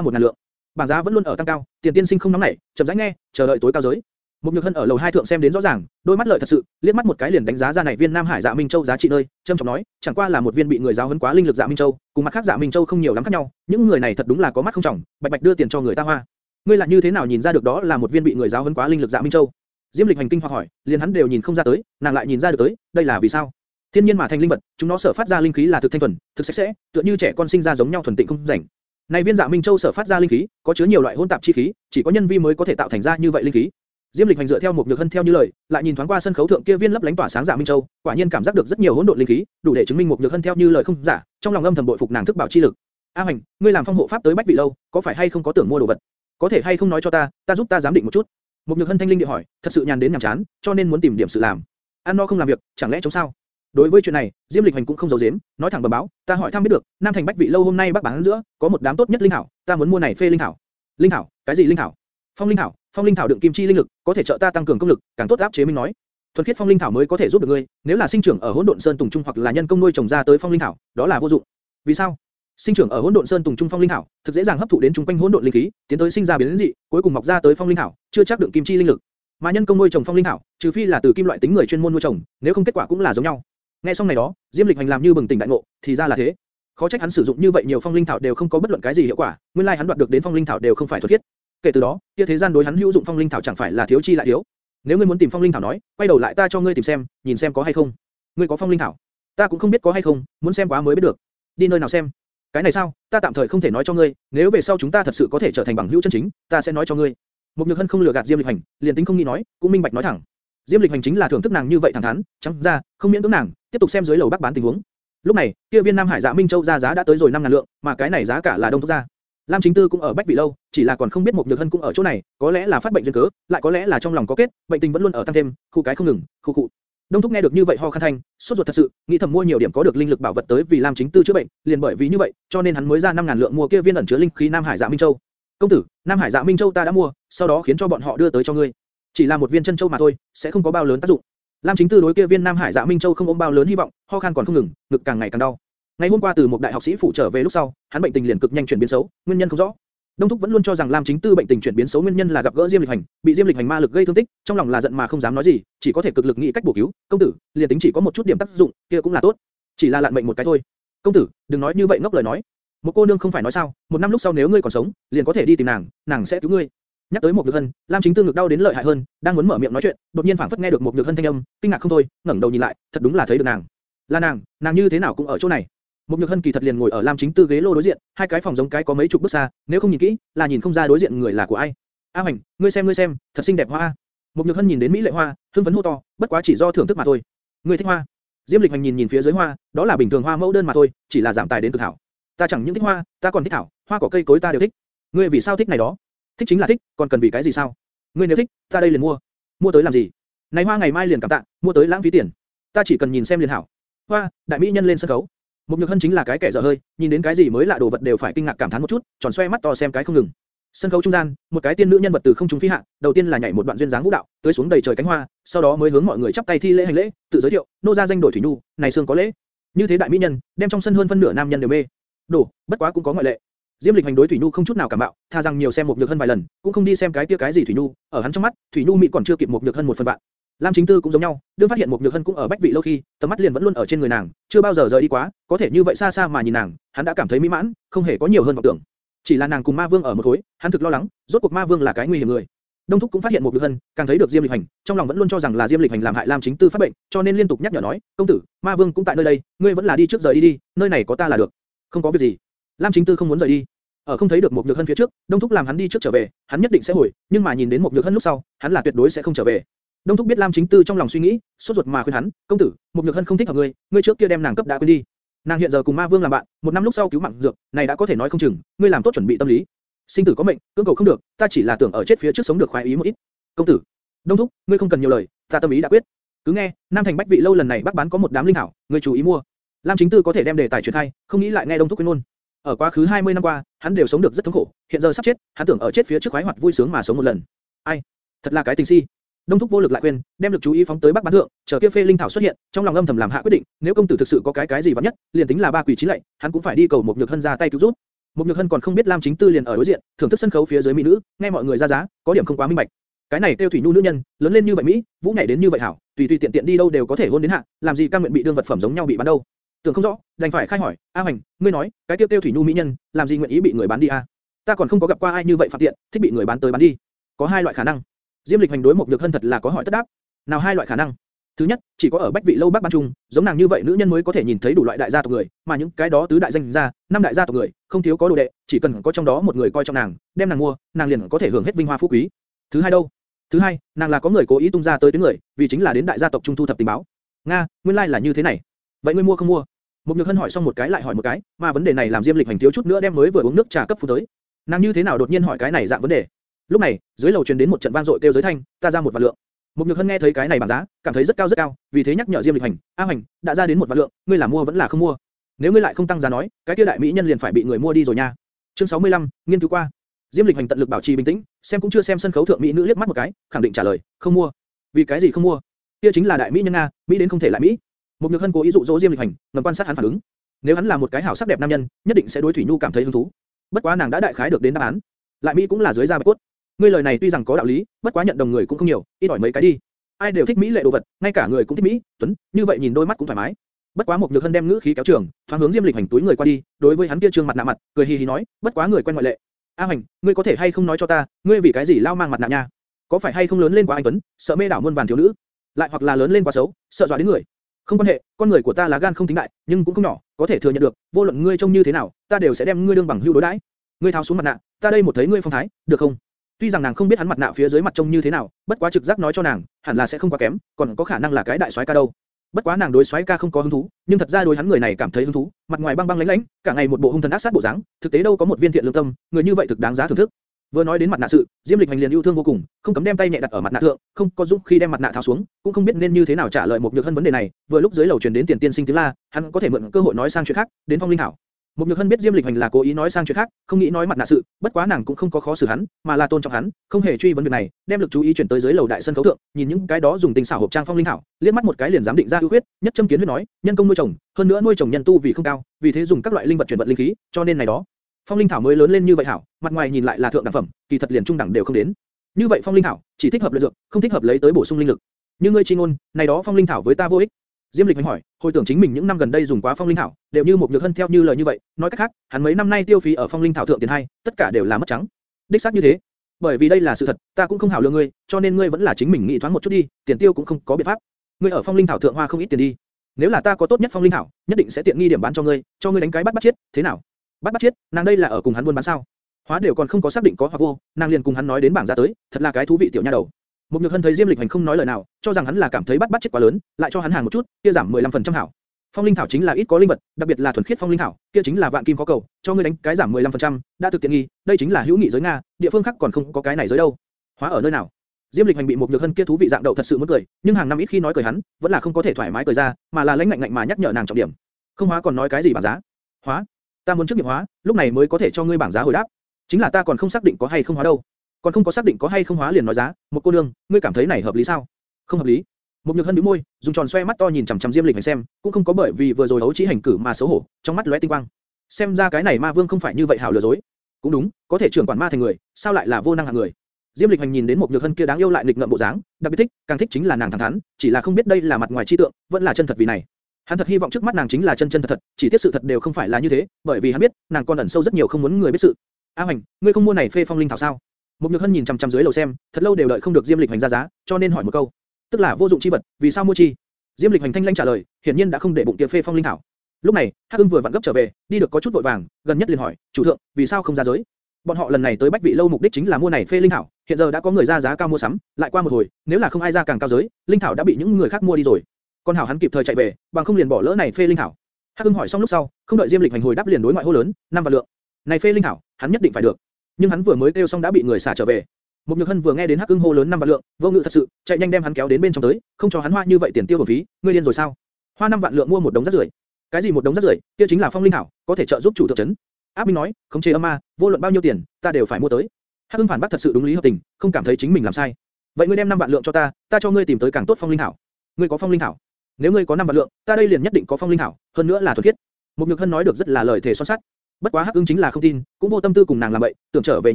1000 lượng. Bảng giá vẫn luôn ở tăng cao, Tiền Tiên Sinh không nóng nảy, chậm rãi nghe, chờ đợi tối cao giới. Một Nhược Hân ở lầu hai thượng xem đến rõ ràng, đôi mắt lợi thật sự, liếc mắt một cái liền đánh giá ra này viên Nam Hải Dạ Minh Châu giá trị nơi, trầm trọng nói, chẳng qua là một viên bị người giáo huấn quá linh lực Dạ Minh Châu, cùng mặt khác Dạ Minh Châu không nhiều lắm khác nhau, những người này thật đúng là có mắt không trọng, bạch bạch đưa tiền cho người ta hoa. Ngươi lại như thế nào nhìn ra được đó là một viên bị người giáo huấn quá linh lực Dạ Minh Châu? Diêm Lịch hành kinh hoặc hỏi, liền hắn đều nhìn không ra tới, nàng lại nhìn ra được tới, đây là vì sao? Thiên nhiên mà thành linh vật, chúng nó sở phát ra linh khí là thực thanh thuần, thực sạch sẽ, tựa như trẻ con sinh ra giống nhau thuần tịnh không rảnh. Này viên Dạ Minh Châu sở phát ra linh khí, có chứa nhiều loại hỗn tạp chi khí, chỉ có nhân vi mới có thể tạo thành ra như vậy linh khí. Diêm Lịch hành dựa theo một nhược hân theo như lời, lại nhìn thoáng qua sân khấu thượng kia viên lấp lánh tỏa sáng giả minh châu, quả nhiên cảm giác được rất nhiều hỗn độn linh khí, đủ để chứng minh một nhược hân theo như lời không giả, trong lòng âm thầm bội phục nàng thức bảo chi lực. A Hành, ngươi làm phong hộ pháp tới bách vị lâu, có phải hay không có tưởng mua đồ vật? Có thể hay không nói cho ta, ta giúp ta giám định một chút. Một nhược hân thanh linh địa hỏi, thật sự nhàn đến nhàm chán, cho nên muốn tìm điểm sự làm. An no không làm việc, chẳng lẽ chống sao? Đối với chuyện này, Diêm Lịch Hành cũng không giấu giếm, nói thẳng bẩm báo, ta hỏi thăm biết được, Nam Thành Bách Vị lâu hôm nay bác bán giữa, có một đám tốt nhất linh thảo, ta muốn mua này phê linh thảo. Linh thảo? Cái gì linh thảo? Phong linh thảo, phong linh thảo đựng kim chi linh lực, có thể trợ ta tăng cường công lực, càng tốt áp chế minh nói. Thuần khiết phong linh thảo mới có thể giúp được ngươi, nếu là sinh trưởng ở hỗn độn sơn tùng trung hoặc là nhân công nuôi trồng ra tới phong linh thảo, đó là vô dụng. Vì sao? Sinh trưởng ở hỗn độn sơn tùng trung phong linh thảo, thực dễ dàng hấp thụ đến trung quanh hỗn độn linh khí, tiến tới sinh ra biến dị, cuối cùng mọc ra tới phong linh thảo, chưa chắc đựng kim chi linh lực. Mà nhân công nuôi trồng phong linh thảo, trừ phi là từ kim loại tính người chuyên môn nuôi trồng, nếu không kết quả cũng là giống nhau. Nghe xong này đó, Diêm Lịch Hành làm như bừng tỉnh đại ngộ, thì ra là thế. Khó trách hắn sử dụng như vậy nhiều phong linh thảo đều không có bất luận cái gì hiệu quả, nguyên lai like hắn đoạt được đến phong linh thảo đều không phải thuần khiết. Kể từ đó, kia thế gian đối hắn hữu dụng phong linh thảo chẳng phải là thiếu chi lại thiếu. Nếu ngươi muốn tìm phong linh thảo nói, quay đầu lại ta cho ngươi tìm xem, nhìn xem có hay không. Ngươi có phong linh thảo? Ta cũng không biết có hay không, muốn xem quá mới biết được. Đi nơi nào xem? Cái này sao? Ta tạm thời không thể nói cho ngươi, nếu về sau chúng ta thật sự có thể trở thành bằng hữu chân chính, ta sẽ nói cho ngươi. Một Nhược Hân không lừa gạt Diêm Lịch Hành, liền tính không nghĩ nói, cũng minh bạch nói thẳng. Diêm Lịch Hành chính là thưởng thức nàng như vậy thẳng thắn, trắng ra, không miễn cưỡng nàng, tiếp tục xem dưới lầu bác bán tình huống. Lúc này, kia viên Nam Hải Dạ Minh Châu ra giá đã tới rồi 5000 lượng, mà cái này giá cả là đông thúc ra. Lam Chính Tư cũng ở Bách Vị lâu, chỉ là còn không biết một Nhược Hân cũng ở chỗ này, có lẽ là phát bệnh duyên cớ, lại có lẽ là trong lòng có kết, bệnh tình vẫn luôn ở tăng thêm, khu cái không ngừng, khu cụ. Đông Thúc nghe được như vậy ho khan thanh, sốt ruột thật sự, nghĩ thầm mua nhiều điểm có được linh lực bảo vật tới vì Lam Chính Tư chữa bệnh, liền bởi vì như vậy, cho nên hắn mới ra 5000 lượng mua kia viên ẩn chứa linh khí Nam Hải Dạ Minh Châu. Công tử, Nam Hải Dạ Minh Châu ta đã mua, sau đó khiến cho bọn họ đưa tới cho ngươi. Chỉ là một viên chân châu mà thôi, sẽ không có bao lớn tác dụng. Lam Chính Tư đối kia viên Nam Hải Dạ Minh Châu không ôm bao lớn hy vọng, ho khan còn không ngừng, ngực càng ngày càng đau. Ngày hôm qua từ một đại học sĩ phụ trở về lúc sau, hắn bệnh tình liền cực nhanh chuyển biến xấu, nguyên nhân không rõ. Đông Thúc vẫn luôn cho rằng Lam Chính Tư bệnh tình chuyển biến xấu nguyên nhân là gặp gỡ Diêm Lịch Hành, bị Diêm Lịch Hành ma lực gây thương tích, trong lòng là giận mà không dám nói gì, chỉ có thể cực lực nghĩ cách bổ cứu. Công tử, liền tính chỉ có một chút điểm tác dụng, kia cũng là tốt, chỉ là lạn mệnh một cái thôi. Công tử, đừng nói như vậy ngốc lời nói. Một cô nương không phải nói sao, một năm lúc sau nếu ngươi còn sống, liền có thể đi tìm nàng, nàng sẽ cứu ngươi. Nhắc tới một nhược hân, Lam Chính Tư ngực đau đến lợi hại hơn, đang muốn mở miệng nói chuyện, đột nhiên phảng phất nghe được một nhược hân thanh âm, kinh ngạc không thôi, ngẩng đầu nhìn lại, thật đúng là thấy được nàng. Là nàng, nàng như thế nào cũng ở chỗ này. Một nhược hân kỳ thật liền ngồi ở Lam Chính Tư ghế lô đối diện, hai cái phòng giống cái có mấy chục bước xa, nếu không nhìn kỹ, là nhìn không ra đối diện người là của ai. A Hoành, ngươi xem ngươi xem, thật xinh đẹp hoa a. Một nhược hân nhìn đến mỹ lệ hoa, hưng phấn hô to, bất quá chỉ do thưởng thức mà thôi. Ngươi thích hoa? Diêm Lịch Hành nhìn nhìn phía dưới hoa, đó là bình thường hoa mẫu đơn mà thôi, chỉ là giảm tài đến cực hảo. Ta chẳng những thích hoa, ta còn thích thảo, hoa cỏ cây cối ta đều thích. Ngươi vì sao thích này đó? Thích chính là thích, còn cần vì cái gì sao? Ngươi nếu thích, ta đây liền mua. Mua tới làm gì? Này hoa ngày mai liền cảm tạ, mua tới lãng phí tiền. Ta chỉ cần nhìn xem liền hảo. Hoa, đại mỹ nhân lên sân khấu. Một nhược hân chính là cái kẻ dở hơi, nhìn đến cái gì mới lạ đồ vật đều phải kinh ngạc cảm thán một chút, tròn xoe mắt to xem cái không ngừng. Sân khấu trung gian, một cái tiên nữ nhân vật từ không trung phi hạ, đầu tiên là nhảy một đoạn duyên dáng vũ đạo, tưới xuống đầy trời cánh hoa, sau đó mới hướng mọi người chắp tay thi lễ hành lễ, tự giới thiệu, nô gia danh đổi thủy nhu, này xương có lễ. Như thế đại mỹ nhân, đem trong sân hơn phân nửa nam nhân đều mê. Đổ, bất quá cũng có ngoại lệ. Diêm Lịch hành đối Thủy Nhu không chút nào cảm bạo, tha rằng nhiều xem một nhược hân vài lần, cũng không đi xem cái kia cái gì Thủy Nhu, ở hắn trong mắt, Thủy Nhu mỹ còn chưa kịp một nhược hân một phần vạn. Lam Chính Tư cũng giống nhau, đương phát hiện một nhược hân cũng ở bách vị lâu khi, tầm mắt liền vẫn luôn ở trên người nàng, chưa bao giờ rời đi quá, có thể như vậy xa xa mà nhìn nàng, hắn đã cảm thấy mỹ mãn, không hề có nhiều hơn vọng tưởng. Chỉ là nàng cùng Ma Vương ở một khối, hắn thực lo lắng, rốt cuộc Ma Vương là cái nguy hiểm người. Đông Thúc cũng phát hiện một nhược hân, càng thấy được Diêm Lịch Hành, trong lòng vẫn luôn cho rằng là Diêm Lịch Hành làm hại Lam Chính Tư phát bệnh, cho nên liên tục nhắc nhở nói, công tử, Ma Vương cũng tại nơi đây, ngươi vẫn là đi trước rời đi đi, nơi này có ta là được. Không có việc gì. Lam Chính Tư không muốn rời đi. Ở không thấy được một nhược hân phía trước, Đông Thúc làm hắn đi trước trở về, hắn nhất định sẽ hồi, nhưng mà nhìn đến một nhược hân lúc sau, hắn là tuyệt đối sẽ không trở về. Đông Thúc biết Lam Chính Tư trong lòng suy nghĩ, sốt ruột mà khuyên hắn, công tử, một nhược hân không thích hợp ngươi, ngươi trước kia đem nàng cấp đã quên đi. Nàng hiện giờ cùng Ma Vương làm bạn, một năm lúc sau cứu mạng dược, này đã có thể nói không chừng, ngươi làm tốt chuẩn bị tâm lý. Sinh tử có mệnh, cưỡng cầu không được, ta chỉ là tưởng ở chết phía trước sống được khoái ý một ít. Công tử, Đông Thúc, ngươi không cần nhiều lời, ta tâm ý đã quyết. Cứ nghe, Nam Thành Bách vị lâu lần này bác bán có một đám linh hảo, ngươi chú ý mua. Lam Chính Tư có thể đem đề tài chuyển thay, không nghĩ lại nghe Đông Thúc khuyên luôn. Ở quá khứ 20 năm qua, hắn đều sống được rất thống khổ, hiện giờ sắp chết, hắn tưởng ở chết phía trước khoái hoạt vui sướng mà sống một lần. Ai? Thật là cái tình si. Đông thúc vô lực lại khuyên, đem lực chú ý phóng tới Bắc Bán thượng, chờ kia phê linh thảo xuất hiện, trong lòng âm thầm làm hạ quyết định, nếu công tử thực sự có cái cái gì vất nhất, liền tính là ba quỷ chín lạy, hắn cũng phải đi cầu một nhược hân ra tay cứu giúp. Một nhược hân còn không biết Lam Chính Tư liền ở đối diện, thưởng thức sân khấu phía dưới mỹ nữ, nghe mọi người ra giá, có điểm không quá minh bạch. Cái này tiêu thủy nhu nữ nhân, lớn lên như vậy mỹ, vũ nhảy đến như vậy hảo, tùy tùy tiện tiện đi đâu đều có thể hôn đến hạ, làm gì cam nguyện bị đương vật phẩm giống nhau bị bán đâu? Tưởng không rõ, đành phải khai hỏi, A Hoành, ngươi nói, cái tiêu tiêu thủy nhu mỹ nhân, làm gì nguyện ý bị người bán đi a? Ta còn không có gặp qua ai như vậy phạm tiện, thích bị người bán tới bán đi. Có hai loại khả năng. Diêm Lịch hành đối một nhược hân thật là có hỏi tất đáp. Nào hai loại khả năng? Thứ nhất, chỉ có ở Bách Vị lâu Bắc Ban Trung, giống nàng như vậy nữ nhân mới có thể nhìn thấy đủ loại đại gia tộc người, mà những cái đó tứ đại danh gia, năm đại gia tộc người, không thiếu có đồ đệ, chỉ cần có trong đó một người coi trọng nàng, đem nàng mua, nàng liền có thể hưởng hết vinh hoa phú quý. Thứ hai đâu? Thứ hai, nàng là có người cố ý tung ra tới tiếng người, vì chính là đến đại gia tộc trung thu thập tình báo. Nga, nguyên lai like là như thế này. Vậy ngươi mua không mua? Một Nhược Hân hỏi xong một cái lại hỏi một cái, mà vấn đề này làm Diêm Lịch hành thiếu chút nữa đem mới vừa uống nước trà cấp phu tới. Nàng như thế nào đột nhiên hỏi cái này dạng vấn đề? Lúc này, dưới lầu truyền đến một trận vang dội kêu giới thanh, ta ra một vạn lượng. mục Nhược Hân nghe thấy cái này bảng giá, cảm thấy rất cao rất cao, vì thế nhắc nhở Diêm Lịch Hành, A Hành, đã ra đến một vạn lượng, ngươi là mua vẫn là không mua? Nếu ngươi lại không tăng giá nói, cái kia đại mỹ nhân liền phải bị người mua đi rồi nha. Chương 65, nghiên cứu qua. Diêm Lịch Hành tận lực bảo trì bình tĩnh, xem cũng chưa xem sân khấu thượng mỹ nữ liếc mắt một cái, khẳng định trả lời, không mua. Vì cái gì không mua? Kia chính là đại mỹ nhân a, mỹ đến không thể lại mỹ. mục Nhược Hân cố ý dụ dỗ Diêm Lịch Hành, ngầm quan sát hắn phản ứng. Nếu hắn là một cái hảo sắc đẹp nam nhân, nhất định sẽ đối Thủy Nhu cảm thấy hứng thú. Bất quá nàng đã đại khái được đến đáp án. Lại mỹ cũng là dưới da bạch cốt. Ngươi lời này tuy rằng có đạo lý, bất quá nhận đồng người cũng không nhiều, ít hỏi mấy cái đi. Ai đều thích mỹ lệ đồ vật, ngay cả người cũng thích mỹ, tuấn, như vậy nhìn đôi mắt cũng thoải mái. Bất quá một nhược hân đem ngữ khí kéo trường, thoáng hướng Diêm Lịch hành túi người qua đi, đối với hắn kia trương mặt nạ mặt, cười hì hì nói, bất quá người quen ngoại lệ. A Hành, ngươi có thể hay không nói cho ta, ngươi vì cái gì lao mang mặt nạ nha? Có phải hay không lớn lên quá anh tuấn, sợ mê đảo muôn vàn thiếu nữ, lại hoặc là lớn lên quá xấu, sợ dọa đến người? Không quan hệ, con người của ta là gan không tính đại, nhưng cũng không nhỏ, có thể thừa nhận được, vô luận ngươi trông như thế nào, ta đều sẽ đem ngươi đương bằng hữu đối đãi. Ngươi tháo xuống mặt nạ, ta đây một thấy ngươi phong thái, được không? Tuy rằng nàng không biết hắn mặt nạ phía dưới mặt trông như thế nào, bất quá trực giác nói cho nàng, hẳn là sẽ không quá kém, còn có khả năng là cái đại soái ca đâu. Bất quá nàng đối soái ca không có hứng thú, nhưng thật ra đối hắn người này cảm thấy hứng thú, mặt ngoài băng băng lãnh lãnh, cả ngày một bộ hung thần ác sát bộ dáng, thực tế đâu có một viên thiện lương tâm, người như vậy thực đáng giá thưởng thức. Vừa nói đến mặt nạ sự, Diêm Lịch Hành liền yêu thương vô cùng, không cấm đem tay nhẹ đặt ở mặt nạ thượng, không có dũng khi đem mặt nạ tháo xuống, cũng không biết nên như thế nào trả lời một nhược hân vấn đề này. Vừa lúc dưới lầu truyền đến tiền tiên sinh tiếng la, hắn có thể mượn cơ hội nói sang chuyện khác, đến phong linh thảo. Một nhược hân biết Diêm Lịch Hành là cố ý nói sang chuyện khác, không nghĩ nói mặt nạ sự, bất quá nàng cũng không có khó xử hắn, mà là tôn trọng hắn, không hề truy vấn việc này, đem lực chú ý chuyển tới dưới lầu đại sân khấu thượng, nhìn những cái đó dùng tình xảo hộp trang phong linh thảo, liếc mắt một cái liền dám định ra ưu huyết, nhất châm kiến huyết nói, nhân công nuôi trồng, hơn nữa nuôi trồng nhân tu vì không cao, vì thế dùng các loại linh vật chuyển vận linh khí, cho nên này đó. Phong linh thảo mới lớn lên như vậy hảo, mặt ngoài nhìn lại là thượng đẳng phẩm, kỳ thật liền trung đẳng đều không đến. Như vậy phong linh thảo chỉ thích hợp luyện dược, không thích hợp lấy tới bổ sung linh lực. Như ngươi chi ngôn, này đó phong linh thảo với ta vô ích. Diêm Lịch hỏi, hồi tưởng chính mình những năm gần đây dùng quá phong linh thảo, đều như một nhược hân theo như lời như vậy, nói cách khác, hắn mấy năm nay tiêu phí ở phong linh thảo thượng tiền hay, tất cả đều là mất trắng. Đích xác như thế. Bởi vì đây là sự thật, ta cũng không hảo lừa ngươi, cho nên ngươi vẫn là chính mình nghĩ thoáng một chút đi, tiền tiêu cũng không có biện pháp. Ngươi ở phong linh thảo thượng hoa không ít tiền đi. Nếu là ta có tốt nhất phong linh thảo, nhất định sẽ tiện nghi điểm bán cho ngươi, cho ngươi đánh cái bắt bắt chết, thế nào? Bắt bắt chết, nàng đây là ở cùng hắn buôn bán sao? Hóa đều còn không có xác định có hoặc vô, nàng liền cùng hắn nói đến bảng ra tới, thật là cái thú vị tiểu nha đầu. Một nhược hân thấy Diêm Lịch Hành không nói lời nào, cho rằng hắn là cảm thấy bắt bắt chết quá lớn, lại cho hắn hàng một chút, kia giảm 15% hảo. Phong linh thảo chính là ít có linh vật, đặc biệt là thuần khiết phong linh thảo, kia chính là vạn kim có cầu, cho ngươi đánh cái giảm 15%, đã thực tiện nghi, đây chính là hữu nghị giới nga, địa phương khác còn không có cái này giới đâu. Hóa ở nơi nào? Diêm Lịch Hành bị một nhược hân kia thú vị dạng đậu thật sự muốn cười, nhưng hàng năm ít khi nói cười hắn, vẫn là không có thể thoải mái cười ra, mà là lãnh ngạnh ngạnh mà nhắc nhở nàng trọng điểm. Không hóa còn nói cái gì bảng giá? Hóa, ta muốn trước nghiệm hóa, lúc này mới có thể cho ngươi bảng giá hồi đáp. Chính là ta còn không xác định có hay không hóa đâu còn không có xác định có hay không hóa liền nói giá, một cô nương, ngươi cảm thấy này hợp lý sao? Không hợp lý. Một nhược hân nhíu môi, dùng tròn xoe mắt to nhìn chằm chằm Diêm Lịch hành xem, cũng không có bởi vì vừa rồi hấu trí hành cử mà xấu hổ, trong mắt lóe tinh quang. Xem ra cái này ma vương không phải như vậy hảo lừa dối. Cũng đúng, có thể trưởng quản ma thành người, sao lại là vô năng hạng người? Diêm Lịch hành nhìn đến một nhược hân kia đáng yêu lại nghịch ngợm bộ dáng, đặc biệt thích, càng thích chính là nàng thẳng thắn, chỉ là không biết đây là mặt ngoài chi tượng, vẫn là chân thật vì này. Hắn thật hy vọng trước mắt nàng chính là chân chân thật thật, chỉ tiếc sự thật đều không phải là như thế, bởi vì hắn biết, nàng còn ẩn sâu rất nhiều không muốn người biết sự. A Hoành, ngươi không mua này phê phong linh thảo sao? Một Nhược Hân nhìn chằm chằm dưới lầu xem, thật lâu đều đợi không được Diêm Lịch Hành ra giá, cho nên hỏi một câu. Tức là vô dụng chi vật, vì sao mua chi? Diêm Lịch Hành thanh lãnh trả lời, hiển nhiên đã không để bụng kia phê phong linh thảo. Lúc này, Hắc Ưng vừa vặn gấp trở về, đi được có chút vội vàng, gần nhất liền hỏi, chủ thượng, vì sao không ra giới? Bọn họ lần này tới Bách Vị lâu mục đích chính là mua này phê linh thảo, hiện giờ đã có người ra giá cao mua sắm, lại qua một hồi, nếu là không ai ra càng cao giới, linh thảo đã bị những người khác mua đi rồi. Con hảo hắn kịp thời chạy về, bằng không liền bỏ lỡ này phê linh thảo. Hắc Ưng hỏi xong lúc sau, không đợi Diêm Lịch hành hồi đáp liền đối ngoại hô lớn, năm vạn lượng. Này phê linh thảo, hắn nhất định phải được. Nhưng hắn vừa mới kêu xong đã bị người xả trở về. Một Nhược Hân vừa nghe đến Hắc Ưng hô lớn năm vạn lượng, vô ngữ thật sự, chạy nhanh đem hắn kéo đến bên trong tới, không cho hắn hoa như vậy tiền tiêu bổng phí, ngươi điên rồi sao? Hoa năm vạn lượng mua một đống rác rưởi. Cái gì một đống rác rưởi? Kia chính là phong linh thảo, có thể trợ giúp chủ thượng chấn. Áp Minh nói, khống chế âm ma, vô luận bao nhiêu tiền, ta đều phải mua tới. Hắc Ưng phản bác thật sự đúng lý hợp tình, không cảm thấy chính mình làm sai. Vậy ngươi đem năm vạn lượng cho ta, ta cho ngươi tìm tới càng tốt phong linh thảo. Ngươi có phong linh thảo? Nếu ngươi có năm vạn lượng, ta đây liền nhất định có phong linh thảo, hơn nữa là thuần khiết. Một Nhược Hân nói được rất là lời thể son sắt. Bất quá Hắc Ưng chính là không tin, cũng vô tâm tư cùng nàng làm vậy, tưởng trở về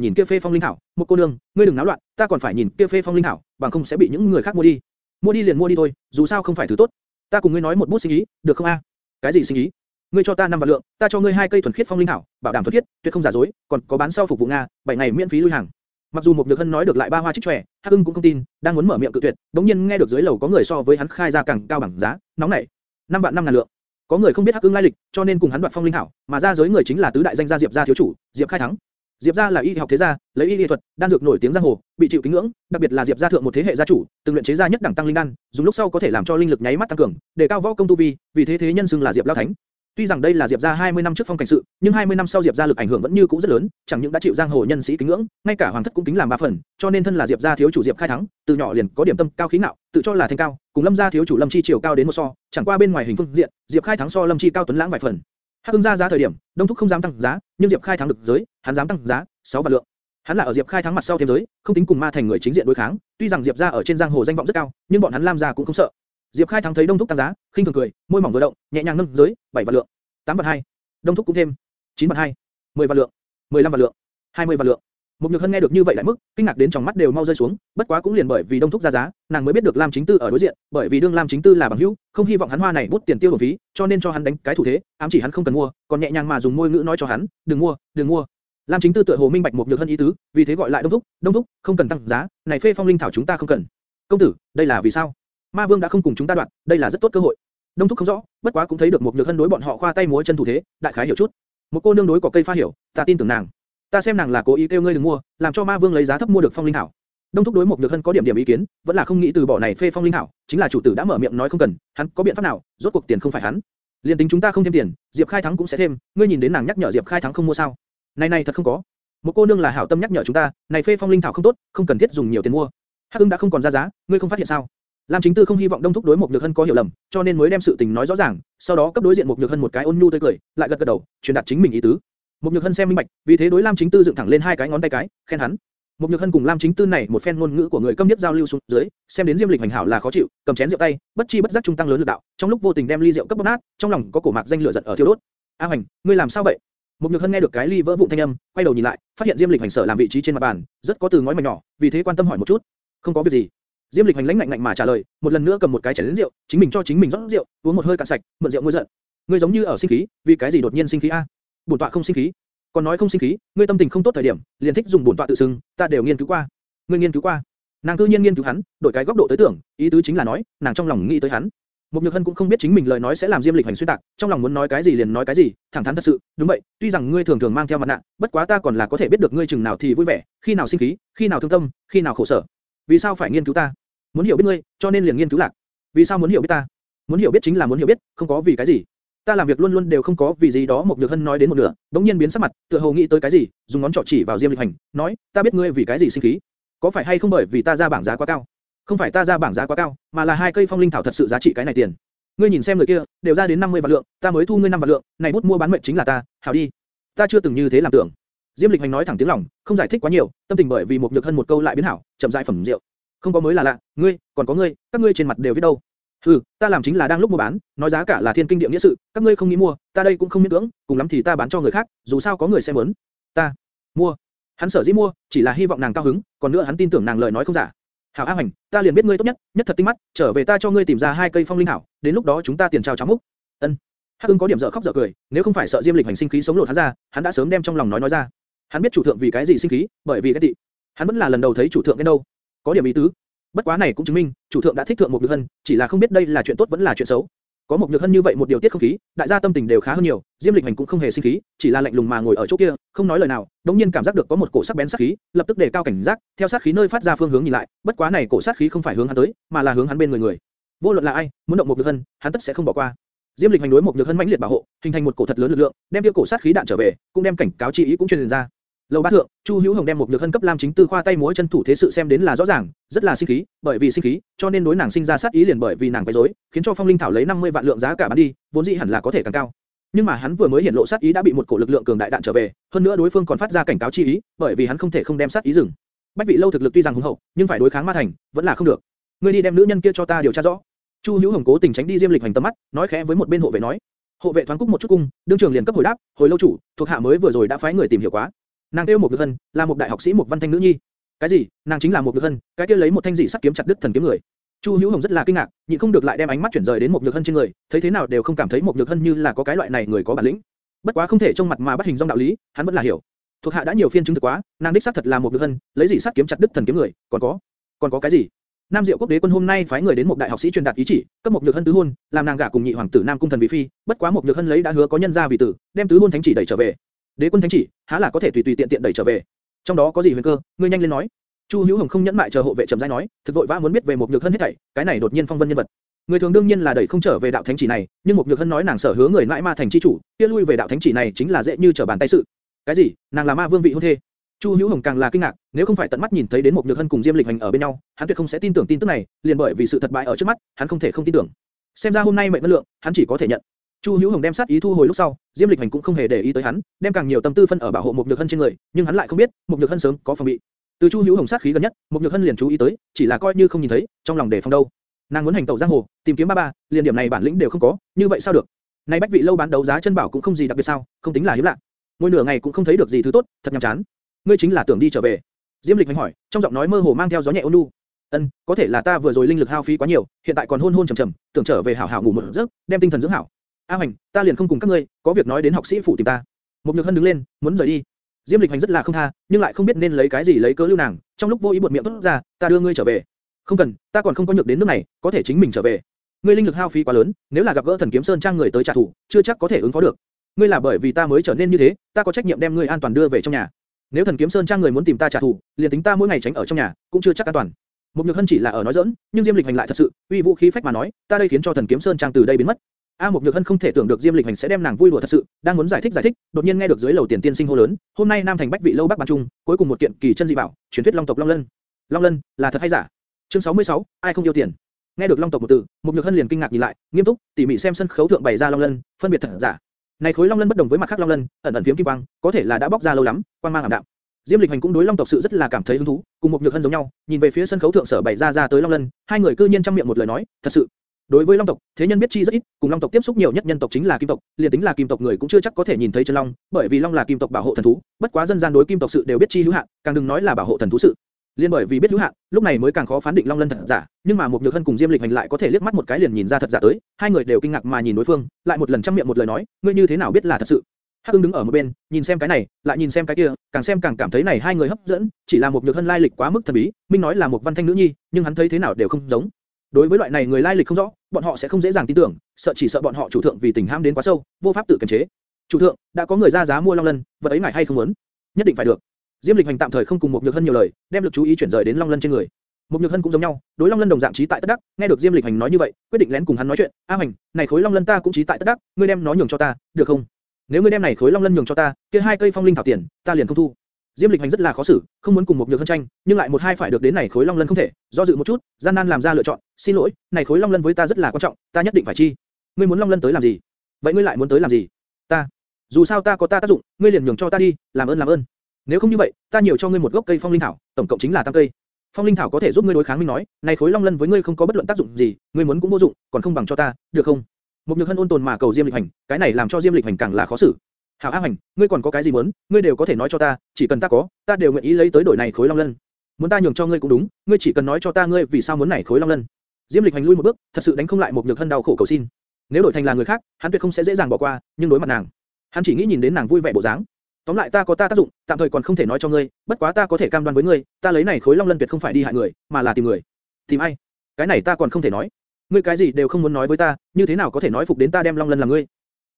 nhìn kia phê phong linh thảo, một cô nương, ngươi đừng náo loạn, ta còn phải nhìn kia phê phong linh thảo, bằng không sẽ bị những người khác mua đi. Mua đi liền mua đi thôi, dù sao không phải thứ tốt. Ta cùng ngươi nói một bút sinh ý, được không a? Cái gì sinh ý? Ngươi cho ta năm vạn lượng, ta cho ngươi hai cây thuần khiết phong linh thảo, bảo đảm thuần khiết, tuyệt không giả dối, còn có bán sau phục vụ nga, bảy ngày miễn phí lui hàng. Mặc dù một nhược hân nói được lại ba hoa trích trẻ, Hắc Ưng cũng không tin, đang muốn mở miệng cự tuyệt, đống nhiên nghe được dưới lầu có người so với hắn khai ra càng cao bằng giá, nóng nảy. Năm vạn năm ngàn lượng. Có người không biết Hắc Ưng lai lịch, cho nên cùng hắn đoạt phong linh thảo, mà ra giới người chính là tứ đại danh gia Diệp gia thiếu chủ, Diệp Khai Thắng. Diệp gia là y học thế gia, lấy y y thuật, đan dược nổi tiếng giang hồ, bị chịu kính ngưỡng, đặc biệt là Diệp gia thượng một thế hệ gia chủ, từng luyện chế ra nhất đẳng tăng linh đan, dùng lúc sau có thể làm cho linh lực nháy mắt tăng cường, để cao võ công tu vi, vì thế thế nhân xưng là Diệp lão thánh. Tuy rằng đây là Diệp gia 20 năm trước phong cảnh sự, nhưng 20 năm sau Diệp gia lực ảnh hưởng vẫn như cũ rất lớn, chẳng những đã chịu giang hồ nhân sĩ kính ngưỡng, ngay cả hoàng thất cũng kính làm ba phần, cho nên thân là Diệp gia thiếu chủ Diệp Khai Thắng, từ nhỏ liền có điểm tâm cao khí ngạo, tự cho là thành cao, cùng Lâm gia thiếu chủ Lâm Chi chiều cao đến một so, chẳng qua bên ngoài hình phương diện, Diệp Khai Thắng so Lâm Chi cao tuấn lãng vài phần. Hắc Hưng gia giá thời điểm, Đông Thúc không dám tăng giá, nhưng Diệp Khai Thắng được giới, hắn dám tăng giá, 6 vạn lượng. Hắn là ở Diệp Khai Thắng mặt sau thêm giới, không tính cùng ma thành người chính diện đối kháng, tuy rằng Diệp gia ở trên giang hồ danh vọng rất cao, nhưng bọn hắn Lam gia cũng không sợ. Diệp Khai Thắng thấy Đông Thúc tăng giá, khinh thường cười, môi mỏng vừa động, nhẹ nhàng nâng giới, 7 vạn lượng, 8 vạn 2. Đông Thúc cũng thêm, 9 vạn 2, 10 vạn lượng, 15 vạn lượng, 20 vạn lượng. Một Nhược Hân nghe được như vậy lại mức, kinh ngạc đến trong mắt đều mau rơi xuống, bất quá cũng liền bởi vì Đông Thúc ra giá, nàng mới biết được Lam Chính Tư ở đối diện, bởi vì đương Lam Chính Tư là bằng hữu, không hy vọng hắn hoa này bút tiền tiêu bổng phí, cho nên cho hắn đánh cái thủ thế, ám chỉ hắn không cần mua, còn nhẹ nhàng mà dùng môi ngữ nói cho hắn, đừng mua, đừng mua. Lam Chính Tư tựa hồ minh bạch một Nhược Hân ý tứ, vì thế gọi lại Đông Thúc, Đông Thúc, không cần tăng giá, này phê phong linh thảo chúng ta không cần. Công tử, đây là vì sao? Ma Vương đã không cùng chúng ta đoạn, đây là rất tốt cơ hội. Đông Thúc không rõ, bất quá cũng thấy được một Nhược Hân đối bọn họ khoa tay múa chân thủ thế, đại khái hiểu chút. Một cô nương đối có cây pha hiểu, ta tin tưởng nàng. Ta xem nàng là cố ý kêu ngươi đừng mua, làm cho Ma Vương lấy giá thấp mua được phong linh thảo. Đông thúc đối một nhược hân có điểm điểm ý kiến, vẫn là không nghĩ từ bỏ này phê phong linh thảo, chính là chủ tử đã mở miệng nói không cần, hắn có biện pháp nào? Rốt cuộc tiền không phải hắn. Liên tính chúng ta không thêm tiền, Diệp Khai Thắng cũng sẽ thêm, ngươi nhìn đến nàng nhắc nhở Diệp Khai Thắng không mua sao? Này này thật không có. Một cô nương là hảo tâm nhắc nhở chúng ta, này phê phong linh thảo không tốt, không cần thiết dùng nhiều tiền mua. Hắc Ưng đã không còn ra giá, ngươi không phát hiện sao? Lam Chính Tư không hy vọng Đông Thúc đối Mục Nhược Hân có hiểu lầm, cho nên mới đem sự tình nói rõ ràng, sau đó cấp đối diện Mục Nhược Hân một cái ôn nhu tươi cười, lại gật gật đầu, truyền đạt chính mình ý tứ. Mục Nhược Hân xem minh bạch, vì thế đối Lam Chính Tư dựng thẳng lên hai cái ngón tay cái, khen hắn. Mục Nhược Hân cùng Lam Chính Tư này một phen ngôn ngữ của người câm điếc giao lưu xuống dưới, xem đến Diêm Lịch hành hảo là khó chịu, cầm chén rượu tay, bất chi bất giác trung tăng lớn lực đạo, trong lúc vô tình đem ly rượu cấp bóp nát, trong lòng có cổ mạc danh lửa giận ở thiêu đốt. A Hoành, ngươi làm sao vậy? Mục Nhược Hân nghe được cái ly vỡ vụn thanh âm, quay đầu nhìn lại, phát hiện Diêm Lịch hành sở làm vị trí trên mặt bàn, rất có từ ngói mảnh nhỏ, vì thế quan tâm hỏi một chút. Không có việc gì. Diêm Lịch hành lãnh lạnh lạnh mà trả lời, một lần nữa cầm một cái chén rượu, chính mình cho chính mình rót rượu, uống một hơi cạn sạch, mượn rượu nguôi giận. Ngươi giống như ở sinh khí, vì cái gì đột nhiên sinh khí a? Bổn tọa không sinh khí. Còn nói không sinh khí, ngươi tâm tình không tốt thời điểm, liền thích dùng bổn tọa tự xưng, ta đều nghiên cứu qua. Ngươi nghiên cứu qua? Nàng cư nhiên nghiên cứu hắn, đổi cái góc độ tới tưởng, ý tứ chính là nói, nàng trong lòng nghĩ tới hắn. Mục Nhược Hân cũng không biết chính mình lời nói sẽ làm Diêm Lịch hành xuyên tạc, trong lòng muốn nói cái gì liền nói cái gì, thẳng thắn thật sự, đúng vậy, tuy rằng ngươi thường thường mang theo mặt nạ, bất quá ta còn là có thể biết được ngươi chừng nào thì vui vẻ, khi nào sinh khí, khi nào thương tâm, khi nào khổ sở. Vì sao phải nghiên cứu ta? Muốn hiểu biết ngươi, cho nên liền nghiên cứu lạc. Vì sao muốn hiểu biết ta? Muốn hiểu biết chính là muốn hiểu biết, không có vì cái gì. Ta làm việc luôn luôn đều không có vì gì đó một nhược hân nói đến một nửa, đống nhiên biến sắc mặt, tựa hồ nghĩ tới cái gì, dùng ngón trỏ chỉ vào Diêm Lịch Hành, nói, ta biết ngươi vì cái gì sinh khí, có phải hay không bởi vì ta ra bảng giá quá cao? Không phải ta ra bảng giá quá cao, mà là hai cây phong linh thảo thật sự giá trị cái này tiền. Ngươi nhìn xem người kia, đều ra đến 50 vạn lượng, ta mới thu ngươi 5 vạn lượng, này bút mua bán mệnh chính là ta, hảo đi. Ta chưa từng như thế làm tưởng. Diêm Lịch Hành nói thẳng tiếng lòng, không giải thích quá nhiều, tâm tình bởi vì một nhược hân một câu lại biến hảo, chậm rãi phẩm rượu. Không có mới là lạ, ngươi, còn có ngươi, các ngươi trên mặt đều viết đâu. Hừ, ta làm chính là đang lúc mua bán, nói giá cả là thiên kinh địa nghĩa sự, các ngươi không nghĩ mua, ta đây cũng không miễn cưỡng, cùng lắm thì ta bán cho người khác, dù sao có người xem muốn. Ta mua. Hắn sở dĩ mua, chỉ là hy vọng nàng cao hứng, còn nữa hắn tin tưởng nàng lời nói không giả. Hảo A Hoành, ta liền biết ngươi tốt nhất, nhất thật tinh mắt, trở về ta cho ngươi tìm ra hai cây phong linh hảo, đến lúc đó chúng ta tiền trao cháo múc. Ân. Hắc Ưng có điểm dở khóc dở cười, nếu không phải sợ Diêm Lịch hành sinh khí sống lột hắn ra, hắn đã sớm đem trong lòng nói nói ra. Hắn biết chủ thượng vì cái gì sinh khí, bởi vì cái tị. Hắn vẫn là lần đầu thấy chủ thượng cái đâu. Có điểm ý tứ. Bất quá này cũng chứng minh, chủ thượng đã thích thượng một nhược hân, chỉ là không biết đây là chuyện tốt vẫn là chuyện xấu. Có một nhược hân như vậy một điều tiết không khí, đại gia tâm tình đều khá hơn nhiều, Diêm Lịch Hành cũng không hề sinh khí, chỉ là lạnh lùng mà ngồi ở chỗ kia, không nói lời nào, đống nhiên cảm giác được có một cổ sắc bén sát khí, lập tức đề cao cảnh giác, theo sát khí nơi phát ra phương hướng nhìn lại, bất quá này cổ sát khí không phải hướng hắn tới, mà là hướng hắn bên người người. Vô luận là ai, muốn động một nhược hân, hắn tất sẽ không bỏ qua. Diêm Lịch hành đối một nhược hân mãnh liệt bảo hộ, hình thành một cổ thật lớn lực lượng, đem kia cổ sát khí đạn trở về, cũng đem cảnh cáo chi ý cũng truyền ra. Lầu bát thượng, Chu Hữu Hồng đem một nhược hân cấp Lam Chính Tư khoa tay múa chân thủ thế sự xem đến là rõ ràng, rất là sinh khí, bởi vì sinh khí, cho nên đối nàng sinh ra sát ý liền bởi vì nàng quấy rối, khiến cho Phong Linh Thảo lấy 50 vạn lượng giá cả bán đi, vốn dĩ hẳn là có thể càng cao. Nhưng mà hắn vừa mới hiện lộ sát ý đã bị một cổ lực lượng cường đại đạn trở về, hơn nữa đối phương còn phát ra cảnh cáo chi ý, bởi vì hắn không thể không đem sát ý dừng. Bách vị lâu thực lực tuy rằng hùng hậu, nhưng phải đối kháng ma thành, vẫn là không được. Ngươi đi đem nữ nhân kia cho ta điều tra rõ. Chu Hữu Hồng cố tình tránh đi Diêm Lịch hành tầm mắt, nói khẽ với một bên hộ vệ nói. Hộ vệ thoáng cúc một chút cung, đương trường liền cấp hồi đáp, hồi lâu chủ, thuộc hạ mới vừa rồi đã phái người tìm hiểu quá. Nàng yêu một Nhược Hân, là một đại học sĩ một văn thanh nữ nhi. Cái gì? Nàng chính là một Nhược Hân, cái kia lấy một thanh dị sắt kiếm chặt đứt thần kiếm người. Chu Hữu Hồng rất là kinh ngạc, nhịn không được lại đem ánh mắt chuyển rời đến một Nhược Hân trên người, thấy thế nào đều không cảm thấy một Nhược Hân như là có cái loại này người có bản lĩnh. Bất quá không thể trông mặt mà bắt hình dong đạo lý, hắn vẫn là hiểu. Thuộc hạ đã nhiều phiên chứng thực quá, nàng đích xác thật là một Nhược Hân, lấy dị sắt kiếm chặt đứt thần kiếm người, còn có, còn có cái gì? Nam Diệu Quốc Đế quân hôm nay phái người đến một đại học sĩ truyền đạt ý chỉ, cấp một nhược hân tứ hôn, làm nàng gả cùng nhị hoàng tử Nam cung thần vị phi, bất quá một nhược hân lấy đã hứa có nhân gia vì tử, đem tứ hôn thánh chỉ đẩy trở về. Đế quân thánh chỉ, há là có thể tùy tùy tiện tiện đẩy trở về? Trong đó có gì huyền cơ, ngươi nhanh lên nói. Chu Hữu Hồng không nhẫn mại chờ hộ vệ trầm rãi nói, thực vội vã muốn biết về một nhược hân hết thảy, cái này đột nhiên phong vân nhân vật. Người thường đương nhiên là đẩy không trở về đạo thánh chỉ này, nhưng một nhược hân nói nàng sở hứa người mãi ma thành chi chủ, kia lui về đạo thánh chỉ này chính là dễ như trở bàn tay sự. Cái gì? Nàng là ma vương vị hôn thê? Chu Hữu Hồng càng là kinh ngạc, nếu không phải tận mắt nhìn thấy đến một nhược hân cùng Diêm Lịch Hành ở bên nhau, hắn tuyệt không sẽ tin tưởng tin tức này, liền bởi vì sự thật bại ở trước mắt, hắn không thể không tin tưởng. Xem ra hôm nay mệnh ngân lượng, hắn chỉ có thể nhận. Chu Hữu Hồng đem sát ý thu hồi lúc sau, Diêm Lịch Hành cũng không hề để ý tới hắn, đem càng nhiều tâm tư phân ở bảo hộ một nhược hân trên người, nhưng hắn lại không biết, một nhược hân sớm có phòng bị. Từ Chu Hữu Hồng sát khí gần nhất, một nhược hân liền chú ý tới, chỉ là coi như không nhìn thấy, trong lòng để phòng đâu. Nàng muốn hành tẩu giang hồ, tìm kiếm ba ba, liền điểm này bản lĩnh đều không có, như vậy sao được? Nay bách vị lâu bán đấu giá chân bảo cũng không gì đặc biệt sao, không tính là hiếm lạ. Ngồi nửa ngày cũng không thấy được gì thứ tốt, thật nhàm chán ngươi chính là tưởng đi trở về. Diêm Lịch hành hỏi, trong giọng nói mơ hồ mang theo gió nhẹ ôn nhu. Ân, có thể là ta vừa rồi linh lực hao phí quá nhiều, hiện tại còn hôn hôn trầm trầm, tưởng trở về hảo hảo ngủ một giấc, đem tinh thần dưỡng hảo. A Hành, ta liền không cùng các ngươi, có việc nói đến học sĩ phủ tìm ta. Một Nhược Hân đứng lên, muốn rời đi. Diêm Lịch hành rất là không tha, nhưng lại không biết nên lấy cái gì lấy cớ lưu nàng, trong lúc vô ý buột miệng tốt ra, ta đưa ngươi trở về. Không cần, ta còn không có nhược đến nước này, có thể chính mình trở về. Ngươi linh lực hao phí quá lớn, nếu là gặp gỡ thần kiếm sơn trang người tới trả thù, chưa chắc có thể ứng phó được. Ngươi là bởi vì ta mới trở nên như thế, ta có trách nhiệm đem ngươi an toàn đưa về trong nhà. Nếu thần kiếm sơn trang người muốn tìm ta trả thù, liền tính ta mỗi ngày tránh ở trong nhà, cũng chưa chắc an toàn. Một nhược hân chỉ là ở nói giỡn, nhưng Diêm Lịch Hành lại thật sự, uy vũ khí phách mà nói, ta đây khiến cho thần kiếm sơn trang từ đây biến mất. A Mộc nhược hân không thể tưởng được Diêm Lịch Hành sẽ đem nàng vui đùa thật sự, đang muốn giải thích giải thích, đột nhiên nghe được dưới lầu tiền tiên sinh hô lớn, hôm nay Nam Thành Bách vị lâu bắc ban trung, cuối cùng một kiện kỳ chân dị bảo, truyền thuyết Long tộc Long Lân. Long Lân là thật hay giả? Chương 66, ai không yêu tiền? Nghe được Long tộc một từ, Mộc nhược hân liền kinh ngạc nhìn lại, nghiêm túc, tỉ mỉ xem sân khấu thượng bày ra Long Lân, phân biệt thật giả. Này khối Long Lân bất đồng với mặt khác Long Lân, ẩn ẩn phiếm kim quang, có thể là đã bóc ra lâu lắm, quang mang ảm đạm. Diêm Lịch Hành cũng đối Long tộc sự rất là cảm thấy hứng thú, cùng Mộc nhược hân giống nhau, nhìn về phía sân khấu thượng sở bày ra ra tới Long Lân, hai người cư nhiên trong miệng một lời nói, thật sự. Đối với Long tộc, thế nhân biết chi rất ít, cùng Long tộc tiếp xúc nhiều nhất nhân tộc chính là Kim tộc, liền tính là Kim tộc người cũng chưa chắc có thể nhìn thấy chân Long, bởi vì Long là Kim tộc bảo hộ thần thú, bất quá dân gian đối Kim tộc sự đều biết chi hữu hạn, càng đừng nói là bảo hộ thần thú sự. Liên bởi vì biết hữu hạn, lúc này mới càng khó phán định Long Lân thật giả, nhưng mà một nhược hân cùng Diêm Lịch Hành lại có thể liếc mắt một cái liền nhìn ra thật giả tới, hai người đều kinh ngạc mà nhìn đối phương, lại một lần trăm miệng một lời nói, ngươi như thế nào biết là thật sự? Hắc Ưng đứng ở một bên, nhìn xem cái này, lại nhìn xem cái kia, càng xem càng cảm thấy này hai người hấp dẫn, chỉ là một nhược hân lai lịch quá mức thần bí, Minh nói là một văn thanh nữ nhi, nhưng hắn thấy thế nào đều không giống. Đối với loại này người lai lịch không rõ, bọn họ sẽ không dễ dàng tin tưởng, sợ chỉ sợ bọn họ chủ thượng vì tình ham đến quá sâu, vô pháp tự kiềm chế. Chủ thượng, đã có người ra giá mua Long Lân, vật ấy ngài hay không muốn? Nhất định phải được. Diêm Lịch Hành tạm thời không cùng một nhược hân nhiều lời, đem lực chú ý chuyển rời đến Long Lân trên người. mục nhược hân cũng giống nhau, đối Long Lân đồng dạng trí tại tất đắc, nghe được Diêm Lịch Hành nói như vậy, quyết định lén cùng hắn nói chuyện. A Hành, này khối Long Lân ta cũng trí tại tất đắc, ngươi đem nó nhường cho ta, được không? Nếu ngươi đem này khối long lân nhường cho ta, kia hai cây phong linh thảo tiền, ta liền không thu. Diêm Lịch Hành rất là khó xử, không muốn cùng một nhược hơn tranh, nhưng lại một hai phải được đến này khối long lân không thể, do dự một chút, gian nan làm ra lựa chọn. Xin lỗi, này khối long lân với ta rất là quan trọng, ta nhất định phải chi. Ngươi muốn long lân tới làm gì? Vậy ngươi lại muốn tới làm gì? Ta, dù sao ta có ta tác dụng, ngươi liền nhường cho ta đi, làm ơn làm ơn. Nếu không như vậy, ta nhiều cho ngươi một gốc cây phong linh thảo, tổng cộng chính là tam cây. Phong linh thảo có thể giúp ngươi đối kháng minh nói, này khối long lân với ngươi không có bất luận tác dụng gì, ngươi muốn cũng vô dụng, còn không bằng cho ta, được không? Một nhược hân ôn tồn mà cầu Diêm Lịch Hành, cái này làm cho Diêm Lịch Hành càng là khó xử. Hảo A Hành, ngươi còn có cái gì muốn, ngươi đều có thể nói cho ta, chỉ cần ta có, ta đều nguyện ý lấy tới đổi này khối long lân. Muốn ta nhường cho ngươi cũng đúng, ngươi chỉ cần nói cho ta ngươi vì sao muốn này khối long lân. Diêm Lịch Hành lui một bước, thật sự đánh không lại một nhược thân đau khổ cầu xin. Nếu đổi thành là người khác, hắn tuyệt không sẽ dễ dàng bỏ qua, nhưng đối mặt nàng, hắn chỉ nghĩ nhìn đến nàng vui vẻ bộ dáng. Tóm lại ta có ta tác dụng, tạm thời còn không thể nói cho ngươi, bất quá ta có thể cam đoan với ngươi, ta lấy này khối long lân tuyệt không phải đi hại người, mà là tìm người. Tìm ai? Cái này ta còn không thể nói. ngươi cái gì đều không muốn nói với ta, như thế nào có thể nói phục đến ta đem Long Lân là ngươi?